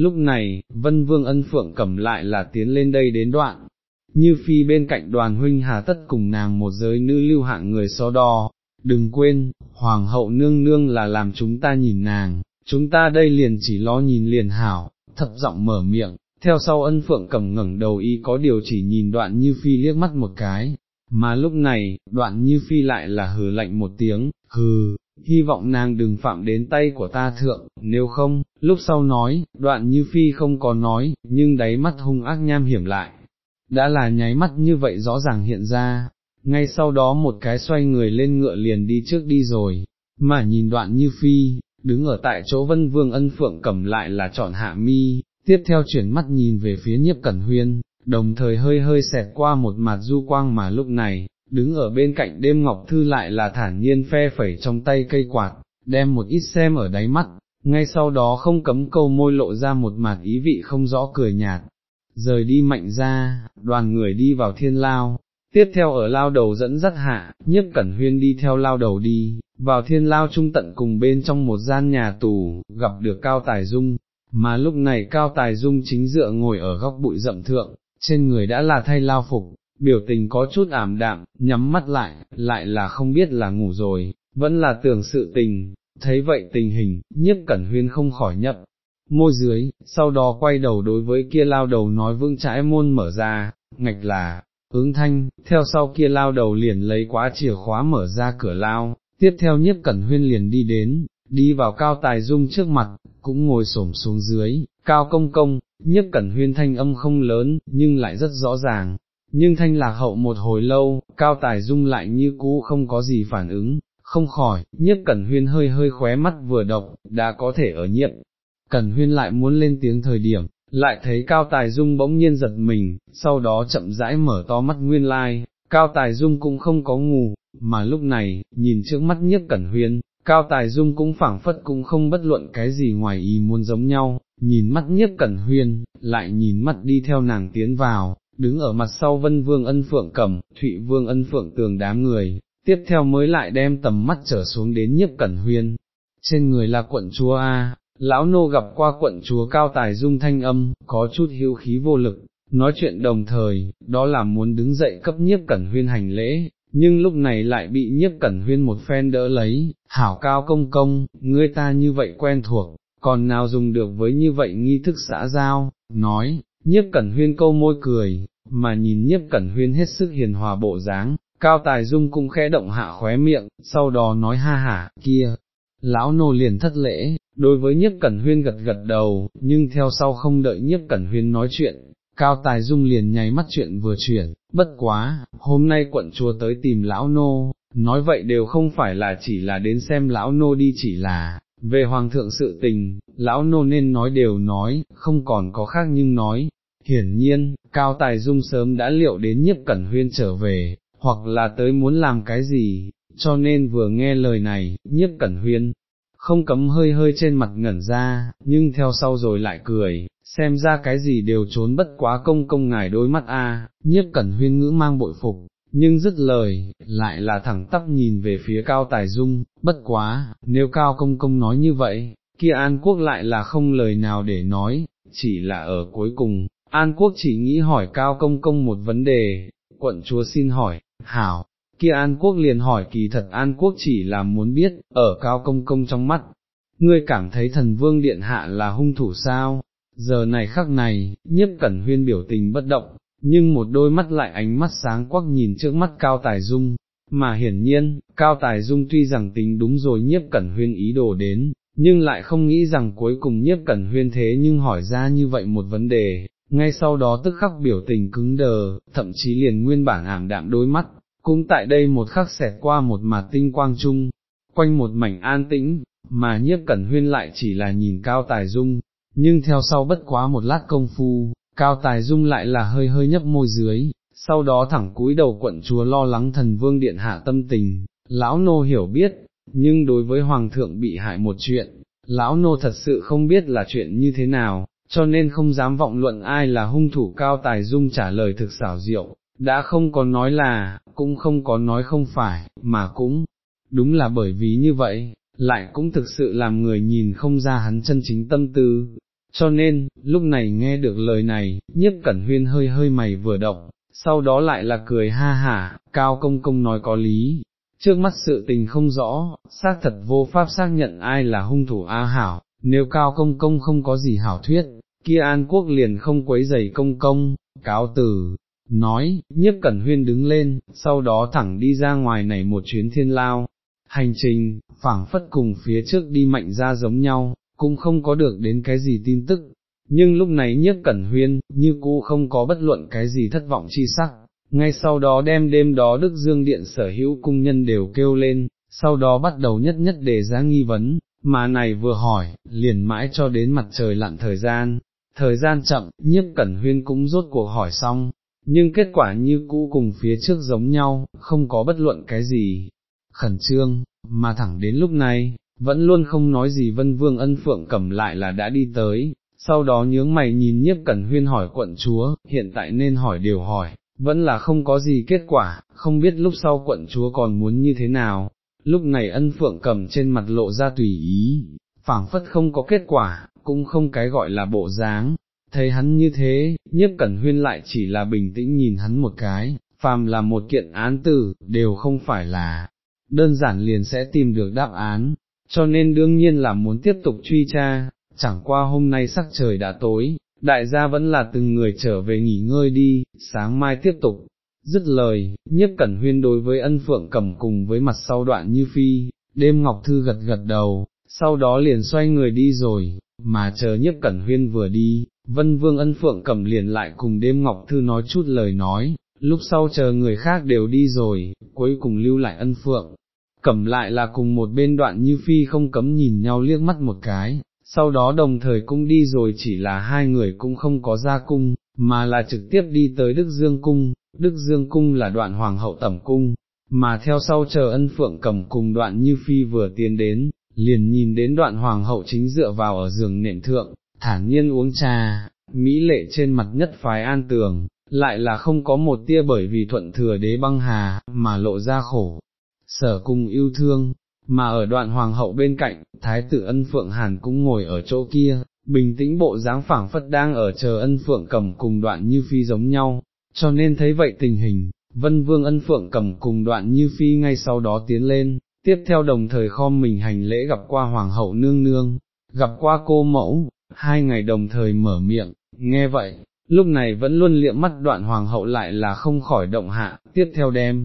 lúc này, vân vương ân phượng cầm lại là tiến lên đây đến đoạn, như phi bên cạnh đoàn huynh hà tất cùng nàng một giới nữ lưu hạng người so đo, đừng quên, hoàng hậu nương nương là làm chúng ta nhìn nàng, chúng ta đây liền chỉ lo nhìn liền hảo, thật giọng mở miệng, theo sau ân phượng cầm ngẩng đầu y có điều chỉ nhìn đoạn như phi liếc mắt một cái, mà lúc này, đoạn như phi lại là hừ lạnh một tiếng, hừ, hy vọng nàng đừng phạm đến tay của ta thượng, nếu không, lúc sau nói, đoạn như phi không có nói, nhưng đáy mắt hung ác nham hiểm lại, đã là nháy mắt như vậy rõ ràng hiện ra, ngay sau đó một cái xoay người lên ngựa liền đi trước đi rồi, mà nhìn đoạn như phi, đứng ở tại chỗ vân vương ân phượng cầm lại là chọn hạ mi, tiếp theo chuyển mắt nhìn về phía nhiếp cẩn huyên, đồng thời hơi hơi xẹt qua một mặt du quang mà lúc này, đứng ở bên cạnh đêm ngọc thư lại là thản nhiên phe phẩy trong tay cây quạt, đem một ít xem ở đáy mắt, ngay sau đó không cấm câu môi lộ ra một mặt ý vị không rõ cười nhạt, rời đi mạnh ra, đoàn người đi vào thiên lao, tiếp theo ở lao đầu dẫn dắt hạ, nhất cẩn huyên đi theo lao đầu đi, vào thiên lao trung tận cùng bên trong một gian nhà tù, gặp được Cao Tài Dung, mà lúc này Cao Tài Dung chính dựa ngồi ở góc bụi rậm thượng, trên người đã là thay lao phục, biểu tình có chút ảm đạm, nhắm mắt lại, lại là không biết là ngủ rồi, vẫn là tưởng sự tình, thấy vậy tình hình, nhiếp cẩn huyên không khỏi nhậm, môi dưới, sau đó quay đầu đối với kia lao đầu nói vương trái môn mở ra, ngạch là, ứng thanh, theo sau kia lao đầu liền lấy quá chìa khóa mở ra cửa lao, tiếp theo nhiếp cẩn huyên liền đi đến, đi vào cao tài dung trước mặt, cũng ngồi xổm xuống dưới, cao công công, nhiếp cẩn huyên thanh âm không lớn, nhưng lại rất rõ ràng, nhưng thanh lạc hậu một hồi lâu, cao tài dung lại như cũ không có gì phản ứng, không khỏi, nhiếp cẩn huyên hơi hơi khóe mắt vừa độc, đã có thể ở nhiệm. Cẩn huyên lại muốn lên tiếng thời điểm, lại thấy cao tài dung bỗng nhiên giật mình, sau đó chậm rãi mở to mắt nguyên lai, cao tài dung cũng không có ngủ, mà lúc này, nhìn trước mắt nhiếp cẩn huyên, cao tài dung cũng phảng phất cũng không bất luận cái gì ngoài ý muốn giống nhau, nhìn mắt nhiếp cẩn huyên, lại nhìn mắt đi theo nàng tiến vào, đứng ở mặt sau vân vương ân phượng cẩm, thụy vương ân phượng tường đám người, tiếp theo mới lại đem tầm mắt trở xuống đến nhiếp cẩn huyên, trên người là quận chúa A, lão nô gặp qua quận chúa cao tài dung thanh âm, có chút hữu khí vô lực, nói chuyện đồng thời, đó là muốn đứng dậy cấp nhiếp cẩn huyên hành lễ, nhưng lúc này lại bị nhiếp cẩn huyên một phen đỡ lấy, hảo cao công công, ngươi ta như vậy quen thuộc, còn nào dùng được với như vậy nghi thức xã giao, nói, nhiếp cẩn huyên câu môi cười, mà nhìn nhiếp cẩn huyên hết sức hiền hòa bộ dáng, cao tài dung cũng khẽ động hạ khóe miệng, sau đó nói ha hả, kia, lão nô liền thất lễ, đối với nhiếp cẩn huyên gật gật đầu, nhưng theo sau không đợi nhiếp cẩn huyên nói chuyện, cao tài dung liền nháy mắt chuyện vừa chuyển, bất quá, hôm nay quận chúa tới tìm lão nô, nói vậy đều không phải là chỉ là đến xem lão nô đi chỉ là, về hoàng thượng sự tình, lão nô nên nói đều nói, không còn có khác nhưng nói, hiển nhiên, cao tài dung sớm đã liệu đến nhiếp cẩn huyên trở về, hoặc là tới muốn làm cái gì, cho nên vừa nghe lời này, nhiếp cẩn huyên, không cấm hơi hơi trên mặt ngẩn ra, nhưng theo sau rồi lại cười, xem ra cái gì đều trốn bất quá công công ngài đôi mắt a, nhiếp cẩn huyên ngữ mang bội phục, nhưng dứt lời, lại là thẳng tắp nhìn về phía cao tài dung, bất quá, nếu cao công công nói như vậy, kia An Quốc lại là không lời nào để nói, chỉ là ở cuối cùng, An Quốc chỉ nghĩ hỏi cao công công một vấn đề, quận chúa xin hỏi, hảo, kia An Quốc liền hỏi kỳ thật An Quốc chỉ là muốn biết, ở cao công công trong mắt, ngươi cảm thấy thần vương điện hạ là hung thủ sao, giờ này khắc này, nhiếp cẩn huyên biểu tình bất động, nhưng một đôi mắt lại ánh mắt sáng quắc nhìn trước mắt Cao Tài Dung, mà hiển nhiên, Cao Tài Dung tuy rằng tính đúng rồi nhiếp cẩn huyên ý đồ đến, nhưng lại không nghĩ rằng cuối cùng nhiếp cẩn huyên thế nhưng hỏi ra như vậy một vấn đề, ngay sau đó tức khắc biểu tình cứng đờ, thậm chí liền nguyên bản ảm đạm đôi mắt, cũng tại đây một khắc xẹt qua một mặt tinh quang trung, quanh một mảnh an tĩnh, mà nhiếp cẩn huyên lại chỉ là nhìn Cao Tài Dung, nhưng theo sau bất quá một lát công phu, cao tài dung lại là hơi hơi nhấp môi dưới, sau đó thẳng cúi đầu quận chúa lo lắng thần vương điện hạ tâm tình, lão nô hiểu biết, nhưng đối với hoàng thượng bị hại một chuyện, lão nô thật sự không biết là chuyện như thế nào, cho nên không dám vọng luận ai là hung thủ. Cao tài dung trả lời thực xảo diệu, đã không có nói là, cũng không có nói không phải, mà cũng, đúng là bởi vì như vậy, lại cũng thực sự làm người nhìn không ra hắn chân chính tâm tư, cho nên, lúc này nghe được lời này, nhiếp cẩn huyên hơi hơi mày vừa động, sau đó lại là cười ha hả, cao công công nói có lý, trước mắt sự tình không rõ, xác thật vô pháp xác nhận ai là hung thủ A hảo, nếu cao công công không có gì hảo thuyết, kia an quốc liền không quấy giày công công, cáo từ, nói, nhiếp cẩn huyên đứng lên, sau đó thẳng đi ra ngoài này một chuyến thiên lao, hành trình, phảng phất cùng phía trước đi mạnh ra giống nhau, cũng không có được đến cái gì tin tức, nhưng lúc này nhiếp cẩn huyên, như cũ không có bất luận cái gì thất vọng chi sắc, ngay sau đó đem đêm đó Đức Dương Điện sở hữu cung nhân đều kêu lên, sau đó bắt đầu nhất nhất đề ra nghi vấn, mà này vừa hỏi, liền mãi cho đến mặt trời lặn thời gian, thời gian chậm, nhiếp cẩn huyên cũng rốt cuộc hỏi xong, nhưng kết quả như cũ cùng phía trước giống nhau, không có bất luận cái gì, khẩn trương, mà thẳng đến lúc này, vẫn luôn không nói gì vân vương ân phượng cầm lại là đã đi tới, sau đó nhướng mày nhìn nhiếp cẩn huyên hỏi quận chúa, hiện tại nên hỏi điều hỏi, vẫn là không có gì kết quả, không biết lúc sau quận chúa còn muốn như thế nào, lúc này ân phượng cầm trên mặt lộ ra tùy ý, phảng phất không có kết quả, cũng không cái gọi là bộ dáng, thấy hắn như thế, nhiếp cẩn huyên lại chỉ là bình tĩnh nhìn hắn một cái, phàm là một kiện án tử, đều không phải là, đơn giản liền sẽ tìm được đáp án, cho nên đương nhiên là muốn tiếp tục truy tra, chẳng qua hôm nay sắc trời đã tối, đại gia vẫn là từng người trở về nghỉ ngơi đi, sáng mai tiếp tục. Dứt lời, nhiếp cẩn huyên đối với ân phượng cầm cùng với mặt sau đoạn như phi, đêm ngọc thư gật gật đầu, sau đó liền xoay người đi rồi, mà chờ nhiếp cẩn huyên vừa đi, vân vương ân phượng cầm liền lại cùng đêm ngọc thư nói chút lời nói, lúc sau chờ người khác đều đi rồi, cuối cùng lưu lại ân phượng. Cẩm lại là cùng một bên đoạn như phi không cấm nhìn nhau liếc mắt một cái, sau đó đồng thời cũng đi rồi chỉ là hai người cũng không có ra cung, mà là trực tiếp đi tới Đức Dương Cung, Đức Dương Cung là đoạn hoàng hậu tẩm cung, mà theo sau chờ ân phượng cầm cùng đoạn như phi vừa tiến đến, liền nhìn đến đoạn hoàng hậu chính dựa vào ở giường nệm thượng, thản nhiên uống trà, mỹ lệ trên mặt nhất phái an tường, lại là không có một tia bởi vì thuận thừa đế băng hà, mà lộ ra khổ, sở cùng yêu thương, mà ở đoạn hoàng hậu bên cạnh, thái tử ân phượng hàn cũng ngồi ở chỗ kia, bình tĩnh bộ dáng phảng phất đang ở chờ ân phượng cầm cùng đoạn như phi giống nhau, cho nên thấy vậy tình hình, vân vương ân phượng cầm cùng đoạn như phi ngay sau đó tiến lên, tiếp theo đồng thời khom mình hành lễ gặp qua hoàng hậu nương nương, gặp qua cô mẫu, hai ngày đồng thời mở miệng, nghe vậy, lúc này vẫn luôn liệm mắt đoạn hoàng hậu lại là không khỏi động hạ, tiếp theo đem,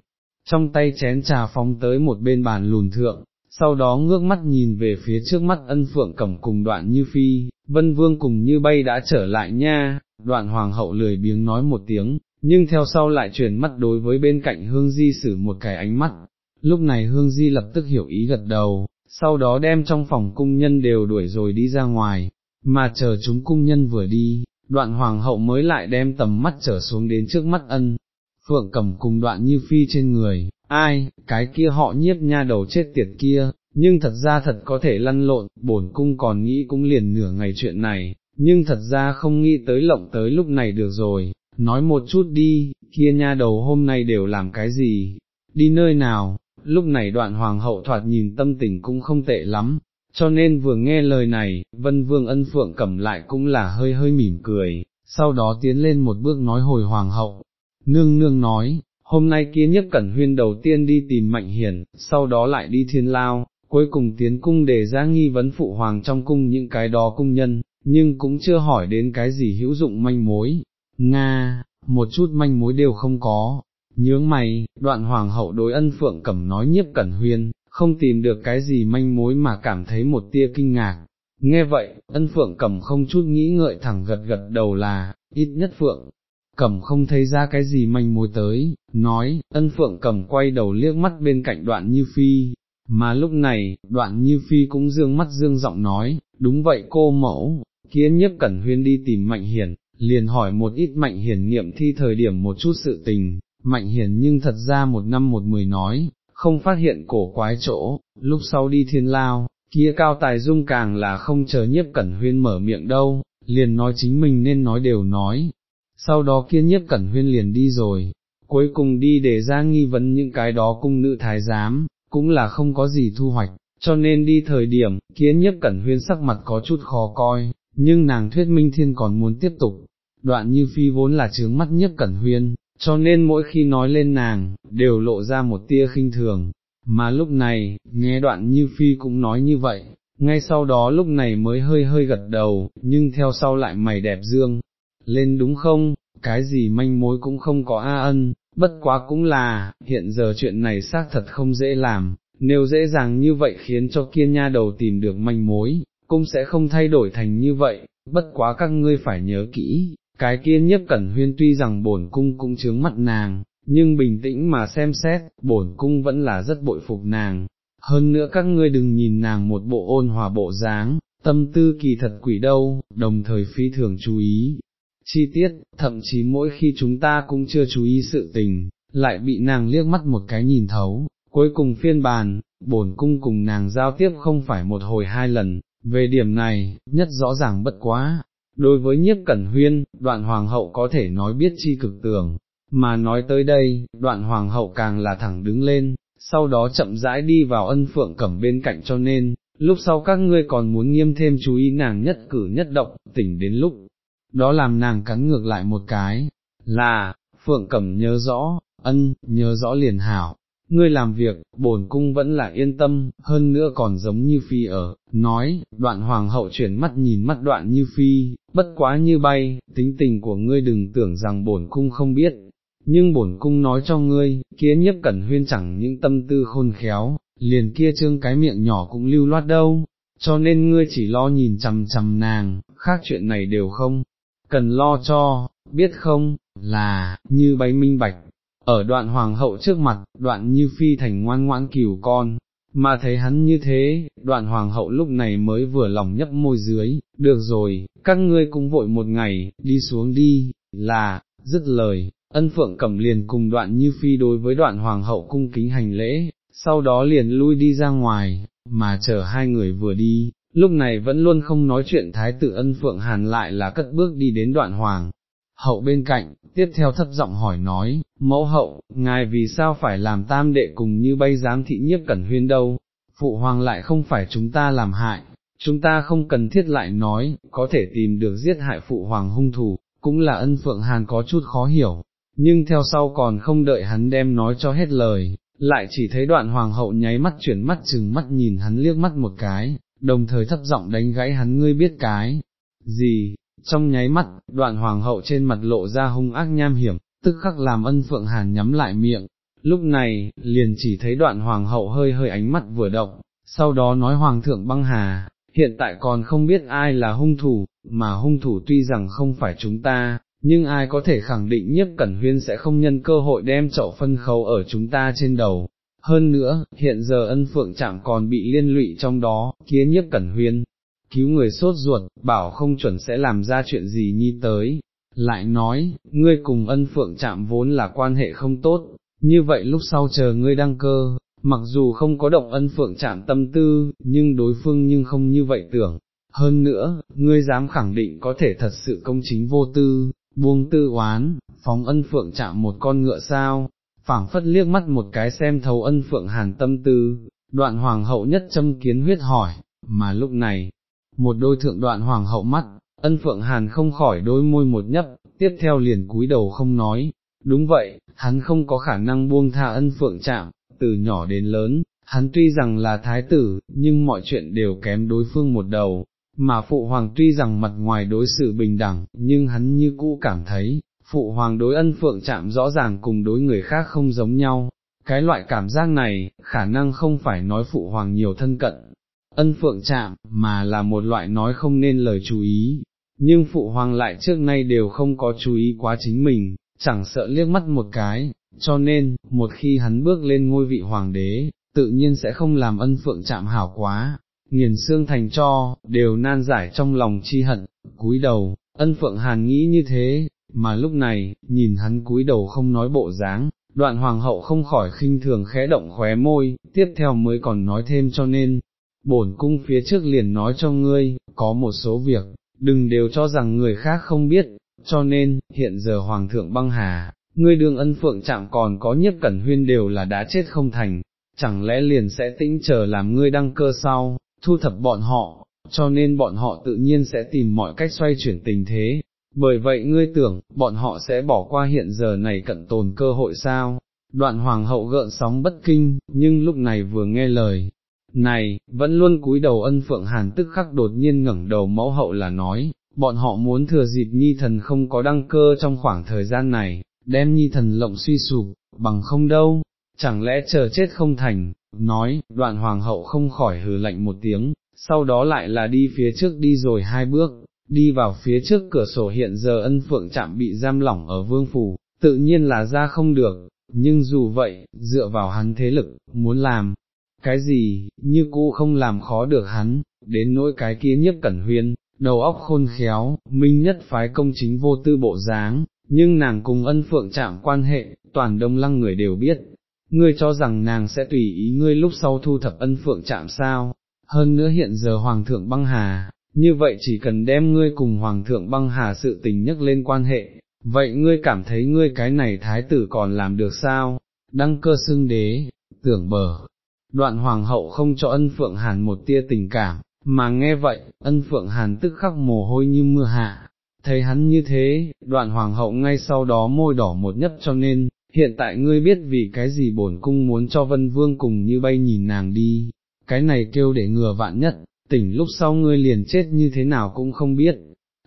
trong tay chén trà phóng tới một bên bàn lùn thượng, sau đó ngước mắt nhìn về phía trước mắt ân phượng cẩm cùng đoạn như phi, vân vương cùng như bay đã trở lại nha, đoạn hoàng hậu lười biếng nói một tiếng, nhưng theo sau lại chuyển mắt đối với bên cạnh hương di sử một cái ánh mắt, lúc này hương di lập tức hiểu ý gật đầu, sau đó đem trong phòng cung nhân đều đuổi rồi đi ra ngoài, mà chờ chúng cung nhân vừa đi, đoạn hoàng hậu mới lại đem tầm mắt trở xuống đến trước mắt ân, phượng cầm cùng đoạn như phi trên người, ai, cái kia họ nhiếp nha đầu chết tiệt kia, nhưng thật ra thật có thể lăn lộn, bổn cung còn nghĩ cũng liền nửa ngày chuyện này, nhưng thật ra không nghĩ tới lộng tới lúc này được rồi, nói một chút đi, kia nha đầu hôm nay đều làm cái gì, đi nơi nào, lúc này đoạn hoàng hậu thoạt nhìn tâm tình cũng không tệ lắm, cho nên vừa nghe lời này, vân vương ân phượng cầm lại cũng là hơi hơi mỉm cười, sau đó tiến lên một bước nói hồi hoàng hậu, nương nương nói, hôm nay kia nhất cẩn huyên đầu tiên đi tìm mạnh hiển, sau đó lại đi thiên lao, cuối cùng tiến cung để ra nghi vấn phụ hoàng trong cung những cái đó cung nhân, nhưng cũng chưa hỏi đến cái gì hữu dụng manh mối, Nga, một chút manh mối đều không có, nhướng mày, đoạn hoàng hậu đối ân phượng cẩm nói nhiếp cẩn huyên, không tìm được cái gì manh mối mà cảm thấy một tia kinh ngạc. Nghe vậy, ân phượng cẩm không chút nghĩ ngợi thẳng gật gật đầu là, ít nhất phượng, cẩm không thấy ra cái gì manh mối tới, nói, ân phượng cẩm quay đầu liếc mắt bên cạnh đoạn như phi, mà lúc này, đoạn như phi cũng dương mắt dương giọng nói, đúng vậy cô mẫu, kiến nhất cẩn huyên đi tìm mạnh hiển, liền hỏi một ít mạnh hiển nghiệm thi thời điểm một chút sự tình, mạnh hiển nhưng thật ra một năm một mười nói, không phát hiện cổ quái chỗ, lúc sau đi thiên lao, kia cao tài dung càng là không chờ nhiếp cẩn huyên mở miệng đâu, liền nói chính mình nên nói đều nói, sau đó kia nhiếp cẩn huyên liền đi rồi, cuối cùng đi để ra nghi vấn những cái đó cung nữ thái giám, cũng là không có gì thu hoạch, cho nên đi thời điểm, kia nhiếp cẩn huyên sắc mặt có chút khó coi, nhưng nàng thuyết minh thiên còn muốn tiếp tục, đoạn như phi vốn là trướng mắt nhiếp cẩn huyên, cho nên mỗi khi nói lên nàng, đều lộ ra một tia khinh thường, mà lúc này, nghe đoạn như phi cũng nói như vậy, ngay sau đó lúc này mới hơi hơi gật đầu, nhưng theo sau lại mày đẹp dương, lên đúng không, cái gì manh mối cũng không có a ân, bất quá cũng là, hiện giờ chuyện này xác thật không dễ làm, nếu dễ dàng như vậy khiến cho kiên nha đầu tìm được manh mối, cũng sẽ không thay đổi thành như vậy, bất quá các ngươi phải nhớ kỹ, cái kia nhất cẩn huyên tuy rằng bổn cung cũng chướng mặt nàng, nhưng bình tĩnh mà xem xét, bổn cung vẫn là rất bội phục nàng, hơn nữa các ngươi đừng nhìn nàng một bộ ôn hòa bộ dáng, tâm tư kỳ thật quỷ đâu, đồng thời phi thường chú ý. Chi tiết, thậm chí mỗi khi chúng ta cũng chưa chú ý sự tình, lại bị nàng liếc mắt một cái nhìn thấu, cuối cùng phiên bàn, bổn cung cùng nàng giao tiếp không phải một hồi hai lần, về điểm này, nhất rõ ràng bất quá, Đối với nhiếp cẩn huyên, đoạn hoàng hậu có thể nói biết chi cực tưởng, mà nói tới đây, đoạn hoàng hậu càng là thẳng đứng lên, sau đó chậm rãi đi vào ân phượng cẩm bên cạnh cho nên, lúc sau các ngươi còn muốn nghiêm thêm chú ý nàng nhất cử nhất động, tỉnh đến lúc, đó làm nàng cắn ngược lại một cái, là, phượng cẩm nhớ rõ, ân, nhớ rõ liền hảo, ngươi làm việc, bổn cung vẫn là yên tâm, hơn nữa còn giống như phi ở, nói, đoạn hoàng hậu chuyển mắt nhìn mắt đoạn như phi, bất quá như bay, tính tình của ngươi đừng tưởng rằng bổn cung không biết, nhưng bổn cung nói cho ngươi, kia nhiếp cẩn huyên chẳng những tâm tư khôn khéo, liền kia trương cái miệng nhỏ cũng lưu loát đâu, cho nên ngươi chỉ lo nhìn chằm chằm nàng, khác chuyện này đều không cần lo cho, biết không, là, như bấy minh bạch, ở đoạn hoàng hậu trước mặt, đoạn như phi thành ngoan ngoãn cừu con, mà thấy hắn như thế, đoạn hoàng hậu lúc này mới vừa lòng nhấp môi dưới, được rồi, các ngươi cũng vội một ngày, đi xuống đi, là, dứt lời, ân phượng cầm liền cùng đoạn như phi đối với đoạn hoàng hậu cung kính hành lễ, sau đó liền lui đi ra ngoài, mà chờ hai người vừa đi, lúc này vẫn luôn không nói chuyện thái tử ân phượng hàn lại là cất bước đi đến đoạn hoàng. Hậu bên cạnh, tiếp theo thấp giọng hỏi nói, mẫu hậu, ngài vì sao phải làm tam đệ cùng như bay giám thị nhiếp cẩn huyên đâu, phụ hoàng lại không phải chúng ta làm hại, chúng ta không cần thiết lại nói, có thể tìm được giết hại phụ hoàng hung thủ, cũng là ân phượng hàn có chút khó hiểu, nhưng theo sau còn không đợi hắn đem nói cho hết lời, lại chỉ thấy đoạn hoàng hậu nháy mắt chuyển mắt chừng mắt nhìn hắn liếc mắt một cái, đồng thời thấp giọng đánh gãy hắn ngươi biết cái, gì, trong nháy mắt, đoạn hoàng hậu trên mặt lộ ra hung ác nham hiểm, tức khắc làm ân phượng hàn nhắm lại miệng, lúc này, liền chỉ thấy đoạn hoàng hậu hơi hơi ánh mắt vừa động, sau đó nói hoàng thượng băng hà, hiện tại còn không biết ai là hung thủ, mà hung thủ tuy rằng không phải chúng ta, nhưng ai có thể khẳng định nhiếp cẩn huyên sẽ không nhân cơ hội đem chậu phân khấu ở chúng ta trên đầu. Hơn nữa, hiện giờ ân phượng chẳng còn bị liên lụy trong đó, kia nhiếp cẩn huyên, cứu người sốt ruột, bảo không chuẩn sẽ làm ra chuyện gì nhi tới. Lại nói, ngươi cùng ân phượng chạm vốn là quan hệ không tốt, như vậy lúc sau chờ ngươi đăng cơ, mặc dù không có động ân phượng chạm tâm tư, nhưng đối phương nhưng không như vậy tưởng. Hơn nữa, ngươi dám khẳng định có thể thật sự công chính vô tư, buông tư oán, phóng ân phượng chạm một con ngựa sao, phảng phất liếc mắt một cái xem thấu ân phượng hàn tâm tư, đoạn hoàng hậu nhất châm kiến huyết hỏi, mà lúc này, một đôi thượng đoạn hoàng hậu mắt, ân phượng hàn không khỏi đôi môi một nhấp, tiếp theo liền cúi đầu không nói, đúng vậy, hắn không có khả năng buông tha ân phượng chạm, từ nhỏ đến lớn, hắn tuy rằng là thái tử, nhưng mọi chuyện đều kém đối phương một đầu, mà phụ hoàng tuy rằng mặt ngoài đối xử bình đẳng, nhưng hắn như cũ cảm thấy, phụ hoàng đối ân phượng chạm rõ ràng cùng đối người khác không giống nhau, cái loại cảm giác này, khả năng không phải nói phụ hoàng nhiều thân cận, ân phượng chạm, mà là một loại nói không nên lời chú ý, nhưng phụ hoàng lại trước nay đều không có chú ý quá chính mình, chẳng sợ liếc mắt một cái, cho nên, một khi hắn bước lên ngôi vị hoàng đế, tự nhiên sẽ không làm ân phượng chạm hảo quá, nghiền xương thành cho, đều nan giải trong lòng chi hận, cúi đầu, ân phượng hàn nghĩ như thế, mà lúc này, nhìn hắn cúi đầu không nói bộ dáng, đoạn hoàng hậu không khỏi khinh thường khẽ động khóe môi, tiếp theo mới còn nói thêm cho nên, bổn cung phía trước liền nói cho ngươi, có một số việc, đừng đều cho rằng người khác không biết, cho nên, hiện giờ hoàng thượng băng hà, ngươi đường ân phượng chạm còn có nhất cẩn huyên đều là đã chết không thành, chẳng lẽ liền sẽ tĩnh chờ làm ngươi đăng cơ sau, thu thập bọn họ, cho nên bọn họ tự nhiên sẽ tìm mọi cách xoay chuyển tình thế, bởi vậy ngươi tưởng, bọn họ sẽ bỏ qua hiện giờ này cận tồn cơ hội sao, đoạn hoàng hậu gợn sóng bất kinh, nhưng lúc này vừa nghe lời. Này, vẫn luôn cúi đầu ân phượng hàn tức khắc đột nhiên ngẩng đầu mẫu hậu là nói, bọn họ muốn thừa dịp nhi thần không có đăng cơ trong khoảng thời gian này, đem nhi thần lộng suy sụp, bằng không đâu, chẳng lẽ chờ chết không thành, nói, đoạn hoàng hậu không khỏi hừ lạnh một tiếng, sau đó lại là đi phía trước đi rồi hai bước, đi vào phía trước cửa sổ hiện giờ ân phượng chạm bị giam lỏng ở vương phủ, tự nhiên là ra không được, nhưng dù vậy, dựa vào hắn thế lực, muốn làm, cái gì, như cũ không làm khó được hắn, đến nỗi cái kia nhất cẩn huyên, đầu óc khôn khéo, minh nhất phái công chính vô tư bộ dáng, nhưng nàng cùng ân phượng chạm quan hệ, toàn đông lăng người đều biết, ngươi cho rằng nàng sẽ tùy ý ngươi lúc sau thu thập ân phượng chạm sao, hơn nữa hiện giờ hoàng thượng băng hà, như vậy chỉ cần đem ngươi cùng hoàng thượng băng hà sự tình nhắc lên quan hệ, vậy ngươi cảm thấy ngươi cái này thái tử còn làm được sao, đăng cơ xưng đế, tưởng bờ. Đoạn hoàng hậu không cho ân phượng hàn một tia tình cảm, mà nghe vậy, ân phượng hàn tức khắc mồ hôi như mưa hạ, thấy hắn như thế, đoạn hoàng hậu ngay sau đó môi đỏ một nhấp cho nên, hiện tại ngươi biết vì cái gì bổn cung muốn cho vân vương cùng như bay nhìn nàng đi, cái này kêu để ngừa vạn nhất, tỉnh lúc sau ngươi liền chết như thế nào cũng không biết,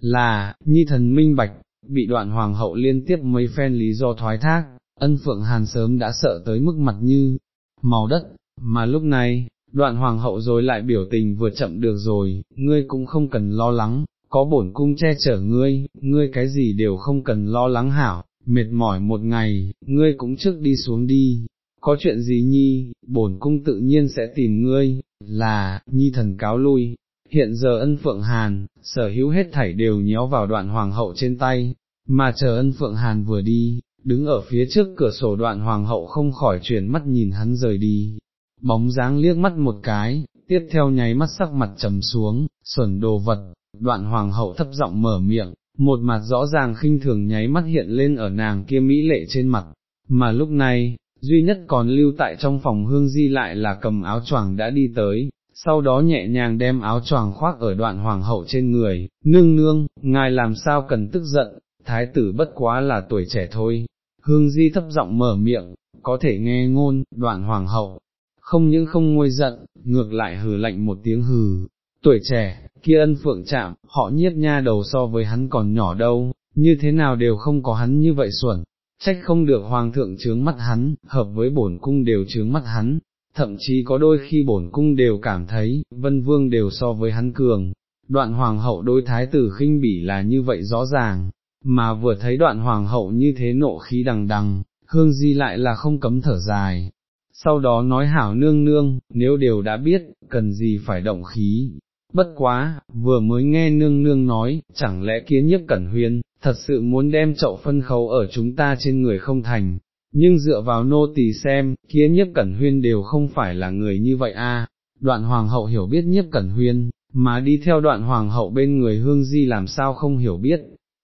là, nhi thần minh bạch, bị đoạn hoàng hậu liên tiếp mấy phen lý do thoái thác, ân phượng hàn sớm đã sợ tới mức mặt như màu đất, mà lúc này, đoạn hoàng hậu rồi lại biểu tình vừa chậm được rồi, ngươi cũng không cần lo lắng, có bổn cung che chở ngươi, ngươi cái gì đều không cần lo lắng hảo, mệt mỏi một ngày, ngươi cũng trước đi xuống đi, có chuyện gì nhi, bổn cung tự nhiên sẽ tìm ngươi, là, nhi thần cáo lui. Hiện giờ ân phượng hàn, sở hữu hết thảy đều nhéo vào đoạn hoàng hậu trên tay, mà chờ ân phượng hàn vừa đi, đứng ở phía trước cửa sổ đoạn hoàng hậu không khỏi chuyển mắt nhìn hắn rời đi, bóng dáng liếc mắt một cái, tiếp theo nháy mắt sắc mặt trầm xuống, xuẩn đồ vật, đoạn hoàng hậu thấp giọng mở miệng, một mặt rõ ràng khinh thường nháy mắt hiện lên ở nàng kia mỹ lệ trên mặt, mà lúc này, duy nhất còn lưu tại trong phòng hương di lại là cầm áo choàng đã đi tới, sau đó nhẹ nhàng đem áo choàng khoác ở đoạn hoàng hậu trên người, nương nương, ngài làm sao cần tức giận, thái tử bất quá là tuổi trẻ thôi, hương di thấp giọng mở miệng, có thể nghe ngôn, đoạn hoàng hậu, không những không nguôi giận, ngược lại hừ lạnh một tiếng hừ, tuổi trẻ, kia ân phượng chạm, họ nhiếp nha đầu so với hắn còn nhỏ đâu, như thế nào đều không có hắn như vậy xuẩn, trách không được hoàng thượng chướng mắt hắn, hợp với bổn cung đều chướng mắt hắn, thậm chí có đôi khi bổn cung đều cảm thấy, vân vương đều so với hắn cường, đoạn hoàng hậu đối thái tử khinh bỉ là như vậy rõ ràng, mà vừa thấy đoạn hoàng hậu như thế nộ khí đằng đằng, hương di lại là không cấm thở dài. Sau đó nói hảo nương nương, nếu đều đã biết, cần gì phải động khí, bất quá, vừa mới nghe nương nương nói, chẳng lẽ kiến nhất cẩn huyên, thật sự muốn đem chậu phân khấu ở chúng ta trên người không thành, nhưng dựa vào nô tỳ xem, kia nhiếp cẩn huyên đều không phải là người như vậy a. đoạn hoàng hậu hiểu biết nhiếp cẩn huyên, mà đi theo đoạn hoàng hậu bên người hương di làm sao không hiểu biết,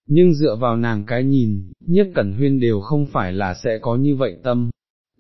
nhưng dựa vào nàng cái nhìn, nhiếp cẩn huyên đều không phải là sẽ có như vậy tâm,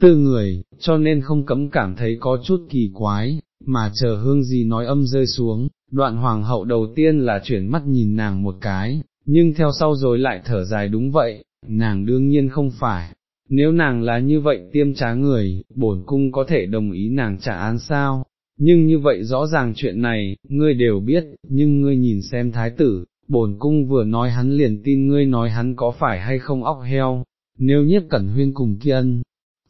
tư người, cho nên không cấm cảm thấy có chút kỳ quái, mà chờ hương gì nói âm rơi xuống, đoạn hoàng hậu đầu tiên là chuyển mắt nhìn nàng một cái, nhưng theo sau rồi lại thở dài đúng vậy, nàng đương nhiên không phải, nếu nàng là như vậy tiêm trá người, bổn cung có thể đồng ý nàng trả án sao, nhưng như vậy rõ ràng chuyện này, ngươi đều biết, nhưng ngươi nhìn xem thái tử, bổn cung vừa nói hắn liền tin ngươi nói hắn có phải hay không óc heo, nếu nhiếp cẩn huyên cùng kiên,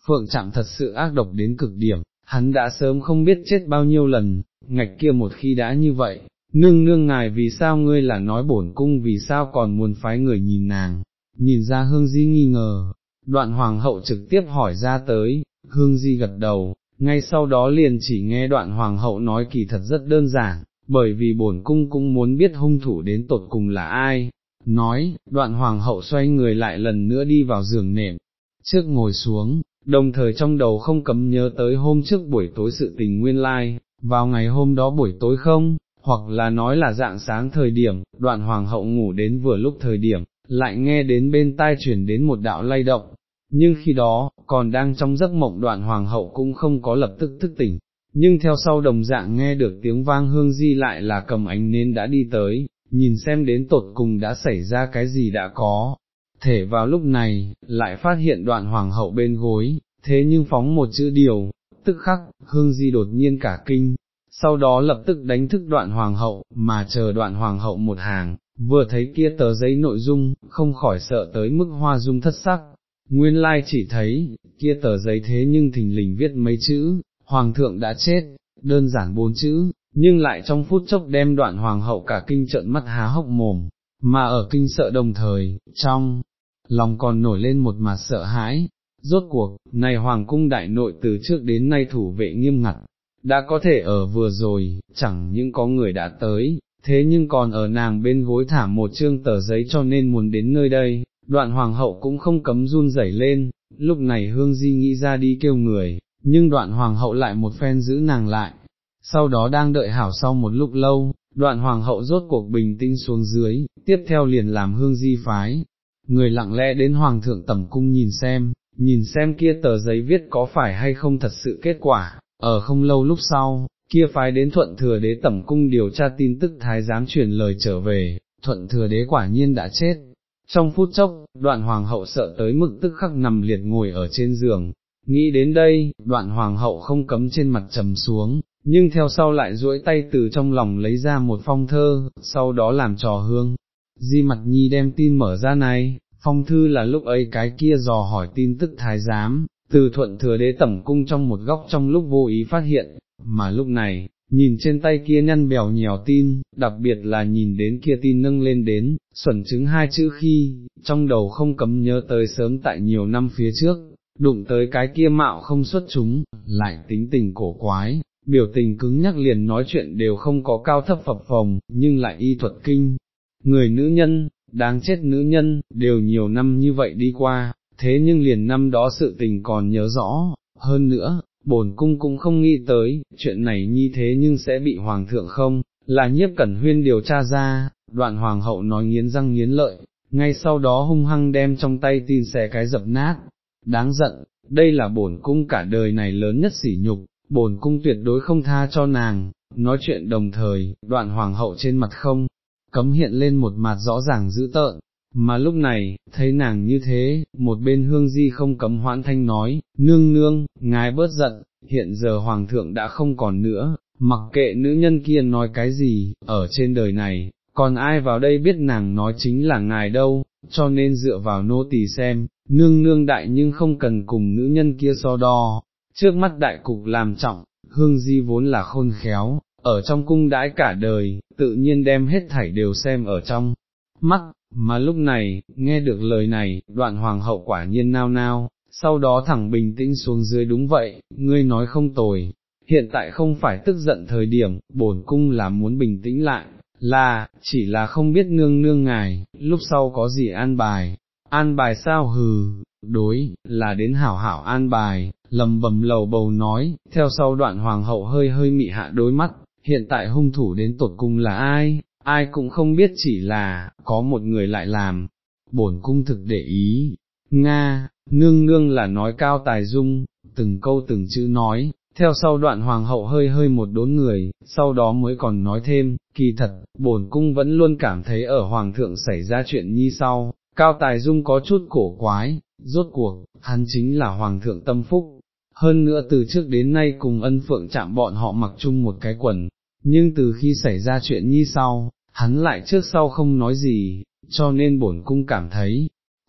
phượng chạm thật sự ác độc đến cực điểm, hắn đã sớm không biết chết bao nhiêu lần, ngạch kia một khi đã như vậy, nương nương ngài vì sao ngươi là nói bổn cung vì sao còn muốn phái người nhìn nàng, nhìn ra hương di nghi ngờ, đoạn hoàng hậu trực tiếp hỏi ra tới, hương di gật đầu, ngay sau đó liền chỉ nghe đoạn hoàng hậu nói kỳ thật rất đơn giản, bởi vì bổn cung cũng muốn biết hung thủ đến tột cùng là ai, nói, đoạn hoàng hậu xoay người lại lần nữa đi vào giường nệm, trước ngồi xuống, đồng thời trong đầu không cấm nhớ tới hôm trước buổi tối sự tình nguyên lai, vào ngày hôm đó buổi tối không, hoặc là nói là dạng sáng thời điểm, đoạn hoàng hậu ngủ đến vừa lúc thời điểm, lại nghe đến bên tai chuyển đến một đạo lay động, nhưng khi đó, còn đang trong giấc mộng đoạn hoàng hậu cũng không có lập tức thức tỉnh, nhưng theo sau đồng dạng nghe được tiếng vang hương di lại là cầm ánh nên đã đi tới, nhìn xem đến tột cùng đã xảy ra cái gì đã có, thể vào lúc này, lại phát hiện đoạn hoàng hậu bên gối, thế nhưng phóng một chữ điều, tức khắc, hương di đột nhiên cả kinh, sau đó lập tức đánh thức đoạn hoàng hậu, mà chờ đoạn hoàng hậu một hàng, vừa thấy kia tờ giấy nội dung, không khỏi sợ tới mức hoa dung thất sắc, nguyên lai chỉ thấy, kia tờ giấy thế nhưng thình lình viết mấy chữ, hoàng thượng đã chết, đơn giản bốn chữ, nhưng lại trong phút chốc đem đoạn hoàng hậu cả kinh trợn mắt há hốc mồm, mà ở kinh sợ đồng thời, trong lòng còn nổi lên một mặt sợ hãi, rốt cuộc, này hoàng cung đại nội từ trước đến nay thủ vệ nghiêm ngặt, đã có thể ở vừa rồi, chẳng những có người đã tới, thế nhưng còn ở nàng bên gối thả một chương tờ giấy cho nên muốn đến nơi đây, đoạn hoàng hậu cũng không cấm run rẩy lên, lúc này hương di nghĩ ra đi kêu người, nhưng đoạn hoàng hậu lại một phen giữ nàng lại, sau đó đang đợi hảo sau một lúc lâu, đoạn hoàng hậu rốt cuộc bình tĩnh xuống dưới, tiếp theo liền làm hương di phái, người lặng lẽ đến hoàng thượng tẩm cung nhìn xem, nhìn xem kia tờ giấy viết có phải hay không thật sự kết quả, ở không lâu lúc sau, kia phái đến thuận thừa đế tẩm cung điều tra tin tức thái giám truyền lời trở về, thuận thừa đế quả nhiên đã chết. Trong phút chốc, đoạn hoàng hậu sợ tới mức tức khắc nằm liệt ngồi ở trên giường, nghĩ đến đây, đoạn hoàng hậu không cấm trên mặt trầm xuống, nhưng theo sau lại duỗi tay từ trong lòng lấy ra một phong thơ, sau đó làm trò hương. Di mặt nhi đem tin mở ra này, phong thư là lúc ấy cái kia dò hỏi tin tức thái giám, từ thuận thừa đế tẩm cung trong một góc trong lúc vô ý phát hiện, mà lúc này, nhìn trên tay kia nhăn bèo nhèo tin, đặc biệt là nhìn đến kia tin nâng lên đến, xuẩn chứng hai chữ khi, trong đầu không cấm nhớ tới sớm tại nhiều năm phía trước, đụng tới cái kia mạo không xuất chúng, lại tính tình cổ quái, biểu tình cứng nhắc liền nói chuyện đều không có cao thấp phập phồng, nhưng lại y thuật kinh. Người nữ nhân, đáng chết nữ nhân, đều nhiều năm như vậy đi qua, thế nhưng liền năm đó sự tình còn nhớ rõ, hơn nữa, bổn cung cũng không nghĩ tới, chuyện này như thế nhưng sẽ bị hoàng thượng không, là nhiếp cẩn huyên điều tra ra, đoạn hoàng hậu nói nghiến răng nghiến lợi, ngay sau đó hung hăng đem trong tay tin xé cái dập nát, đáng giận, đây là bổn cung cả đời này lớn nhất sỉ nhục, bổn cung tuyệt đối không tha cho nàng, nói chuyện đồng thời, đoạn hoàng hậu trên mặt không, cấm hiện lên một mặt rõ ràng dữ tợn, mà lúc này, thấy nàng như thế, một bên hương di không cấm hoãn thanh nói, nương nương, ngài bớt giận, hiện giờ hoàng thượng đã không còn nữa, mặc kệ nữ nhân kia nói cái gì, ở trên đời này, còn ai vào đây biết nàng nói chính là ngài đâu, cho nên dựa vào nô tỳ xem, nương nương đại nhưng không cần cùng nữ nhân kia so đo, trước mắt đại cục làm trọng, hương di vốn là khôn khéo, ở trong cung đãi cả đời, tự nhiên đem hết thảy đều xem ở trong mắt, mà lúc này, nghe được lời này, đoạn hoàng hậu quả nhiên nao nao, sau đó thẳng bình tĩnh xuống dưới đúng vậy, ngươi nói không tồi, hiện tại không phải tức giận thời điểm, bổn cung là muốn bình tĩnh lại, là, chỉ là không biết nương nương ngài, lúc sau có gì an bài, an bài sao hừ, đối, là đến hảo hảo an bài, lầm bầm lầu bầu nói, theo sau đoạn hoàng hậu hơi hơi mị hạ đôi mắt, hiện tại hung thủ đến tột cung là ai, ai cũng không biết chỉ là, có một người lại làm, bổn cung thực để ý, Nga, nương nương là nói cao tài dung, từng câu từng chữ nói, theo sau đoạn hoàng hậu hơi hơi một đốn người, sau đó mới còn nói thêm, kỳ thật, bổn cung vẫn luôn cảm thấy ở hoàng thượng xảy ra chuyện như sau, cao tài dung có chút cổ quái, rốt cuộc, hắn chính là hoàng thượng tâm phúc. Hơn nữa từ trước đến nay cùng ân phượng chạm bọn họ mặc chung một cái quần, nhưng từ khi xảy ra chuyện như sau, hắn lại trước sau không nói gì, cho nên bổn cung cảm thấy,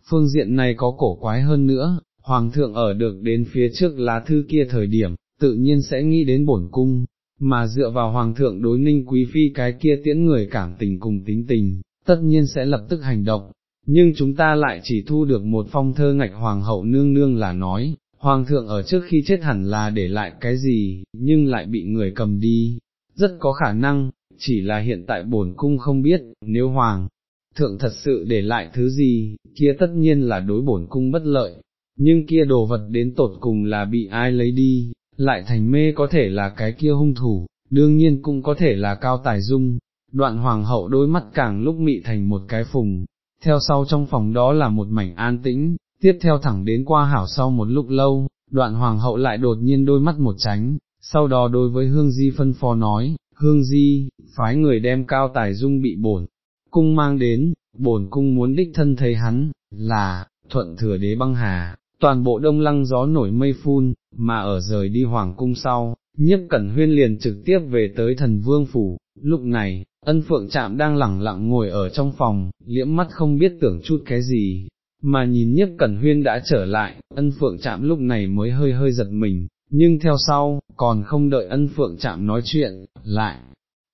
phương diện này có cổ quái hơn nữa, hoàng thượng ở được đến phía trước lá thư kia thời điểm, tự nhiên sẽ nghĩ đến bổn cung, mà dựa vào hoàng thượng đối ninh quý phi cái kia tiễn người cảm tình cùng tính tình, tất nhiên sẽ lập tức hành động, nhưng chúng ta lại chỉ thu được một phong thơ ngạch hoàng hậu nương nương là nói, hoàng thượng ở trước khi chết hẳn là để lại cái gì, nhưng lại bị người cầm đi, rất có khả năng, chỉ là hiện tại bổn cung không biết, nếu hoàng thượng thật sự để lại thứ gì, kia tất nhiên là đối bổn cung bất lợi, nhưng kia đồ vật đến tột cùng là bị ai lấy đi, lại thành mê có thể là cái kia hung thủ, đương nhiên cũng có thể là cao tài dung, đoạn hoàng hậu đôi mắt càng lúc mị thành một cái phùng, theo sau trong phòng đó là một mảnh an tĩnh, tiếp theo thẳng đến qua hảo sau một lúc lâu, đoạn hoàng hậu lại đột nhiên đôi mắt một tránh, sau đó đối với hương di phân phó nói, hương di, phái người đem cao tài dung bị bổn, cung mang đến, bổn cung muốn đích thân thấy hắn, là, thuận thừa đế băng hà, toàn bộ đông lăng gió nổi mây phun, mà ở rời đi hoàng cung sau, nhiếp cẩn huyên liền trực tiếp về tới thần vương phủ, lúc này, ân phượng chạm đang lẳng lặng ngồi ở trong phòng, liễm mắt không biết tưởng chút cái gì, mà nhìn nhất cẩn huyên đã trở lại, ân phượng chạm lúc này mới hơi hơi giật mình, nhưng theo sau, còn không đợi ân phượng chạm nói chuyện, lại,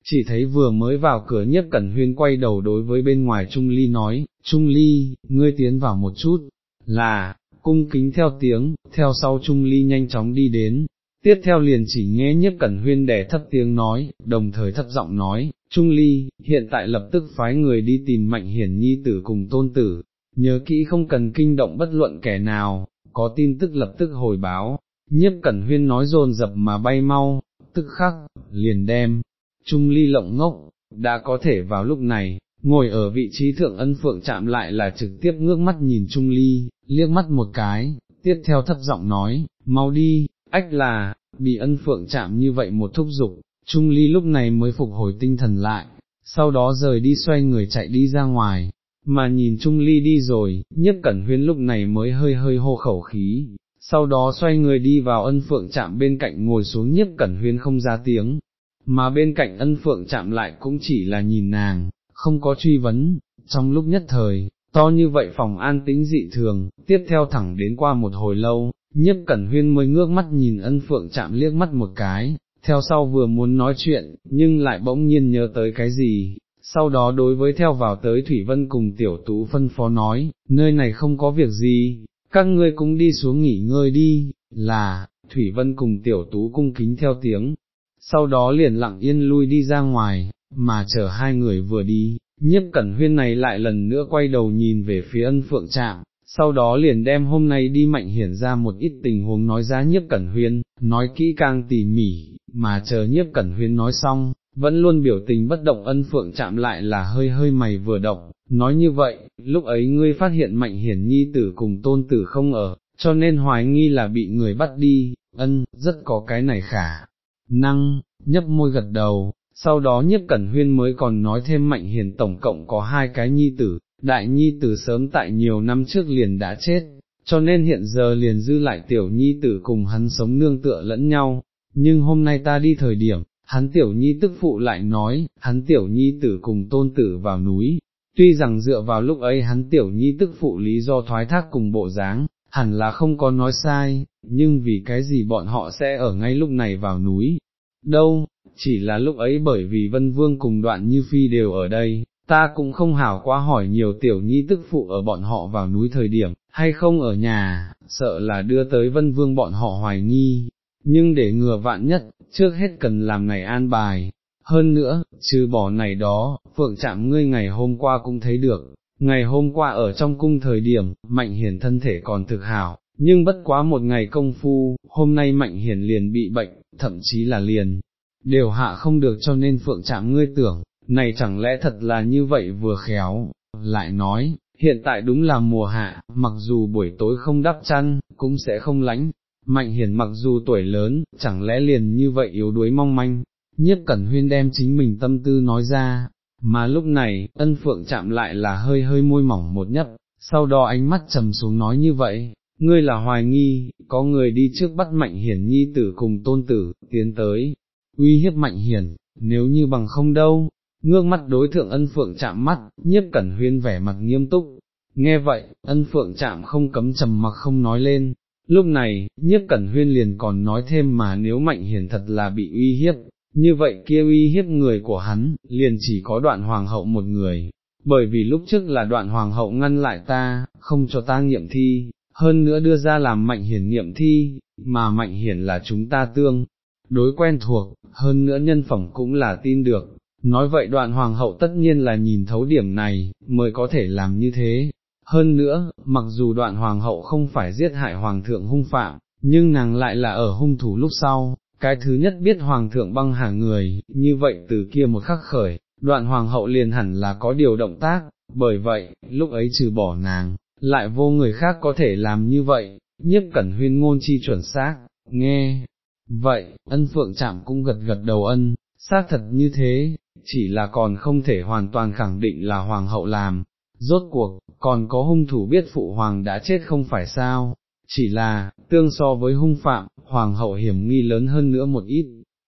chỉ thấy vừa mới vào cửa nhất cẩn huyên quay đầu đối với bên ngoài Trung Ly nói, Trung Ly, ngươi tiến vào một chút, là, cung kính theo tiếng, theo sau Trung Ly nhanh chóng đi đến, tiếp theo liền chỉ nghe nhất cẩn huyên đẻ thấp tiếng nói, đồng thời thấp giọng nói, Trung Ly, hiện tại lập tức phái người đi tìm mạnh hiển nhi tử cùng tôn tử, nhớ kỹ không cần kinh động bất luận kẻ nào, có tin tức lập tức hồi báo, nhiếp cẩn huyên nói dồn dập mà bay mau, tức khắc, liền đem, trung ly lộng ngốc, đã có thể vào lúc này, ngồi ở vị trí thượng ân phượng chạm lại là trực tiếp ngước mắt nhìn trung ly, liếc mắt một cái, tiếp theo thấp giọng nói, mau đi, ách là, bị ân phượng chạm như vậy một thúc giục, trung ly lúc này mới phục hồi tinh thần lại, sau đó rời đi xoay người chạy đi ra ngoài, mà nhìn Trung Ly đi rồi, nhất cẩn huyên lúc này mới hơi hơi hô khẩu khí, sau đó xoay người đi vào ân phượng chạm bên cạnh ngồi xuống Nhất cẩn huyên không ra tiếng, mà bên cạnh ân phượng chạm lại cũng chỉ là nhìn nàng, không có truy vấn, trong lúc nhất thời, to như vậy phòng an tĩnh dị thường, tiếp theo thẳng đến qua một hồi lâu, Nhất cẩn huyên mới ngước mắt nhìn ân phượng chạm liếc mắt một cái, theo sau vừa muốn nói chuyện, nhưng lại bỗng nhiên nhớ tới cái gì, sau đó đối với theo vào tới Thủy Vân cùng tiểu tú phân phó nói, nơi này không có việc gì, các ngươi cũng đi xuống nghỉ ngơi đi, là, Thủy Vân cùng tiểu tú cung kính theo tiếng, sau đó liền lặng yên lui đi ra ngoài, mà chờ hai người vừa đi, nhiếp cẩn huyên này lại lần nữa quay đầu nhìn về phía ân phượng trạm, sau đó liền đem hôm nay đi mạnh hiển ra một ít tình huống nói ra nhiếp cẩn huyên, nói kỹ càng tỉ mỉ, mà chờ nhiếp cẩn huyên nói xong, vẫn luôn biểu tình bất động ân phượng chạm lại là hơi hơi mày vừa động, nói như vậy, lúc ấy ngươi phát hiện mạnh hiển nhi tử cùng tôn tử không ở, cho nên hoài nghi là bị người bắt đi, ân, rất có cái này khả, năng, nhấp môi gật đầu, sau đó nhiếp cẩn huyên mới còn nói thêm mạnh hiền tổng cộng có hai cái nhi tử, đại nhi tử sớm tại nhiều năm trước liền đã chết, cho nên hiện giờ liền dư lại tiểu nhi tử cùng hắn sống nương tựa lẫn nhau, nhưng hôm nay ta đi thời điểm, hắn tiểu nhi tức phụ lại nói, hắn tiểu nhi tử cùng tôn tử vào núi, tuy rằng dựa vào lúc ấy hắn tiểu nhi tức phụ lý do thoái thác cùng bộ dáng, hẳn là không có nói sai, nhưng vì cái gì bọn họ sẽ ở ngay lúc này vào núi, đâu, chỉ là lúc ấy bởi vì vân vương cùng đoạn như phi đều ở đây, ta cũng không hảo quá hỏi nhiều tiểu nhi tức phụ ở bọn họ vào núi thời điểm, hay không ở nhà, sợ là đưa tới vân vương bọn họ hoài nghi, nhưng để ngừa vạn nhất, trước hết cần làm ngày an bài. Hơn nữa, trừ bỏ này đó, phượng chạm ngươi ngày hôm qua cũng thấy được, ngày hôm qua ở trong cung thời điểm, mạnh hiển thân thể còn thực hảo, nhưng bất quá một ngày công phu, hôm nay mạnh hiển liền bị bệnh, thậm chí là liền, đều hạ không được cho nên phượng chạm ngươi tưởng, này chẳng lẽ thật là như vậy vừa khéo, lại nói, hiện tại đúng là mùa hạ, mặc dù buổi tối không đắp chăn, cũng sẽ không lánh, mạnh hiển mặc dù tuổi lớn, chẳng lẽ liền như vậy yếu đuối mong manh, Nhất cẩn huyên đem chính mình tâm tư nói ra, mà lúc này, ân phượng chạm lại là hơi hơi môi mỏng một nhấp, sau đó ánh mắt trầm xuống nói như vậy, ngươi là hoài nghi, có người đi trước bắt mạnh hiển nhi tử cùng tôn tử, tiến tới, uy hiếp mạnh hiển, nếu như bằng không đâu, ngước mắt đối thượng ân phượng chạm mắt, nhiếp cẩn huyên vẻ mặt nghiêm túc, nghe vậy, ân phượng chạm không cấm trầm mặc không nói lên, lúc này, nhiếp cẩn huyên liền còn nói thêm mà nếu mạnh hiển thật là bị uy hiếp, như vậy kia uy hiếp người của hắn, liền chỉ có đoạn hoàng hậu một người, bởi vì lúc trước là đoạn hoàng hậu ngăn lại ta, không cho ta nghiệm thi, hơn nữa đưa ra làm mạnh hiển nghiệm thi, mà mạnh hiển là chúng ta tương, đối quen thuộc, hơn nữa nhân phẩm cũng là tin được, nói vậy đoạn hoàng hậu tất nhiên là nhìn thấu điểm này, mới có thể làm như thế. Hơn nữa, mặc dù đoạn hoàng hậu không phải giết hại hoàng thượng hung phạm, nhưng nàng lại là ở hung thủ lúc sau, cái thứ nhất biết hoàng thượng băng hà người, như vậy từ kia một khắc khởi, đoạn hoàng hậu liền hẳn là có điều động tác, bởi vậy, lúc ấy trừ bỏ nàng, lại vô người khác có thể làm như vậy, nhiếp cẩn huyên ngôn chi chuẩn xác, nghe. Vậy, ân phượng chạm cũng gật gật đầu ân, xác thật như thế, chỉ là còn không thể hoàn toàn khẳng định là hoàng hậu làm, rốt cuộc, còn có hung thủ biết phụ hoàng đã chết không phải sao, chỉ là, tương so với hung phạm, hoàng hậu hiểm nghi lớn hơn nữa một ít,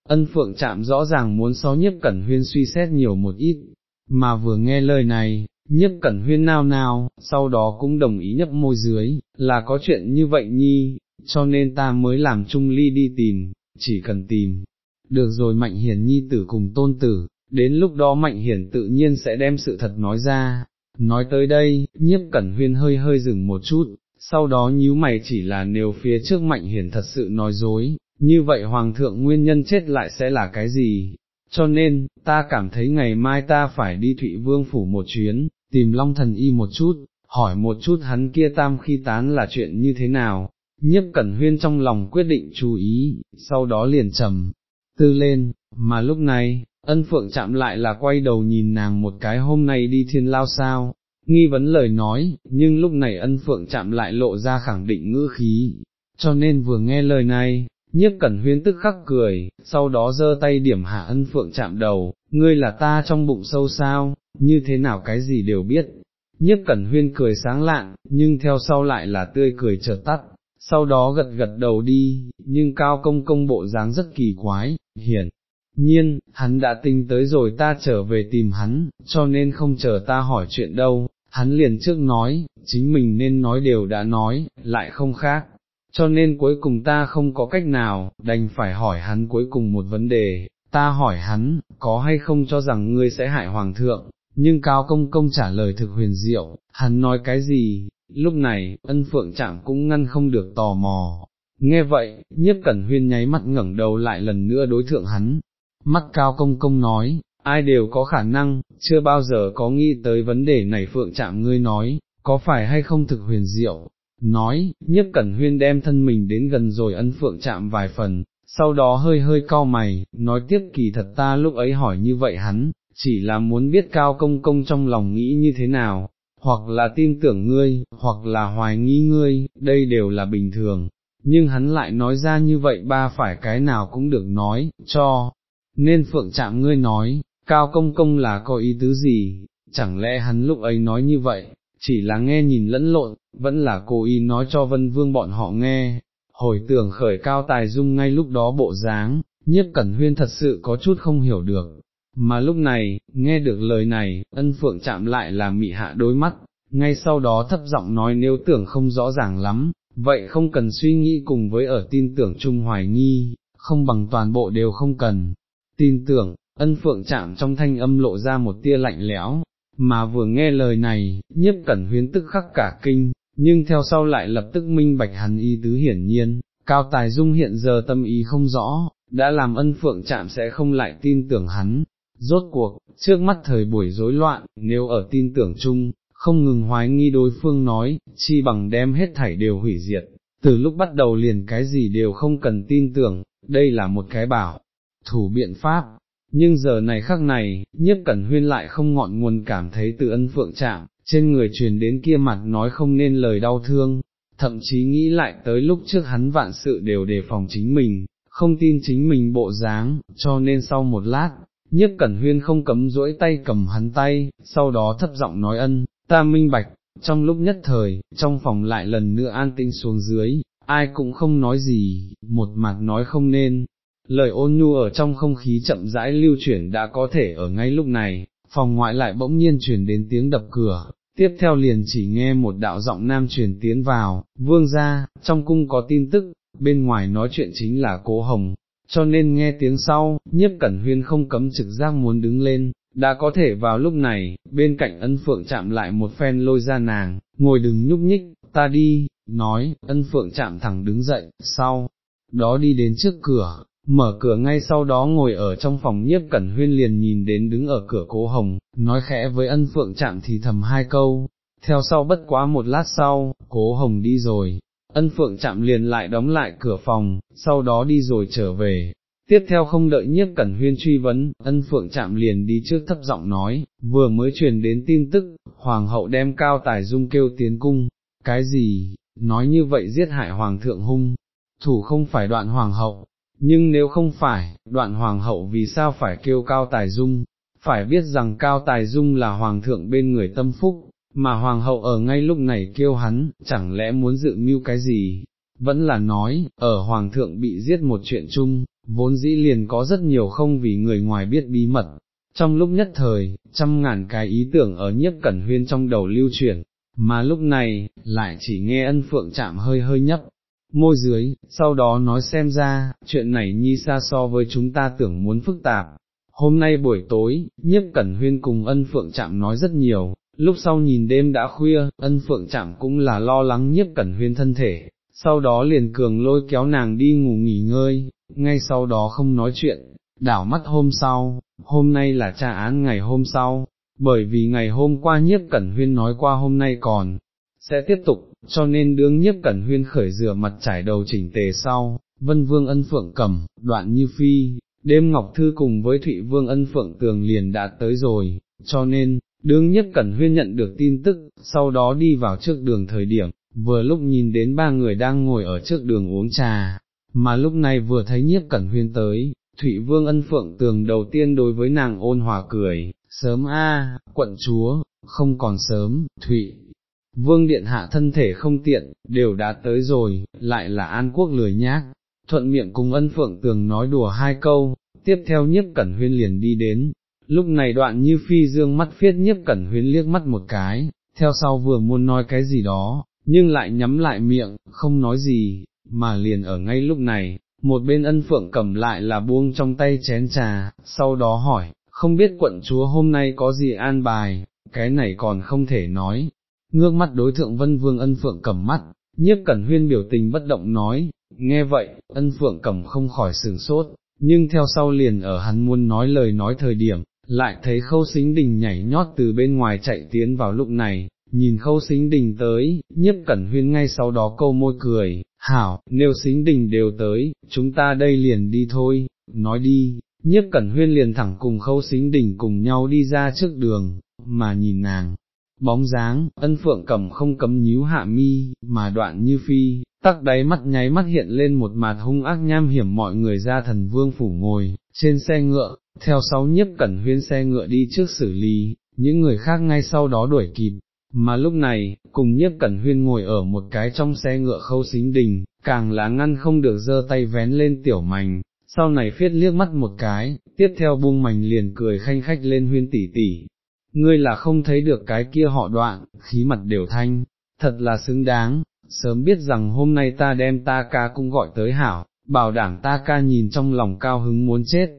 ân phượng chạm rõ ràng muốn so nhiếp cẩn huyên suy xét nhiều một ít, mà vừa nghe lời này, nhiếp cẩn huyên nao nao, sau đó cũng đồng ý nhấp môi dưới, là có chuyện như vậy nhi, cho nên ta mới làm trung ly đi tìm, chỉ cần tìm, được rồi mạnh hiền nhi tử cùng tôn tử, đến lúc đó mạnh hiển tự nhiên sẽ đem sự thật nói ra. Nói tới đây, nhiếp cẩn huyên hơi hơi dừng một chút, sau đó nhíu mày chỉ là nếu phía trước mạnh hiển thật sự nói dối, như vậy hoàng thượng nguyên nhân chết lại sẽ là cái gì? Cho nên, ta cảm thấy ngày mai ta phải đi Thụy Vương phủ một chuyến, tìm Long Thần Y một chút, hỏi một chút hắn kia tam khi tán là chuyện như thế nào, nhiếp cẩn huyên trong lòng quyết định chú ý, sau đó liền trầm, tư lên, mà lúc này, ân phượng chạm lại là quay đầu nhìn nàng một cái hôm nay đi thiên lao sao, nghi vấn lời nói, nhưng lúc này ân phượng chạm lại lộ ra khẳng định ngữ khí, cho nên vừa nghe lời này, nhiếp cẩn huyên tức khắc cười, sau đó giơ tay điểm hạ ân phượng chạm đầu, ngươi là ta trong bụng sâu sao, như thế nào cái gì đều biết. Nhiếp cẩn huyên cười sáng lạng, nhưng theo sau lại là tươi cười chợt tắt, sau đó gật gật đầu đi, nhưng cao công công bộ dáng rất kỳ quái, hiển. Nhiên, hắn đã tinh tới rồi ta trở về tìm hắn, cho nên không chờ ta hỏi chuyện đâu, hắn liền trước nói, chính mình nên nói đều đã nói, lại không khác, cho nên cuối cùng ta không có cách nào, đành phải hỏi hắn cuối cùng một vấn đề, ta hỏi hắn, có hay không cho rằng ngươi sẽ hại hoàng thượng, nhưng Cao Công Công trả lời thực huyền diệu, hắn nói cái gì, lúc này, ân phượng trạng cũng ngăn không được tò mò. Nghe vậy, nhiếp cẩn huyên nháy mắt ngẩng đầu lại lần nữa đối thượng hắn, mắt Cao Công Công nói, ai đều có khả năng, chưa bao giờ có nghĩ tới vấn đề này phượng chạm ngươi nói, có phải hay không thực huyền diệu, nói, nhất cẩn huyên đem thân mình đến gần rồi ân phượng chạm vài phần, sau đó hơi hơi cau mày, nói tiếp kỳ thật ta lúc ấy hỏi như vậy hắn, chỉ là muốn biết cao công công trong lòng nghĩ như thế nào, hoặc là tin tưởng ngươi, hoặc là hoài nghi ngươi, đây đều là bình thường, nhưng hắn lại nói ra như vậy ba phải cái nào cũng được nói, cho, nên phượng chạm ngươi nói, cao công công là có ý tứ gì, chẳng lẽ hắn lúc ấy nói như vậy, chỉ là nghe nhìn lẫn lộn, vẫn là cố ý nói cho vân vương bọn họ nghe, hồi tưởng khởi cao tài dung ngay lúc đó bộ dáng, nhiếp cẩn huyên thật sự có chút không hiểu được, mà lúc này, nghe được lời này, ân phượng chạm lại là mị hạ đôi mắt, ngay sau đó thấp giọng nói nếu tưởng không rõ ràng lắm, vậy không cần suy nghĩ cùng với ở tin tưởng chung hoài nghi, không bằng toàn bộ đều không cần. Tin tưởng, ân phượng chạm trong thanh âm lộ ra một tia lạnh lẽo, mà vừa nghe lời này, nhiếp cẩn huyến tức khắc cả kinh, nhưng theo sau lại lập tức minh bạch hắn y tứ hiển nhiên, cao tài dung hiện giờ tâm ý không rõ, đã làm ân phượng chạm sẽ không lại tin tưởng hắn. Rốt cuộc, trước mắt thời buổi rối loạn, nếu ở tin tưởng chung, không ngừng hoái nghi đối phương nói, chi bằng đem hết thảy đều hủy diệt, từ lúc bắt đầu liền cái gì đều không cần tin tưởng, đây là một cái bảo, thủ biện pháp, nhưng giờ này khắc này, nhiếp cẩn huyên lại không ngọn nguồn cảm thấy từ ân phượng chạm, trên người truyền đến kia mặt nói không nên lời đau thương, thậm chí nghĩ lại tới lúc trước hắn vạn sự đều đề phòng chính mình, không tin chính mình bộ dáng, cho nên sau một lát, nhiếp cẩn huyên không cấm duỗi tay cầm hắn tay, sau đó thấp giọng nói ân, ta minh bạch, trong lúc nhất thời, trong phòng lại lần nữa an tinh xuống dưới, ai cũng không nói gì, một mặt nói không nên, lời ôn nhu ở trong không khí chậm rãi lưu chuyển đã có thể ở ngay lúc này, phòng ngoại lại bỗng nhiên truyền đến tiếng đập cửa, tiếp theo liền chỉ nghe một đạo giọng nam truyền tiến vào, vương ra, trong cung có tin tức, bên ngoài nói chuyện chính là cố hồng, cho nên nghe tiếng sau, nhiếp cẩn huyên không cấm trực giác muốn đứng lên, đã có thể vào lúc này, bên cạnh ân phượng chạm lại một phen lôi ra nàng, ngồi đừng nhúc nhích, ta đi, nói, ân phượng chạm thẳng đứng dậy, sau, đó đi đến trước cửa, mở cửa ngay sau đó ngồi ở trong phòng nhiếp cẩn huyên liền nhìn đến đứng ở cửa cố hồng, nói khẽ với ân phượng chạm thì thầm hai câu, theo sau bất quá một lát sau, cố hồng đi rồi, ân phượng chạm liền lại đóng lại cửa phòng, sau đó đi rồi trở về. Tiếp theo không đợi nhiếp cẩn huyên truy vấn, ân phượng chạm liền đi trước thấp giọng nói, vừa mới truyền đến tin tức, hoàng hậu đem cao tài dung kêu tiến cung, cái gì, nói như vậy giết hại hoàng thượng hung, thủ không phải đoạn hoàng hậu, nhưng nếu không phải, đoạn hoàng hậu vì sao phải kêu cao tài dung, phải biết rằng cao tài dung là hoàng thượng bên người tâm phúc, mà hoàng hậu ở ngay lúc này kêu hắn, chẳng lẽ muốn dự mưu cái gì, vẫn là nói, ở hoàng thượng bị giết một chuyện chung, vốn dĩ liền có rất nhiều không vì người ngoài biết bí mật. Trong lúc nhất thời, trăm ngàn cái ý tưởng ở nhiếp cẩn huyên trong đầu lưu chuyển, mà lúc này, lại chỉ nghe ân phượng chạm hơi hơi nhấp, môi dưới, sau đó nói xem ra, chuyện này nhi xa so với chúng ta tưởng muốn phức tạp. Hôm nay buổi tối, nhiếp cẩn huyên cùng ân phượng chạm nói rất nhiều, lúc sau nhìn đêm đã khuya, ân phượng chạm cũng là lo lắng nhiếp cẩn huyên thân thể, sau đó liền cường lôi kéo nàng đi ngủ nghỉ ngơi, ngay sau đó không nói chuyện, đảo mắt hôm sau, hôm nay là tra án ngày hôm sau, bởi vì ngày hôm qua nhiếp cẩn huyên nói qua hôm nay còn, sẽ tiếp tục, cho nên đương nhiếp cẩn huyên khởi rửa mặt trải đầu chỉnh tề sau, vân vương ân phượng cầm, đoạn như phi, đêm ngọc thư cùng với thụy vương ân phượng tường liền đã tới rồi, cho nên, đương nhiếp cẩn huyên nhận được tin tức, sau đó đi vào trước đường thời điểm, vừa lúc nhìn đến ba người đang ngồi ở trước đường uống trà, mà lúc này vừa thấy nhiếp cẩn huyên tới, Thụy Vương ân phượng tường đầu tiên đối với nàng ôn hòa cười, sớm a, quận chúa, không còn sớm, Thụy, vương điện hạ thân thể không tiện, đều đã tới rồi, lại là an quốc lười nhác, thuận miệng cùng ân phượng tường nói đùa hai câu, tiếp theo nhiếp cẩn huyên liền đi đến, lúc này đoạn như phi dương mắt phiết nhiếp cẩn huyên liếc mắt một cái, theo sau vừa muốn nói cái gì đó, nhưng lại nhắm lại miệng, không nói gì, mà liền ở ngay lúc này, một bên ân phượng cầm lại là buông trong tay chén trà, sau đó hỏi, không biết quận chúa hôm nay có gì an bài, cái này còn không thể nói. Ngước mắt đối thượng vân vương ân phượng cầm mắt, nhiếp cẩn huyên biểu tình bất động nói, nghe vậy, ân phượng cầm không khỏi sửng sốt, nhưng theo sau liền ở hắn muốn nói lời nói thời điểm, lại thấy khâu xính đình nhảy nhót từ bên ngoài chạy tiến vào lúc này, nhìn khâu xính đình tới, nhiếp cẩn huyên ngay sau đó câu môi cười, hảo, nếu xính đình đều tới, chúng ta đây liền đi thôi, nói đi, nhiếp cẩn huyên liền thẳng cùng khâu xính đình cùng nhau đi ra trước đường, mà nhìn nàng. Bóng dáng, ân phượng cầm không cấm nhíu hạ mi, mà đoạn như phi, tắc đáy mắt nháy mắt hiện lên một mặt hung ác nham hiểm mọi người ra thần vương phủ ngồi, trên xe ngựa, theo sáu nhiếp cẩn huyên xe ngựa đi trước xử lý, những người khác ngay sau đó đuổi kịp, mà lúc này, cùng nhiếp cẩn huyên ngồi ở một cái trong xe ngựa khâu xính đình, càng là ngăn không được giơ tay vén lên tiểu mảnh, sau này phiết liếc mắt một cái, tiếp theo buông mảnh liền cười khanh khách lên huyên tỷ tỷ. Ngươi là không thấy được cái kia họ đoạn, khí mặt đều thanh, thật là xứng đáng, sớm biết rằng hôm nay ta đem ta ca cũng gọi tới hảo, bảo đảm ta ca nhìn trong lòng cao hứng muốn chết.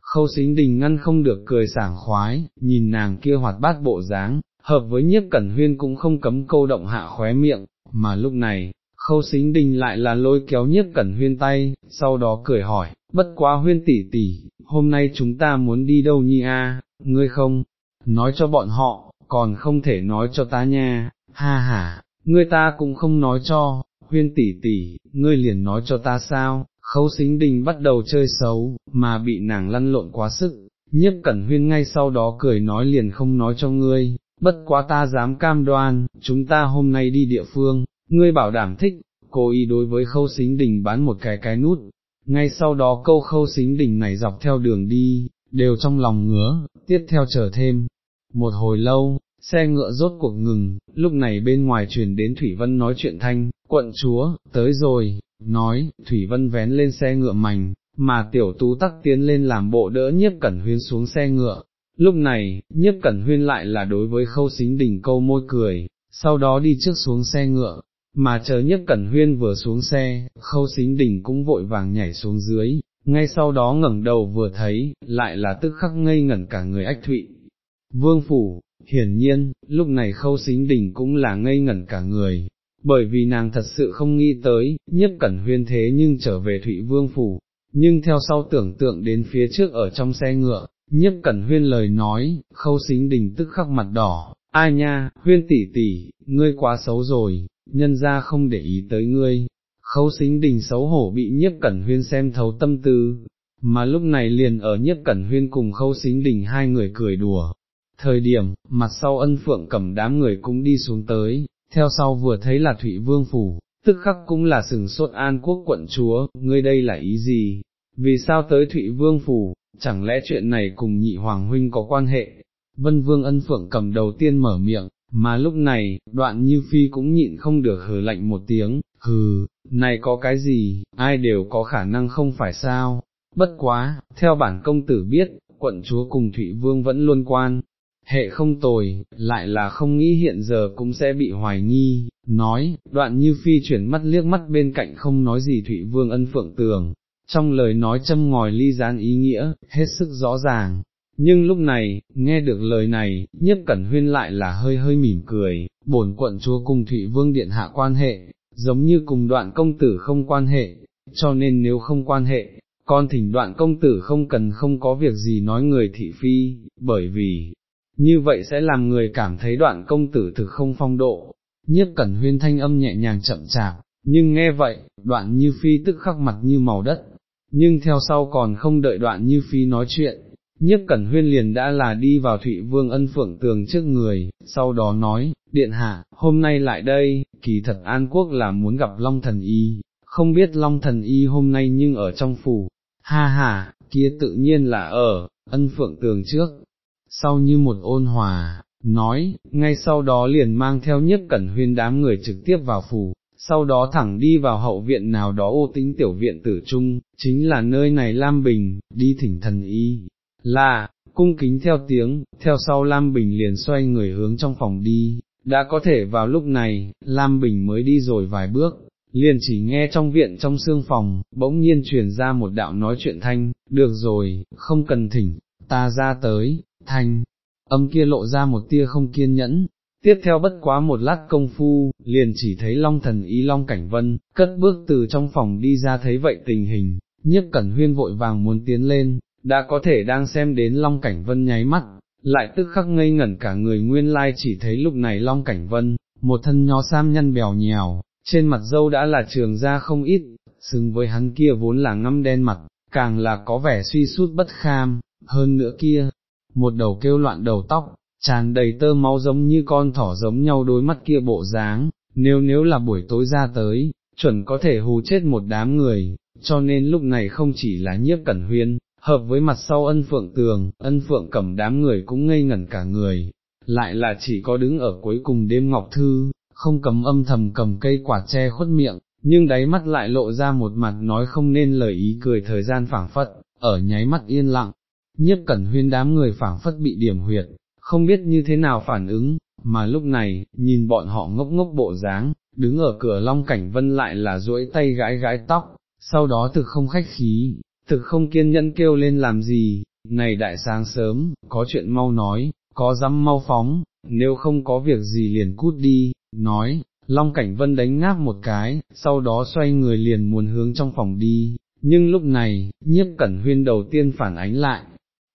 Khâu xính đình ngăn không được cười sảng khoái, nhìn nàng kia hoạt bát bộ dáng, hợp với nhiếp cẩn huyên cũng không cấm câu động hạ khóe miệng, mà lúc này, khâu xính đình lại là lôi kéo nhiếp cẩn huyên tay, sau đó cười hỏi, bất quá huyên tỷ tỷ, hôm nay chúng ta muốn đi đâu nhi a? ngươi không, nói cho bọn họ, còn không thể nói cho ta nha, ha ha, ngươi ta cũng không nói cho, huyên tỷ tỷ, ngươi liền nói cho ta sao, khâu xính đình bắt đầu chơi xấu, mà bị nàng lăn lộn quá sức, nhiếp cẩn huyên ngay sau đó cười nói liền không nói cho ngươi, bất quá ta dám cam đoan, chúng ta hôm nay đi địa phương, ngươi bảo đảm thích, cô ý đối với khâu xính đình bán một cái cái nút, ngay sau đó câu khâu xính đình này dọc theo đường đi, đều trong lòng ngứa, tiếp theo chờ thêm. Một hồi lâu, xe ngựa rốt cuộc ngừng, lúc này bên ngoài truyền đến Thủy Vân nói chuyện thanh, quận chúa, tới rồi, nói, Thủy Vân vén lên xe ngựa mảnh, mà tiểu tú tắc tiến lên làm bộ đỡ nhiếp cẩn huyên xuống xe ngựa, Lúc này, nhiếp cẩn huyên lại là đối với khâu xính đỉnh câu môi cười, sau đó đi trước xuống xe ngựa, mà chờ nhiếp cẩn huyên vừa xuống xe, khâu xính đỉnh cũng vội vàng nhảy xuống dưới, ngay sau đó ngẩng đầu vừa thấy, lại là tức khắc ngây ngẩn cả người ách thụy. Vương phủ, hiển nhiên, lúc này khâu xính đình cũng là ngây ngẩn cả người, bởi vì nàng thật sự không nghĩ tới, nhất cẩn huyên thế nhưng trở về thụy vương phủ, nhưng theo sau tưởng tượng đến phía trước ở trong xe ngựa, nhất cẩn huyên lời nói, khâu xính đình tức khắc mặt đỏ, ai nha, huyên tỷ tỷ, ngươi quá xấu rồi, nhân ra không để ý tới ngươi, khâu xính đình xấu hổ bị nhiếp cẩn huyên xem thấu tâm tư, mà lúc này liền ở nhiếp cẩn huyên cùng khâu xính đình hai người cười đùa. Thời điểm, mặt sau ân phượng cầm đám người cũng đi xuống tới, theo sau vừa thấy là Thụy Vương Phủ, tức khắc cũng là sừng sốt an quốc quận chúa, ngươi đây là ý gì, vì sao tới Thụy Vương Phủ, chẳng lẽ chuyện này cùng nhị hoàng huynh có quan hệ, vân vương ân phượng cầm đầu tiên mở miệng, mà lúc này, đoạn như phi cũng nhịn không được hừ lạnh một tiếng, hừ, này có cái gì, ai đều có khả năng không phải sao, bất quá, theo bản công tử biết, quận chúa cùng Thụy Vương vẫn luôn quan, hệ không tồi, lại là không nghĩ hiện giờ cũng sẽ bị hoài nghi, nói, đoạn như phi chuyển mắt liếc mắt bên cạnh không nói gì Thụy Vương ân phượng tường, trong lời nói châm ngòi ly gián ý nghĩa, hết sức rõ ràng. Nhưng lúc này, nghe được lời này, nhất cẩn huyên lại là hơi hơi mỉm cười, bổn quận chúa cùng Thụy Vương Điện hạ quan hệ, giống như cùng đoạn công tử không quan hệ, cho nên nếu không quan hệ, con thỉnh đoạn công tử không cần không có việc gì nói người thị phi, bởi vì, như vậy sẽ làm người cảm thấy đoạn công tử thực không phong độ. Nhất cẩn huyên thanh âm nhẹ nhàng chậm chạp, nhưng nghe vậy, đoạn như phi tức khắc mặt như màu đất, nhưng theo sau còn không đợi đoạn như phi nói chuyện, Nhất cẩn huyên liền đã là đi vào Thụy Vương ân phượng tường trước người, sau đó nói, điện hạ, hôm nay lại đây, kỳ thật An Quốc là muốn gặp Long Thần Y, không biết Long Thần Y hôm nay nhưng ở trong phủ, ha ha, kia tự nhiên là ở, ân phượng tường trước, sau như một ôn hòa, nói, ngay sau đó liền mang theo Nhất cẩn huyên đám người trực tiếp vào phủ, sau đó thẳng đi vào hậu viện nào đó ô tính tiểu viện tử trung, chính là nơi này Lam Bình, đi thỉnh thần y, là, cung kính theo tiếng, theo sau Lam Bình liền xoay người hướng trong phòng đi, đã có thể vào lúc này, Lam Bình mới đi rồi vài bước, liền chỉ nghe trong viện trong xương phòng, bỗng nhiên truyền ra một đạo nói chuyện thanh, được rồi, không cần thỉnh, ta ra tới, thanh, âm kia lộ ra một tia không kiên nhẫn. Tiếp theo bất quá một lát công phu, liền chỉ thấy Long thần ý Long Cảnh Vân, cất bước từ trong phòng đi ra thấy vậy tình hình, nhiếp cẩn huyên vội vàng muốn tiến lên, đã có thể đang xem đến Long Cảnh Vân nháy mắt, lại tức khắc ngây ngẩn cả người. Nguyên lai chỉ thấy lúc này Long Cảnh Vân, một thân nho sam nhăn bèo nhèo, trên mặt dâu đã là trường ra không ít, xứng với hắn kia vốn là ngâm đen mặt, càng là có vẻ suy sút bất kham, hơn nữa kia, một đầu kêu loạn đầu tóc, tràn đầy tơ máu giống như con thỏ giống nhau đôi mắt kia bộ dáng, nếu nếu là buổi tối ra tới, chuẩn có thể hù chết một đám người, cho nên lúc này không chỉ là nhiếp cẩn huyên, hợp với mặt sau ân phượng tường, ân phượng cầm đám người cũng ngây ngẩn cả người, lại là chỉ có đứng ở cuối cùng đêm ngọc thư, không cầm âm thầm cầm cây quả che khuất miệng, nhưng đáy mắt lại lộ ra một mặt nói không nên lời ý cười thời gian phảng phất, ở nháy mắt yên lặng, nhiếp cẩn huyên đám người phảng phất bị điểm huyệt, không biết như thế nào phản ứng, mà lúc này, nhìn bọn họ ngốc ngốc bộ dáng, đứng ở cửa long cảnh vân lại là duỗi tay gãi gãi tóc, sau đó thực không khách khí, thực không kiên nhẫn kêu lên làm gì, này đại sáng sớm, có chuyện mau nói, có dám mau phóng, nếu không có việc gì liền cút đi, nói, Long Cảnh Vân đánh ngáp một cái, sau đó xoay người liền muốn hướng trong phòng đi, nhưng lúc này, nhiếp cẩn huyên đầu tiên phản ánh lại.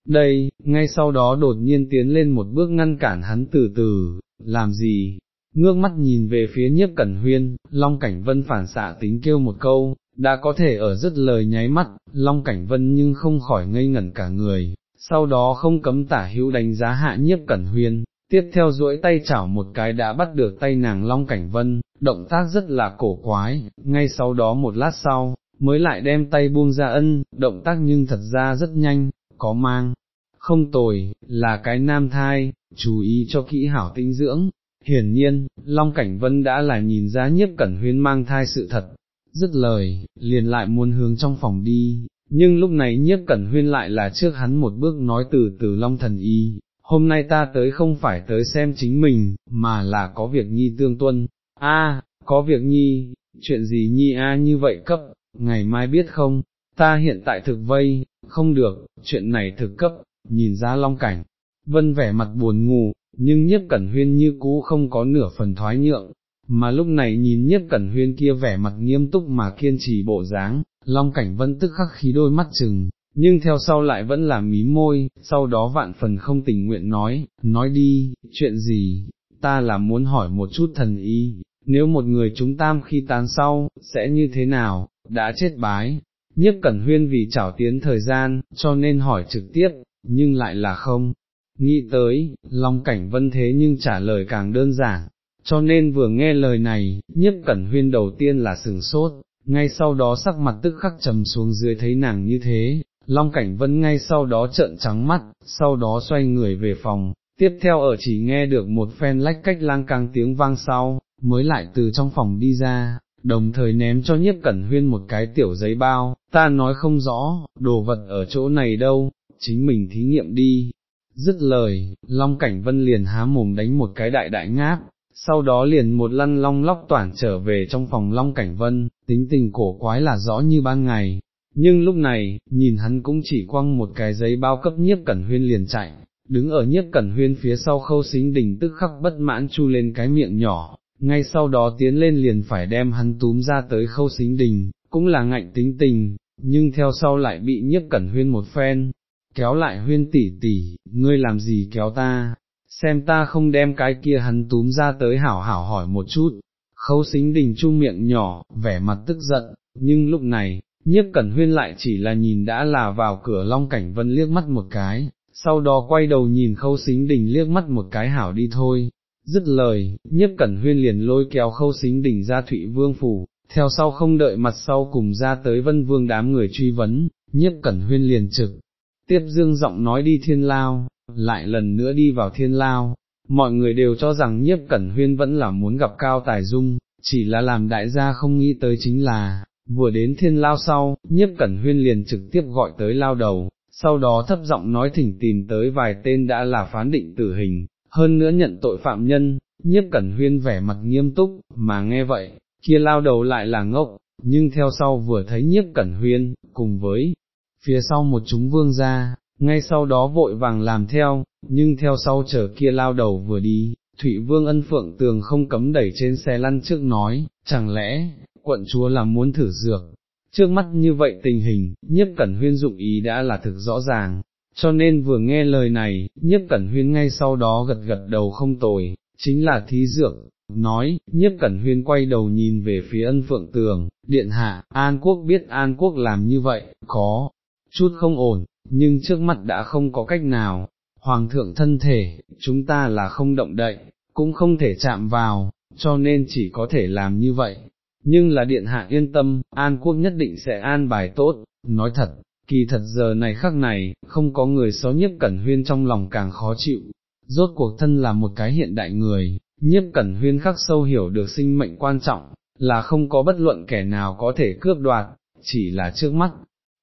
Đây, ngay sau đó đột nhiên tiến lên một bước ngăn cản hắn từ từ, làm gì? Ngước mắt nhìn về phía nhiếp cẩn huyên, Long Cảnh Vân phản xạ tính kêu một câu, đã có thể ở rất lời nháy mắt, Long Cảnh Vân nhưng không khỏi ngây ngẩn cả người, sau đó không cấm tả hữu đánh giá hạ nhiếp cẩn huyên, tiếp theo duỗi tay chảo một cái đã bắt được tay nàng Long Cảnh Vân, động tác rất là cổ quái, ngay sau đó một lát sau, mới lại đem tay buông ra ân, động tác nhưng thật ra rất nhanh, có mang, không tồi, là cái nam thai, chú ý cho kỹ hảo tinh dưỡng. Hiển nhiên, Long Cảnh Vân đã là nhìn ra nhiếp cẩn huyên mang thai sự thật, dứt lời, liền lại muốn hướng trong phòng đi, nhưng lúc này nhiếp cẩn huyên lại là trước hắn một bước nói từ từ Long Thần Y, hôm nay ta tới không phải tới xem chính mình, mà là có việc nhi tương tuân, a có việc nhi, chuyện gì nhi a như vậy cấp, ngày mai biết không, ta hiện tại thực vây, không được, chuyện này thực cấp, nhìn ra long cảnh, vân vẻ mặt buồn ngủ, nhưng nhiếp cẩn huyên như cũ không có nửa phần thoái nhượng, mà lúc này nhìn nhiếp cẩn huyên kia vẻ mặt nghiêm túc mà kiên trì bộ dáng, long cảnh vân tức khắc khí đôi mắt chừng, nhưng theo sau lại vẫn là mí môi, sau đó vạn phần không tình nguyện nói, nói đi, chuyện gì, ta là muốn hỏi một chút thần ý, nếu một người chúng tam khi tán sau, sẽ như thế nào, đã chết bái, nhất cẩn huyên vì trảo tiến thời gian, cho nên hỏi trực tiếp, nhưng lại là không. Nghĩ tới, Long Cảnh Vân thế nhưng trả lời càng đơn giản, cho nên vừa nghe lời này, nhất cẩn huyên đầu tiên là sừng sốt, ngay sau đó sắc mặt tức khắc trầm xuống dưới thấy nàng như thế, Long Cảnh Vân ngay sau đó trợn trắng mắt, sau đó xoay người về phòng, tiếp theo ở chỉ nghe được một phen lách cách lang cang tiếng vang sau, mới lại từ trong phòng đi ra, đồng thời ném cho nhiếp cẩn huyên một cái tiểu giấy bao, ta nói không rõ, đồ vật ở chỗ này đâu, chính mình thí nghiệm đi. Dứt lời, Long Cảnh Vân liền há mồm đánh một cái đại đại ngáp, sau đó liền một lăn long lóc toản trở về trong phòng Long Cảnh Vân, tính tình cổ quái là rõ như ban ngày, nhưng lúc này, nhìn hắn cũng chỉ quăng một cái giấy bao cấp nhiếp cẩn huyên liền chạy, đứng ở nhiếp cẩn huyên phía sau khâu xính đình tức khắc bất mãn chu lên cái miệng nhỏ, ngay sau đó tiến lên liền phải đem hắn túm ra tới khâu xính đình, cũng là ngạnh tính tình, nhưng theo sau lại bị nhiếp cẩn huyên một phen, kéo lại huyên tỷ tỷ, ngươi làm gì kéo ta, xem ta không đem cái kia hắn túm ra tới hảo hảo hỏi một chút, khâu xính đình chu miệng nhỏ, vẻ mặt tức giận, nhưng lúc này, nhiếp cẩn huyên lại chỉ là nhìn đã là vào cửa long cảnh vân liếc mắt một cái, sau đó quay đầu nhìn khâu xính đình liếc mắt một cái hảo đi thôi, dứt lời, nhiếp cẩn huyên liền lôi kéo khâu xính đình ra thụy vương phủ, theo sau không đợi mặt sau cùng ra tới vân vương đám người truy vấn, nhiếp cẩn huyên liền trực, tiếp dương giọng nói đi thiên lao, lại lần nữa đi vào thiên lao, mọi người đều cho rằng nhiếp cẩn huyên vẫn là muốn gặp cao tài dung, chỉ là làm đại gia không nghĩ tới chính là, vừa đến thiên lao sau, nhiếp cẩn huyên liền trực tiếp gọi tới lao đầu, sau đó thấp giọng nói thỉnh tìm tới vài tên đã là phán định tử hình, hơn nữa nhận tội phạm nhân, nhiếp cẩn huyên vẻ mặt nghiêm túc, mà nghe vậy, kia lao đầu lại là ngốc, nhưng theo sau vừa thấy nhiếp cẩn huyên, cùng với phía sau một chúng vương ra, ngay sau đó vội vàng làm theo, nhưng theo sau chở kia lao đầu vừa đi, Thụy Vương ân phượng tường không cấm đẩy trên xe lăn trước nói, chẳng lẽ, quận chúa là muốn thử dược, trước mắt như vậy tình hình, nhiếp cẩn huyên dụng ý đã là thực rõ ràng, cho nên vừa nghe lời này, nhiếp cẩn huyên ngay sau đó gật gật đầu không tồi, chính là thí dược, nói, nhiếp cẩn huyên quay đầu nhìn về phía ân phượng tường, điện hạ, An Quốc biết An Quốc làm như vậy, có chút không ổn, nhưng trước mặt đã không có cách nào, Hoàng thượng thân thể, chúng ta là không động đậy, cũng không thể chạm vào, cho nên chỉ có thể làm như vậy. Nhưng là điện hạ yên tâm, An Quốc nhất định sẽ an bài tốt, nói thật, kỳ thật giờ này khắc này, không có người xó nhiếp cẩn huyên trong lòng càng khó chịu, rốt cuộc thân là một cái hiện đại người, nhiếp cẩn huyên khắc sâu hiểu được sinh mệnh quan trọng, là không có bất luận kẻ nào có thể cướp đoạt, chỉ là trước mắt.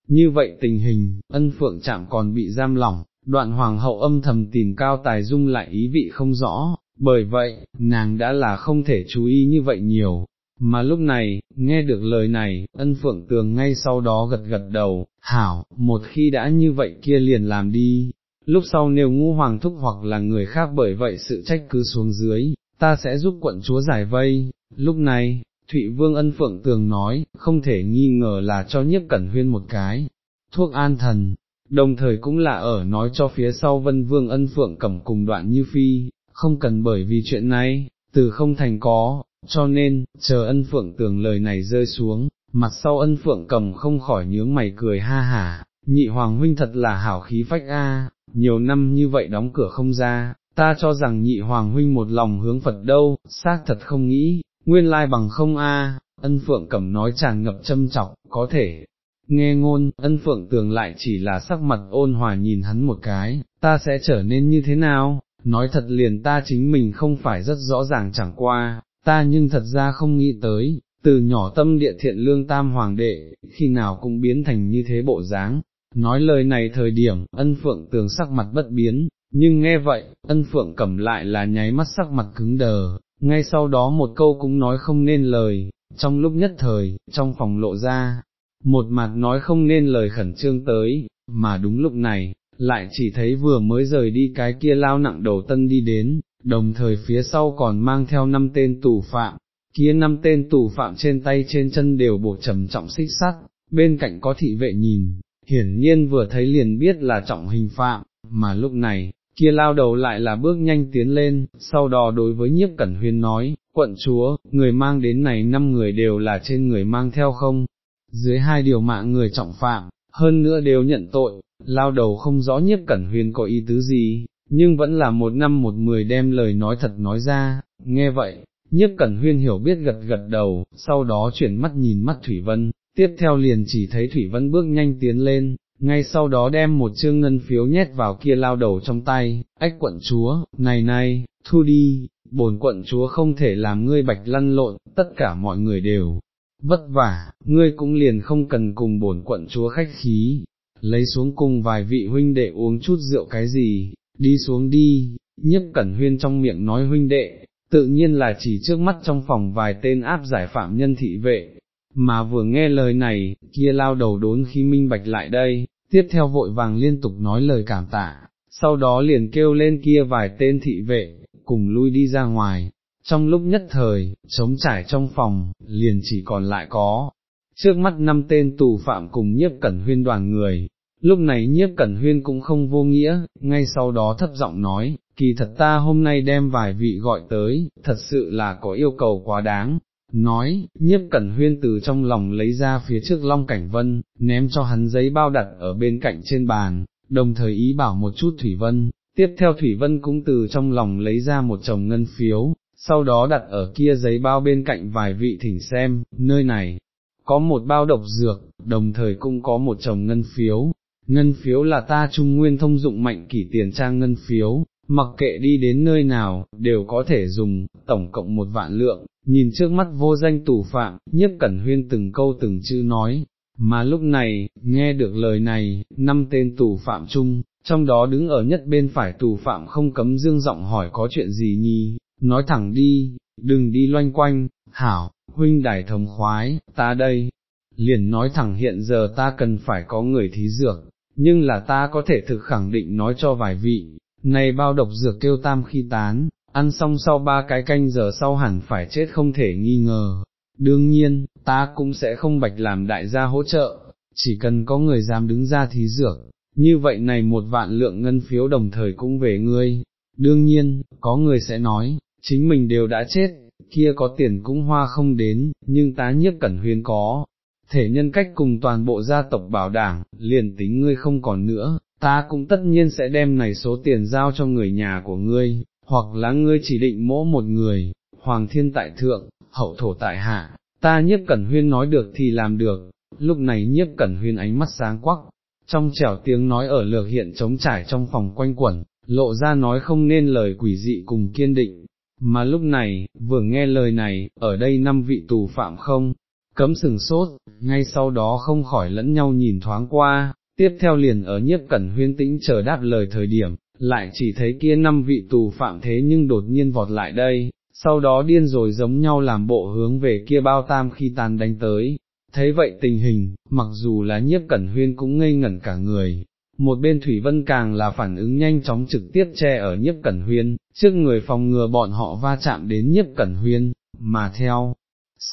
Như vậy tình hình, ân phượng chạm còn bị giam lỏng, đoạn hoàng hậu âm thầm tìm cao tài dung lại ý vị không rõ, bởi vậy, nàng đã là không thể chú ý như vậy nhiều. Mà lúc này, nghe được lời này, ân phượng tường ngay sau đó gật gật đầu, hảo, một khi đã như vậy kia liền làm đi, lúc sau nếu ngu hoàng thúc hoặc là người khác bởi vậy sự trách cứ xuống dưới, ta sẽ giúp quận chúa giải vây, lúc này, Thụy Vương ân phượng tường nói, không thể nghi ngờ là cho nhiếp cẩn huyên một cái, thuốc an thần, đồng thời cũng là ở nói cho phía sau vân vương ân phượng cầm cùng đoạn như phi, không cần bởi vì chuyện này, từ không thành có, cho nên, chờ ân phượng tường lời này rơi xuống, mặt sau ân phượng cầm không khỏi nhướng mày cười ha hả, nhị hoàng huynh thật là hảo khí phách a, nhiều năm như vậy đóng cửa không ra, ta cho rằng nhị hoàng huynh một lòng hướng Phật đâu, xác thật không nghĩ, nguyên lai bằng không a. ân phượng cẩm nói tràn ngập châm chọc, có thể, nghe ngôn, ân phượng tường lại chỉ là sắc mặt ôn hòa nhìn hắn một cái, ta sẽ trở nên như thế nào, nói thật liền ta chính mình không phải rất rõ ràng chẳng qua, ta nhưng thật ra không nghĩ tới, từ nhỏ tâm địa thiện lương tam hoàng đệ, khi nào cũng biến thành như thế bộ dáng. Nói lời này thời điểm, ân phượng tường sắc mặt bất biến, nhưng nghe vậy, ân phượng cầm lại là nháy mắt sắc mặt cứng đờ, ngay sau đó một câu cũng nói không nên lời, trong lúc nhất thời, trong phòng lộ ra, một mặt nói không nên lời khẩn trương tới, mà đúng lúc này, lại chỉ thấy vừa mới rời đi cái kia lao nặng đầu tân đi đến, đồng thời phía sau còn mang theo năm tên tù phạm, kia năm tên tù phạm trên tay trên chân đều buộc trầm trọng xích sắt, bên cạnh có thị vệ nhìn, hiển nhiên vừa thấy liền biết là trọng hình phạm, mà lúc này, kia lao đầu lại là bước nhanh tiến lên, sau đó đối với nhiếp cẩn huyên nói, quận chúa, người mang đến này năm người đều là trên người mang theo không, dưới hai điều mạng người trọng phạm, hơn nữa đều nhận tội, lao đầu không rõ nhiếp cẩn huyên có ý tứ gì, nhưng vẫn là một năm một mười đem lời nói thật nói ra, nghe vậy, nhiếp cẩn huyên hiểu biết gật gật đầu, sau đó chuyển mắt nhìn mắt Thủy Vân, tiếp theo liền chỉ thấy Thủy Vân bước nhanh tiến lên, ngay sau đó đem một chương ngân phiếu nhét vào kia lao đầu trong tay, ách quận chúa, này này, thu đi, bổn quận chúa không thể làm ngươi bạch lăn lộn, tất cả mọi người đều vất vả, ngươi cũng liền không cần cùng bổn quận chúa khách khí, lấy xuống cùng vài vị huynh đệ uống chút rượu cái gì, đi xuống đi, nhiếp cẩn huyên trong miệng nói huynh đệ, tự nhiên là chỉ trước mắt trong phòng vài tên áp giải phạm nhân thị vệ, mà vừa nghe lời này, kia lao đầu đốn khi minh bạch lại đây, tiếp theo vội vàng liên tục nói lời cảm tạ, sau đó liền kêu lên kia vài tên thị vệ, cùng lui đi ra ngoài, trong lúc nhất thời, trống trải trong phòng, liền chỉ còn lại có, trước mắt năm tên tù phạm cùng nhiếp cẩn huyên đoàn người, lúc này nhiếp cẩn huyên cũng không vô nghĩa, ngay sau đó thấp giọng nói, kỳ thật ta hôm nay đem vài vị gọi tới, thật sự là có yêu cầu quá đáng. Nói, nhiếp cẩn huyên từ trong lòng lấy ra phía trước Long Cảnh Vân, ném cho hắn giấy bao đặt ở bên cạnh trên bàn, đồng thời ý bảo một chút Thủy Vân, tiếp theo Thủy Vân cũng từ trong lòng lấy ra một chồng ngân phiếu, sau đó đặt ở kia giấy bao bên cạnh vài vị thỉnh xem, nơi này, có một bao độc dược, đồng thời cũng có một chồng ngân phiếu, ngân phiếu là ta trung nguyên thông dụng mạnh kỷ tiền trang ngân phiếu, mặc kệ đi đến nơi nào, đều có thể dùng, tổng cộng một vạn lượng, nhìn trước mắt vô danh tù phạm, nhất cẩn huyên từng câu từng chữ nói, mà lúc này, nghe được lời này, năm tên tù phạm chung, trong đó đứng ở nhất bên phải tù phạm không cấm dương giọng hỏi có chuyện gì nhi, nói thẳng đi, đừng đi loanh quanh, hảo, huynh đài thống khoái, ta đây, liền nói thẳng hiện giờ ta cần phải có người thí dược, nhưng là ta có thể thực khẳng định nói cho vài vị, này bao độc dược kêu tam khi tán, ăn xong sau ba cái canh giờ sau hẳn phải chết không thể nghi ngờ. Đương nhiên, ta cũng sẽ không bạch làm đại gia hỗ trợ, chỉ cần có người dám đứng ra thí dược, như vậy này một vạn lượng ngân phiếu đồng thời cũng về ngươi. Đương nhiên, có người sẽ nói, chính mình đều đã chết, kia có tiền cũng hoa không đến, nhưng tá nhiếp cẩn huyên có, thể nhân cách cùng toàn bộ gia tộc bảo đảm, liền tính ngươi không còn nữa, ta cũng tất nhiên sẽ đem này số tiền giao cho người nhà của ngươi, hoặc là ngươi chỉ định mỗ một người, hoàng thiên tại thượng, hậu thổ tại hạ, ta nhiếp cẩn huyên nói được thì làm được, lúc này nhiếp cẩn huyên ánh mắt sáng quắc, trong trẻo tiếng nói ở lược hiện trống trải trong phòng quanh quẩn, lộ ra nói không nên lời quỷ dị cùng kiên định, mà lúc này, vừa nghe lời này, ở đây năm vị tù phạm không, cấm sừng sốt, ngay sau đó không khỏi lẫn nhau nhìn thoáng qua, tiếp theo liền ở nhiếp cẩn huyên tĩnh chờ đáp lời thời điểm, lại chỉ thấy kia năm vị tù phạm thế nhưng đột nhiên vọt lại đây, sau đó điên rồi giống nhau làm bộ hướng về kia bao tam khi tàn đánh tới. Thấy vậy tình hình, mặc dù là nhiếp cẩn huyên cũng ngây ngẩn cả người, một bên Thủy Vân càng là phản ứng nhanh chóng trực tiếp che ở nhiếp cẩn huyên, trước người phòng ngừa bọn họ va chạm đến nhiếp cẩn huyên, mà theo,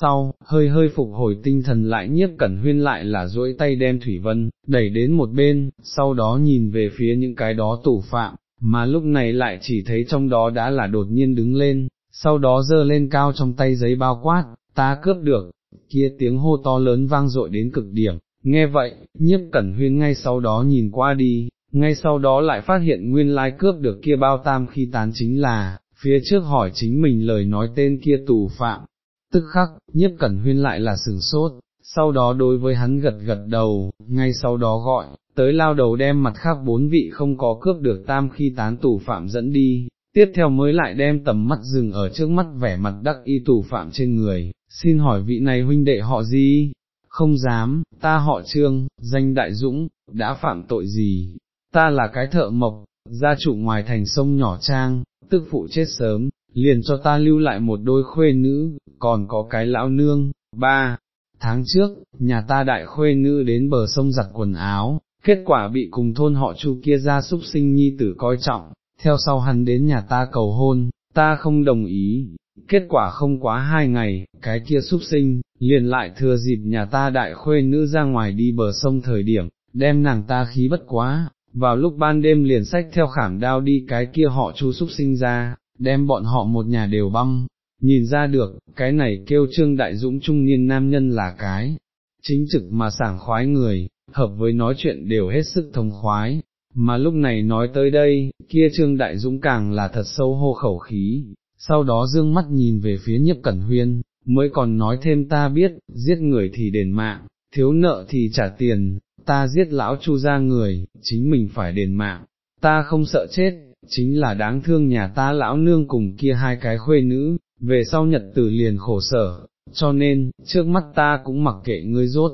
sau, hơi hơi phục hồi tinh thần lại nhiếp cẩn huyên lại là duỗi tay đem Thủy Vân, đẩy đến một bên, sau đó nhìn về phía những cái đó tủ phạm, mà lúc này lại chỉ thấy trong đó đã là đột nhiên đứng lên, sau đó dơ lên cao trong tay giấy bao quát, ta cướp được, kia tiếng hô to lớn vang dội đến cực điểm, nghe vậy, nhiếp cẩn huyên ngay sau đó nhìn qua đi, ngay sau đó lại phát hiện nguyên lai cướp được kia bao tam khi tán chính là, phía trước hỏi chính mình lời nói tên kia tù phạm, tức khắc, nhiếp cẩn huyên lại là sừng sốt, sau đó đối với hắn gật gật đầu, ngay sau đó gọi, tới lao đầu đem mặt khác bốn vị không có cướp được tam khi tán tù phạm dẫn đi, tiếp theo mới lại đem tầm mắt dừng ở trước mắt vẻ mặt đắc y tù phạm trên người, xin hỏi vị này huynh đệ họ gì? Không dám, ta họ trương, danh đại dũng, đã phạm tội gì? Ta là cái thợ mộc, gia chủ ngoài thành sông nhỏ trang, tức phụ chết sớm, liền cho ta lưu lại một đôi khuê nữ, còn có cái lão nương, ba. Tháng trước, nhà ta đại khuê nữ đến bờ sông giặt quần áo, kết quả bị cùng thôn họ chu kia ra súc sinh nhi tử coi trọng, theo sau hắn đến nhà ta cầu hôn, ta không đồng ý, kết quả không quá hai ngày, cái kia súc sinh, liền lại thừa dịp nhà ta đại khuê nữ ra ngoài đi bờ sông thời điểm, đem nàng ta khí bất quá, vào lúc ban đêm liền sách theo khảm đao đi cái kia họ chu súc sinh ra, đem bọn họ một nhà đều băm, nhìn ra được, cái này kêu trương đại dũng trung niên nam nhân là cái, chính trực mà sảng khoái người, hợp với nói chuyện đều hết sức thông khoái, mà lúc này nói tới đây, kia trương đại dũng càng là thật sâu hô khẩu khí, sau đó dương mắt nhìn về phía nhiếp cẩn huyên, mới còn nói thêm ta biết, giết người thì đền mạng, thiếu nợ thì trả tiền, ta giết lão chu ra người, chính mình phải đền mạng, ta không sợ chết, chính là đáng thương nhà ta lão nương cùng kia hai cái khuê nữ, về sau nhật tử liền khổ sở, cho nên, trước mắt ta cũng mặc kệ ngươi rốt,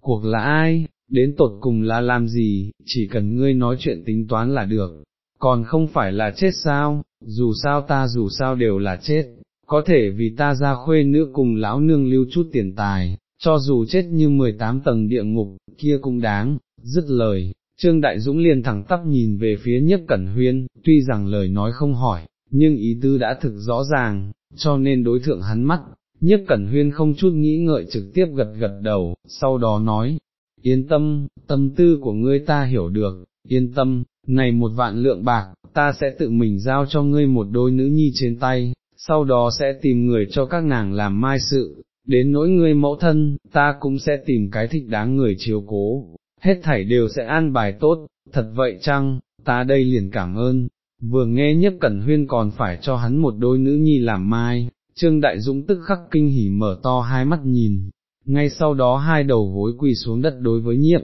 cuộc là ai, đến tột cùng là làm gì, chỉ cần ngươi nói chuyện tính toán là được, còn không phải là chết sao, dù sao ta dù sao đều là chết, có thể vì ta ra khuê nữ cùng lão nương lưu chút tiền tài, cho dù chết như 18 tầng địa ngục, kia cũng đáng, dứt lời, Trương Đại Dũng liền thẳng tắp nhìn về phía nhất cẩn huyên, tuy rằng lời nói không hỏi, nhưng ý tư đã thực rõ ràng, cho nên đối thượng hắn mắt, nhất cẩn huyên không chút nghĩ ngợi trực tiếp gật gật đầu, sau đó nói, yên tâm, tâm tư của ngươi ta hiểu được, yên tâm, này một vạn lượng bạc, ta sẽ tự mình giao cho ngươi một đôi nữ nhi trên tay, sau đó sẽ tìm người cho các nàng làm mai sự, đến nỗi ngươi mẫu thân, ta cũng sẽ tìm cái thích đáng người chiếu cố, hết thảy đều sẽ an bài tốt, thật vậy chăng, ta đây liền cảm ơn, vừa nghe nhất cẩn huyên còn phải cho hắn một đôi nữ nhi làm mai, Trương Đại Dũng tức khắc kinh hỉ mở to hai mắt nhìn, ngay sau đó hai đầu gối quỳ xuống đất đối với nhiếp,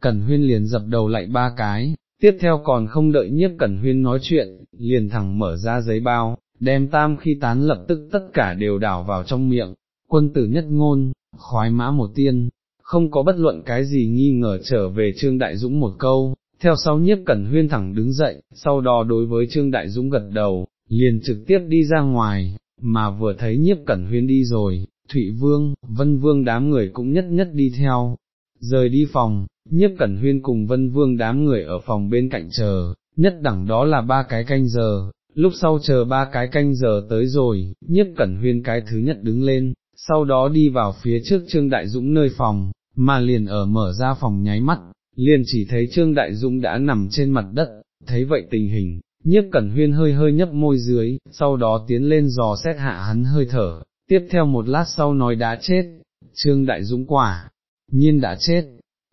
cẩn huyên liền dập đầu lại ba cái, tiếp theo còn không đợi nhiếp cẩn huyên nói chuyện, liền thẳng mở ra giấy bao, đem tam khi tán lập tức tất cả đều đảo vào trong miệng, quân tử nhất ngôn, khoái mã một tiên, không có bất luận cái gì nghi ngờ trở về Trương Đại Dũng một câu, theo sau nhiếp cẩn huyên thẳng đứng dậy, sau đó đối với Trương Đại Dũng gật đầu, liền trực tiếp đi ra ngoài, mà vừa thấy nhiếp cẩn huyên đi rồi, Thụy Vương, Vân Vương đám người cũng nhất nhất đi theo, rời đi phòng, nhiếp cẩn huyên cùng Vân Vương đám người ở phòng bên cạnh chờ, nhất đẳng đó là ba cái canh giờ, lúc sau chờ ba cái canh giờ tới rồi, nhiếp cẩn huyên cái thứ nhất đứng lên, sau đó đi vào phía trước Trương Đại Dũng nơi phòng, mà liền ở mở ra phòng nháy mắt, liền chỉ thấy Trương Đại Dũng đã nằm trên mặt đất, thấy vậy tình hình, nhiếp cẩn huyên hơi hơi nhấp môi dưới, sau đó tiến lên dò xét hạ hắn hơi thở, tiếp theo một lát sau nói đã chết, Trương Đại Dũng quả, nhiên đã chết.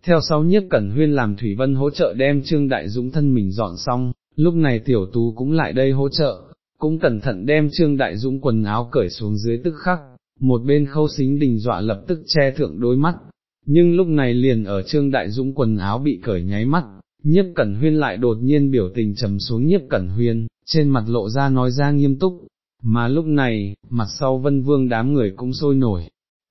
Theo sau nhiếp cẩn huyên làm Thủy Vân hỗ trợ đem Trương Đại Dũng thân mình dọn xong, lúc này tiểu tú cũng lại đây hỗ trợ, cũng cẩn thận đem Trương Đại Dũng quần áo cởi xuống dưới tức khắc, một bên khâu xính đình dọa lập tức che thượng đôi mắt, nhưng lúc này liền ở Trương Đại Dũng quần áo bị cởi nháy mắt, nhiếp cẩn huyên lại đột nhiên biểu tình trầm xuống nhiếp cẩn huyên, trên mặt lộ ra nói ra nghiêm túc, mà lúc này, mặt sau vân vương đám người cũng sôi nổi,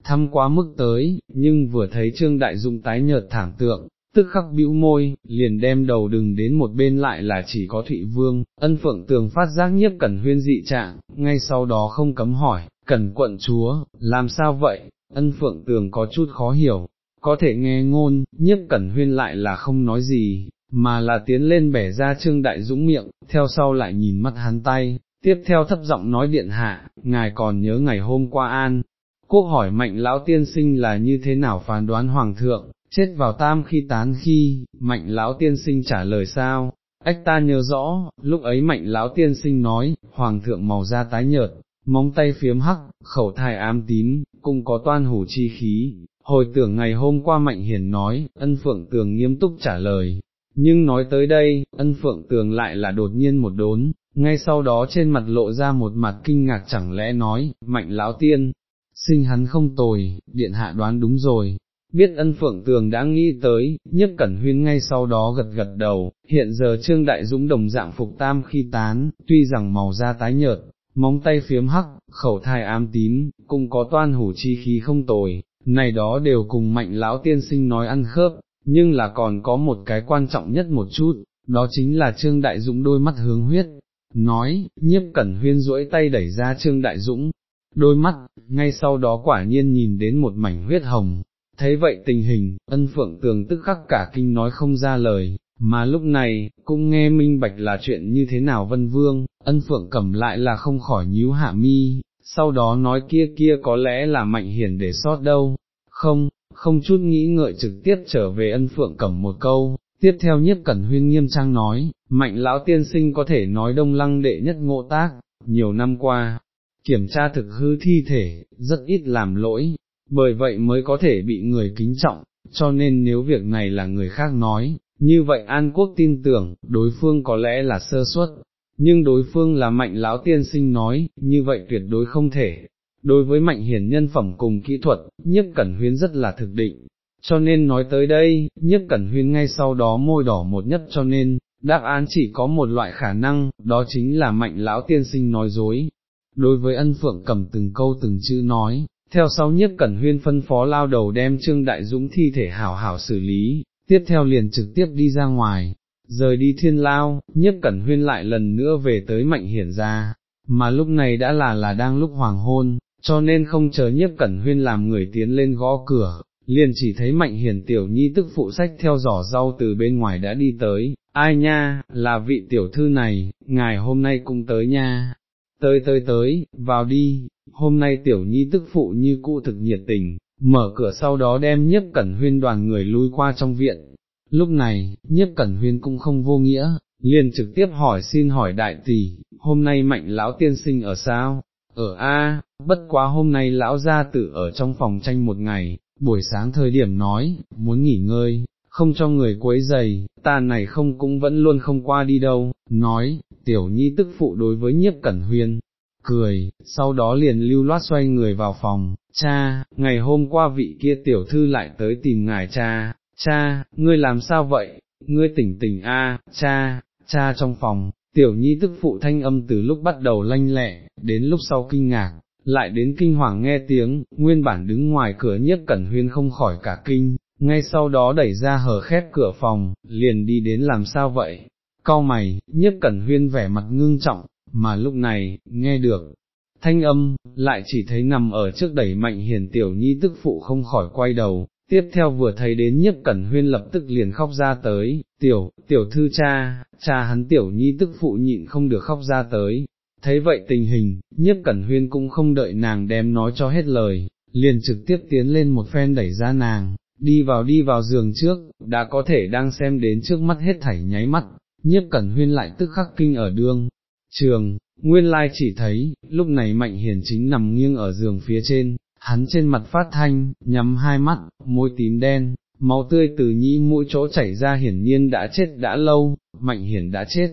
thăm quá mức tới, nhưng vừa thấy Trương Đại Dũng tái nhợt thảm tượng, tức khắc bĩu môi, liền đem đầu đừng đến một bên lại là chỉ có Thụy Vương, ân phượng tường phát giác nhiếp cẩn huyên dị trạng, ngay sau đó không cấm hỏi, cẩn quận chúa, làm sao vậy, ân phượng tường có chút khó hiểu, có thể nghe ngôn, nhiếp cẩn huyên lại là không nói gì, mà là tiến lên bẻ ra trương đại dũng miệng, theo sau lại nhìn mắt hắn tay, tiếp theo thấp giọng nói điện hạ, ngài còn nhớ ngày hôm qua an. Quốc hỏi mạnh lão tiên sinh là như thế nào phán đoán hoàng thượng, chết vào tam khi tán khi, mạnh lão tiên sinh trả lời sao, ách ta nhớ rõ, lúc ấy mạnh lão tiên sinh nói, hoàng thượng màu da tái nhợt, móng tay phiếm hắc, khẩu thai ám tím, cũng có toan hủ chi khí, hồi tưởng ngày hôm qua mạnh hiển nói, ân phượng tường nghiêm túc trả lời, nhưng nói tới đây, ân phượng tường lại là đột nhiên một đốn, ngay sau đó trên mặt lộ ra một mặt kinh ngạc chẳng lẽ nói, mạnh lão tiên, sinh hắn không tồi, điện hạ đoán đúng rồi, biết ân phượng tường đã nghĩ tới, nhất cẩn huyên ngay sau đó gật gật đầu, hiện giờ trương đại dũng đồng dạng phục tam khi tán, tuy rằng màu da tái nhợt, móng tay phiếm hắc, khẩu thai ám tím, cũng có toan hủ chi khí không tồi, này đó đều cùng mạnh lão tiên sinh nói ăn khớp, nhưng là còn có một cái quan trọng nhất một chút, đó chính là Trương Đại Dũng đôi mắt hướng huyết, nói, nhiếp cẩn huyên duỗi tay đẩy ra Trương Đại Dũng, đôi mắt, ngay sau đó quả nhiên nhìn đến một mảnh huyết hồng, thấy vậy tình hình, ân phượng tường tức khắc cả kinh nói không ra lời, mà lúc này, cũng nghe minh bạch là chuyện như thế nào vân vương, ân phượng cầm lại là không khỏi nhíu hạ mi, sau đó nói kia kia có lẽ là mạnh hiển để sót đâu, không, không chút nghĩ ngợi trực tiếp trở về ân phượng cầm một câu, tiếp theo nhất cẩn huyên nghiêm trang nói, mạnh lão tiên sinh có thể nói đông lăng đệ nhất ngộ tác, nhiều năm qua, kiểm tra thực hư thi thể, rất ít làm lỗi, bởi vậy mới có thể bị người kính trọng, cho nên nếu việc này là người khác nói, như vậy An Quốc tin tưởng, đối phương có lẽ là sơ suất, nhưng đối phương là mạnh lão tiên sinh nói, như vậy tuyệt đối không thể. Đối với mạnh hiển nhân phẩm cùng kỹ thuật, nhất cẩn huyên rất là thực định, cho nên nói tới đây, nhất cẩn huyên ngay sau đó môi đỏ một nhất cho nên, đáp án chỉ có một loại khả năng, đó chính là mạnh lão tiên sinh nói dối. Đối với ân phượng cầm từng câu từng chữ nói, theo sau nhất cẩn huyên phân phó lao đầu đem Trương Đại Dũng thi thể hảo hảo xử lý, tiếp theo liền trực tiếp đi ra ngoài, rời đi thiên lao, nhất cẩn huyên lại lần nữa về tới mạnh hiển ra, mà lúc này đã là là đang lúc hoàng hôn, cho nên không chờ nhất cẩn huyên làm người tiến lên gõ cửa, liền chỉ thấy mạnh hiển tiểu nhi tức phụ sách theo giỏ rau từ bên ngoài đã đi tới, ai nha, là vị tiểu thư này, ngài hôm nay cũng tới nha, tới tới tới, vào đi, hôm nay tiểu nhi tức phụ như cũ thực nhiệt tình, mở cửa sau đó đem nhất cẩn huyên đoàn người lui qua trong viện. Lúc này, nhiếp cẩn huyên cũng không vô nghĩa, liền trực tiếp hỏi xin hỏi đại tỷ, hôm nay mạnh lão tiên sinh ở sao? Ở A, bất quá hôm nay lão gia tử ở trong phòng tranh một ngày, buổi sáng thời điểm nói, muốn nghỉ ngơi, không cho người quấy giày, ta này không cũng vẫn luôn không qua đi đâu, nói, tiểu nhi tức phụ đối với nhiếp cẩn huyên, cười, sau đó liền lưu loát xoay người vào phòng, cha, ngày hôm qua vị kia tiểu thư lại tới tìm ngài cha, cha, ngươi làm sao vậy, ngươi tỉnh tỉnh a, cha, cha trong phòng, tiểu nhi tức phụ thanh âm từ lúc bắt đầu lanh lẹ, đến lúc sau kinh ngạc, lại đến kinh hoàng nghe tiếng, nguyên bản đứng ngoài cửa nhất cẩn huyên không khỏi cả kinh, ngay sau đó đẩy ra hở khép cửa phòng, liền đi đến làm sao vậy, cau mày, nhất cẩn huyên vẻ mặt ngưng trọng, mà lúc này, nghe được, thanh âm, lại chỉ thấy nằm ở trước đẩy mạnh hiền tiểu nhi tức phụ không khỏi quay đầu, tiếp theo vừa thấy đến nhiếp cẩn huyên lập tức liền khóc ra tới, tiểu, tiểu thư cha, cha hắn tiểu nhi tức phụ nhịn không được khóc ra tới, thấy vậy tình hình, nhiếp cẩn huyên cũng không đợi nàng đem nói cho hết lời, liền trực tiếp tiến lên một phen đẩy ra nàng, đi vào đi vào giường trước, đã có thể đang xem đến trước mắt hết thảy nháy mắt, nhiếp cẩn huyên lại tức khắc kinh ở đương. Trường, nguyên lai chỉ thấy, lúc này mạnh hiền chính nằm nghiêng ở giường phía trên, hắn trên mặt phát thanh, nhắm hai mắt, môi tím đen, máu tươi từ nhĩ mũi chỗ chảy ra hiển nhiên đã chết đã lâu, mạnh hiển đã chết.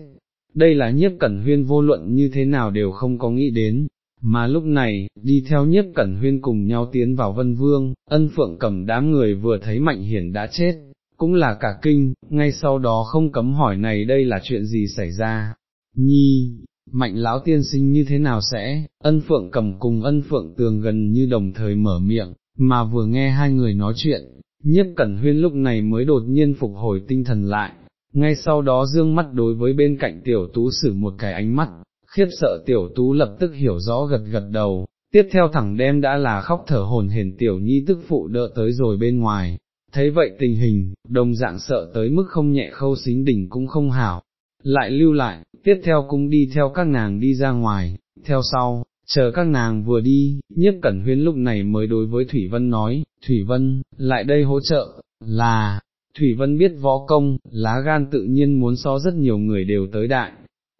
Đây là nhiếp cẩn huyên vô luận như thế nào đều không có nghĩ đến, mà lúc này, đi theo nhiếp cẩn huyên cùng nhau tiến vào vân vương, ân phượng cầm đám người vừa thấy mạnh hiển đã chết, cũng là cả kinh, ngay sau đó không cấm hỏi này đây là chuyện gì xảy ra. Nhi, mạnh lão tiên sinh như thế nào sẽ, ân phượng cầm cùng ân phượng tường gần như đồng thời mở miệng, mà vừa nghe hai người nói chuyện, nhiếp cẩn huyên lúc này mới đột nhiên phục hồi tinh thần lại, ngay sau đó dương mắt đối với bên cạnh tiểu tú sử một cái ánh mắt, khiếp sợ tiểu tú lập tức hiểu rõ gật gật đầu, tiếp theo thẳng đem đã là khóc thở hồn hển tiểu nhi tức phụ đỡ tới rồi bên ngoài, thấy vậy tình hình, đồng dạng sợ tới mức không nhẹ khâu xính đỉnh cũng không hảo, lại lưu lại, tiếp theo cũng đi theo các nàng đi ra ngoài, theo sau, chờ các nàng vừa đi, nhiếp cẩn huyên lúc này mới đối với Thủy Vân nói, Thủy Vân, lại đây hỗ trợ, là, Thủy Vân biết võ công, lá gan tự nhiên muốn so rất nhiều người đều tới đại.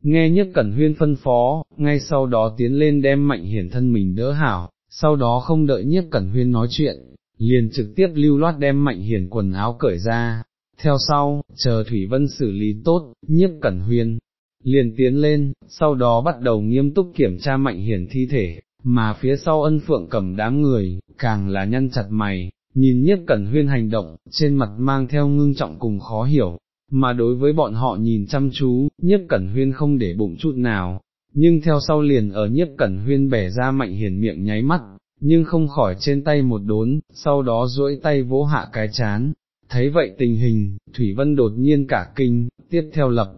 Nghe nhất cẩn huyên phân phó, ngay sau đó tiến lên đem mạnh hiển thân mình đỡ hảo, sau đó không đợi nhiếp cẩn huyên nói chuyện, liền trực tiếp lưu loát đem mạnh hiển quần áo cởi ra. Theo sau, chờ Thủy Vân xử lý tốt, nhiếp cẩn huyên, liền tiến lên, sau đó bắt đầu nghiêm túc kiểm tra mạnh hiển thi thể, mà phía sau ân phượng cầm đám người, càng là nhăn chặt mày, nhìn nhiếp cẩn huyên hành động, trên mặt mang theo ngưng trọng cùng khó hiểu, mà đối với bọn họ nhìn chăm chú, nhiếp cẩn huyên không để bụng chút nào, nhưng theo sau liền ở nhiếp cẩn huyên bẻ ra mạnh hiển miệng nháy mắt, nhưng không khỏi trên tay một đốn, sau đó duỗi tay vỗ hạ cái chán. Thấy vậy tình hình, Thủy Vân đột nhiên cả kinh, tiếp theo lập,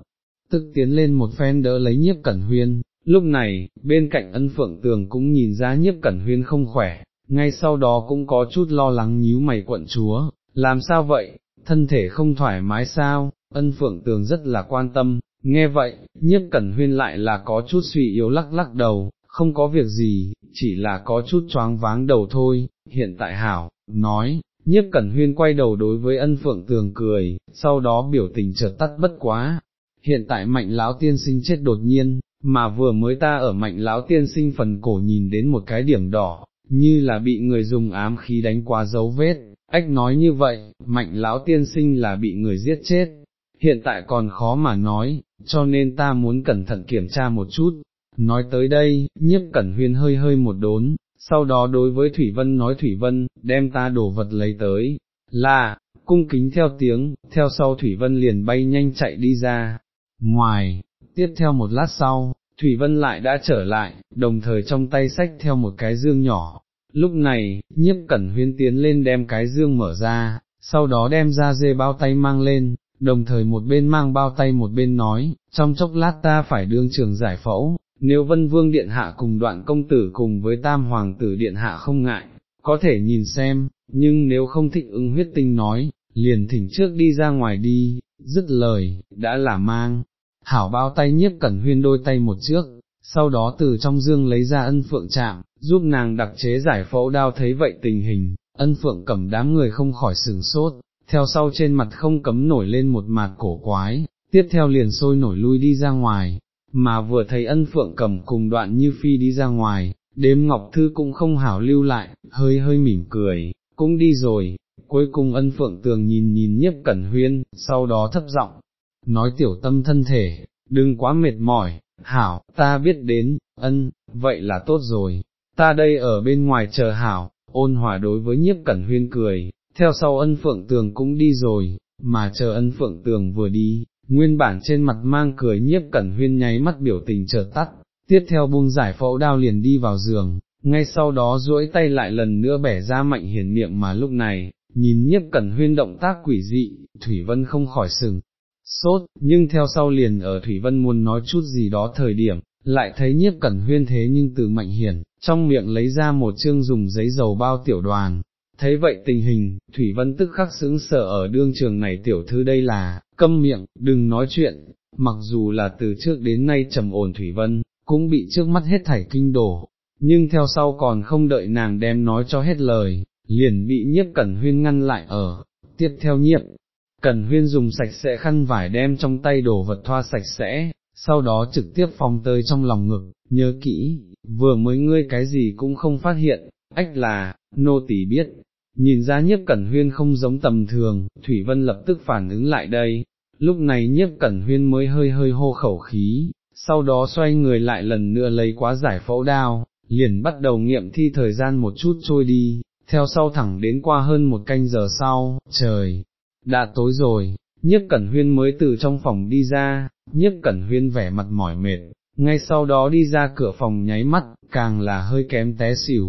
tức tiến lên một phen đỡ lấy nhiếp cẩn huyên, lúc này, bên cạnh ân phượng tường cũng nhìn ra nhiếp cẩn huyên không khỏe, ngay sau đó cũng có chút lo lắng nhíu mày quận chúa, làm sao vậy, thân thể không thoải mái sao, ân phượng tường rất là quan tâm, nghe vậy, nhiếp cẩn huyên lại là có chút suy yếu lắc lắc đầu, không có việc gì, chỉ là có chút choáng váng đầu thôi, hiện tại hảo, nói, nhiếp cẩn huyên quay đầu đối với ân phượng tường cười, sau đó biểu tình chợt tắt bất quá, hiện tại mạnh lão tiên sinh chết đột nhiên, mà vừa mới ta ở mạnh lão tiên sinh phần cổ nhìn đến một cái điểm đỏ, như là bị người dùng ám khí đánh qua dấu vết, ách nói như vậy, mạnh lão tiên sinh là bị người giết chết, hiện tại còn khó mà nói, cho nên ta muốn cẩn thận kiểm tra một chút. Nói tới đây, nhiếp cẩn huyên hơi hơi một đốn, sau đó đối với Thủy Vân nói Thủy Vân, đem ta đổ vật lấy tới, là, cung kính theo tiếng, theo sau Thủy Vân liền bay nhanh chạy đi ra, ngoài, tiếp theo một lát sau, Thủy Vân lại đã trở lại, đồng thời trong tay sách theo một cái dương nhỏ, lúc này, nhiếp cẩn huyên tiến lên đem cái dương mở ra, sau đó đem ra dê bao tay mang lên, đồng thời một bên mang bao tay một bên nói, trong chốc lát ta phải đương trường giải phẫu, nếu vân vương điện hạ cùng đoạn công tử cùng với tam hoàng tử điện hạ không ngại, có thể nhìn xem, nhưng nếu không thích ứng huyết tinh nói, liền thỉnh trước đi ra ngoài đi, dứt lời, đã là mang, hảo bao tay nhiếp cẩn huyên đôi tay một trước, sau đó từ trong dương lấy ra ân phượng chạm, giúp nàng đặc chế giải phẫu đao thấy vậy tình hình, ân phượng cầm đám người không khỏi sừng sốt, theo sau trên mặt không cấm nổi lên một mặt cổ quái, tiếp theo liền sôi nổi lui đi ra ngoài, mà vừa thấy ân phượng cầm cùng đoạn như phi đi ra ngoài, đếm ngọc thư cũng không hảo lưu lại, hơi hơi mỉm cười, cũng đi rồi, cuối cùng ân phượng tường nhìn nhìn nhiếp cẩn huyên, sau đó thấp giọng nói tiểu tâm thân thể, đừng quá mệt mỏi, hảo, ta biết đến, ân, vậy là tốt rồi, ta đây ở bên ngoài chờ hảo, ôn hòa đối với nhiếp cẩn huyên cười, theo sau ân phượng tường cũng đi rồi, mà chờ ân phượng tường vừa đi, nguyên bản trên mặt mang cười nhiếp cẩn huyên nháy mắt biểu tình chợt tắt, tiếp theo buông giải phẫu đao liền đi vào giường, ngay sau đó duỗi tay lại lần nữa bẻ ra mạnh hiển miệng mà lúc này, nhìn nhiếp cẩn huyên động tác quỷ dị, Thủy Vân không khỏi sừng, sốt, nhưng theo sau liền ở Thủy Vân muốn nói chút gì đó thời điểm, lại thấy nhiếp cẩn huyên thế nhưng từ mạnh hiển, trong miệng lấy ra một chương dùng giấy dầu bao tiểu đoàn. Thấy vậy tình hình, Thủy Vân tức khắc sững sở ở đương trường này tiểu thư đây là, câm miệng, đừng nói chuyện, mặc dù là từ trước đến nay trầm ổn Thủy Vân, cũng bị trước mắt hết thảy kinh đổ, nhưng theo sau còn không đợi nàng đem nói cho hết lời, liền bị nhiếp cẩn huyên ngăn lại ở, tiếp theo nhiếp. Cẩn huyên dùng sạch sẽ khăn vải đem trong tay đồ vật thoa sạch sẽ, sau đó trực tiếp phòng tơi trong lòng ngực, nhớ kỹ, vừa mới ngươi cái gì cũng không phát hiện, ách là, nô tỳ biết, nhìn ra nhiếp cẩn huyên không giống tầm thường, Thủy Vân lập tức phản ứng lại đây, lúc này nhiếp cẩn huyên mới hơi hơi hô khẩu khí, sau đó xoay người lại lần nữa lấy quá giải phẫu đao, liền bắt đầu nghiệm thi thời gian một chút trôi đi, theo sau thẳng đến qua hơn một canh giờ sau, trời, đã tối rồi, nhiếp cẩn huyên mới từ trong phòng đi ra, nhiếp cẩn huyên vẻ mặt mỏi mệt, ngay sau đó đi ra cửa phòng nháy mắt, càng là hơi kém té xỉu,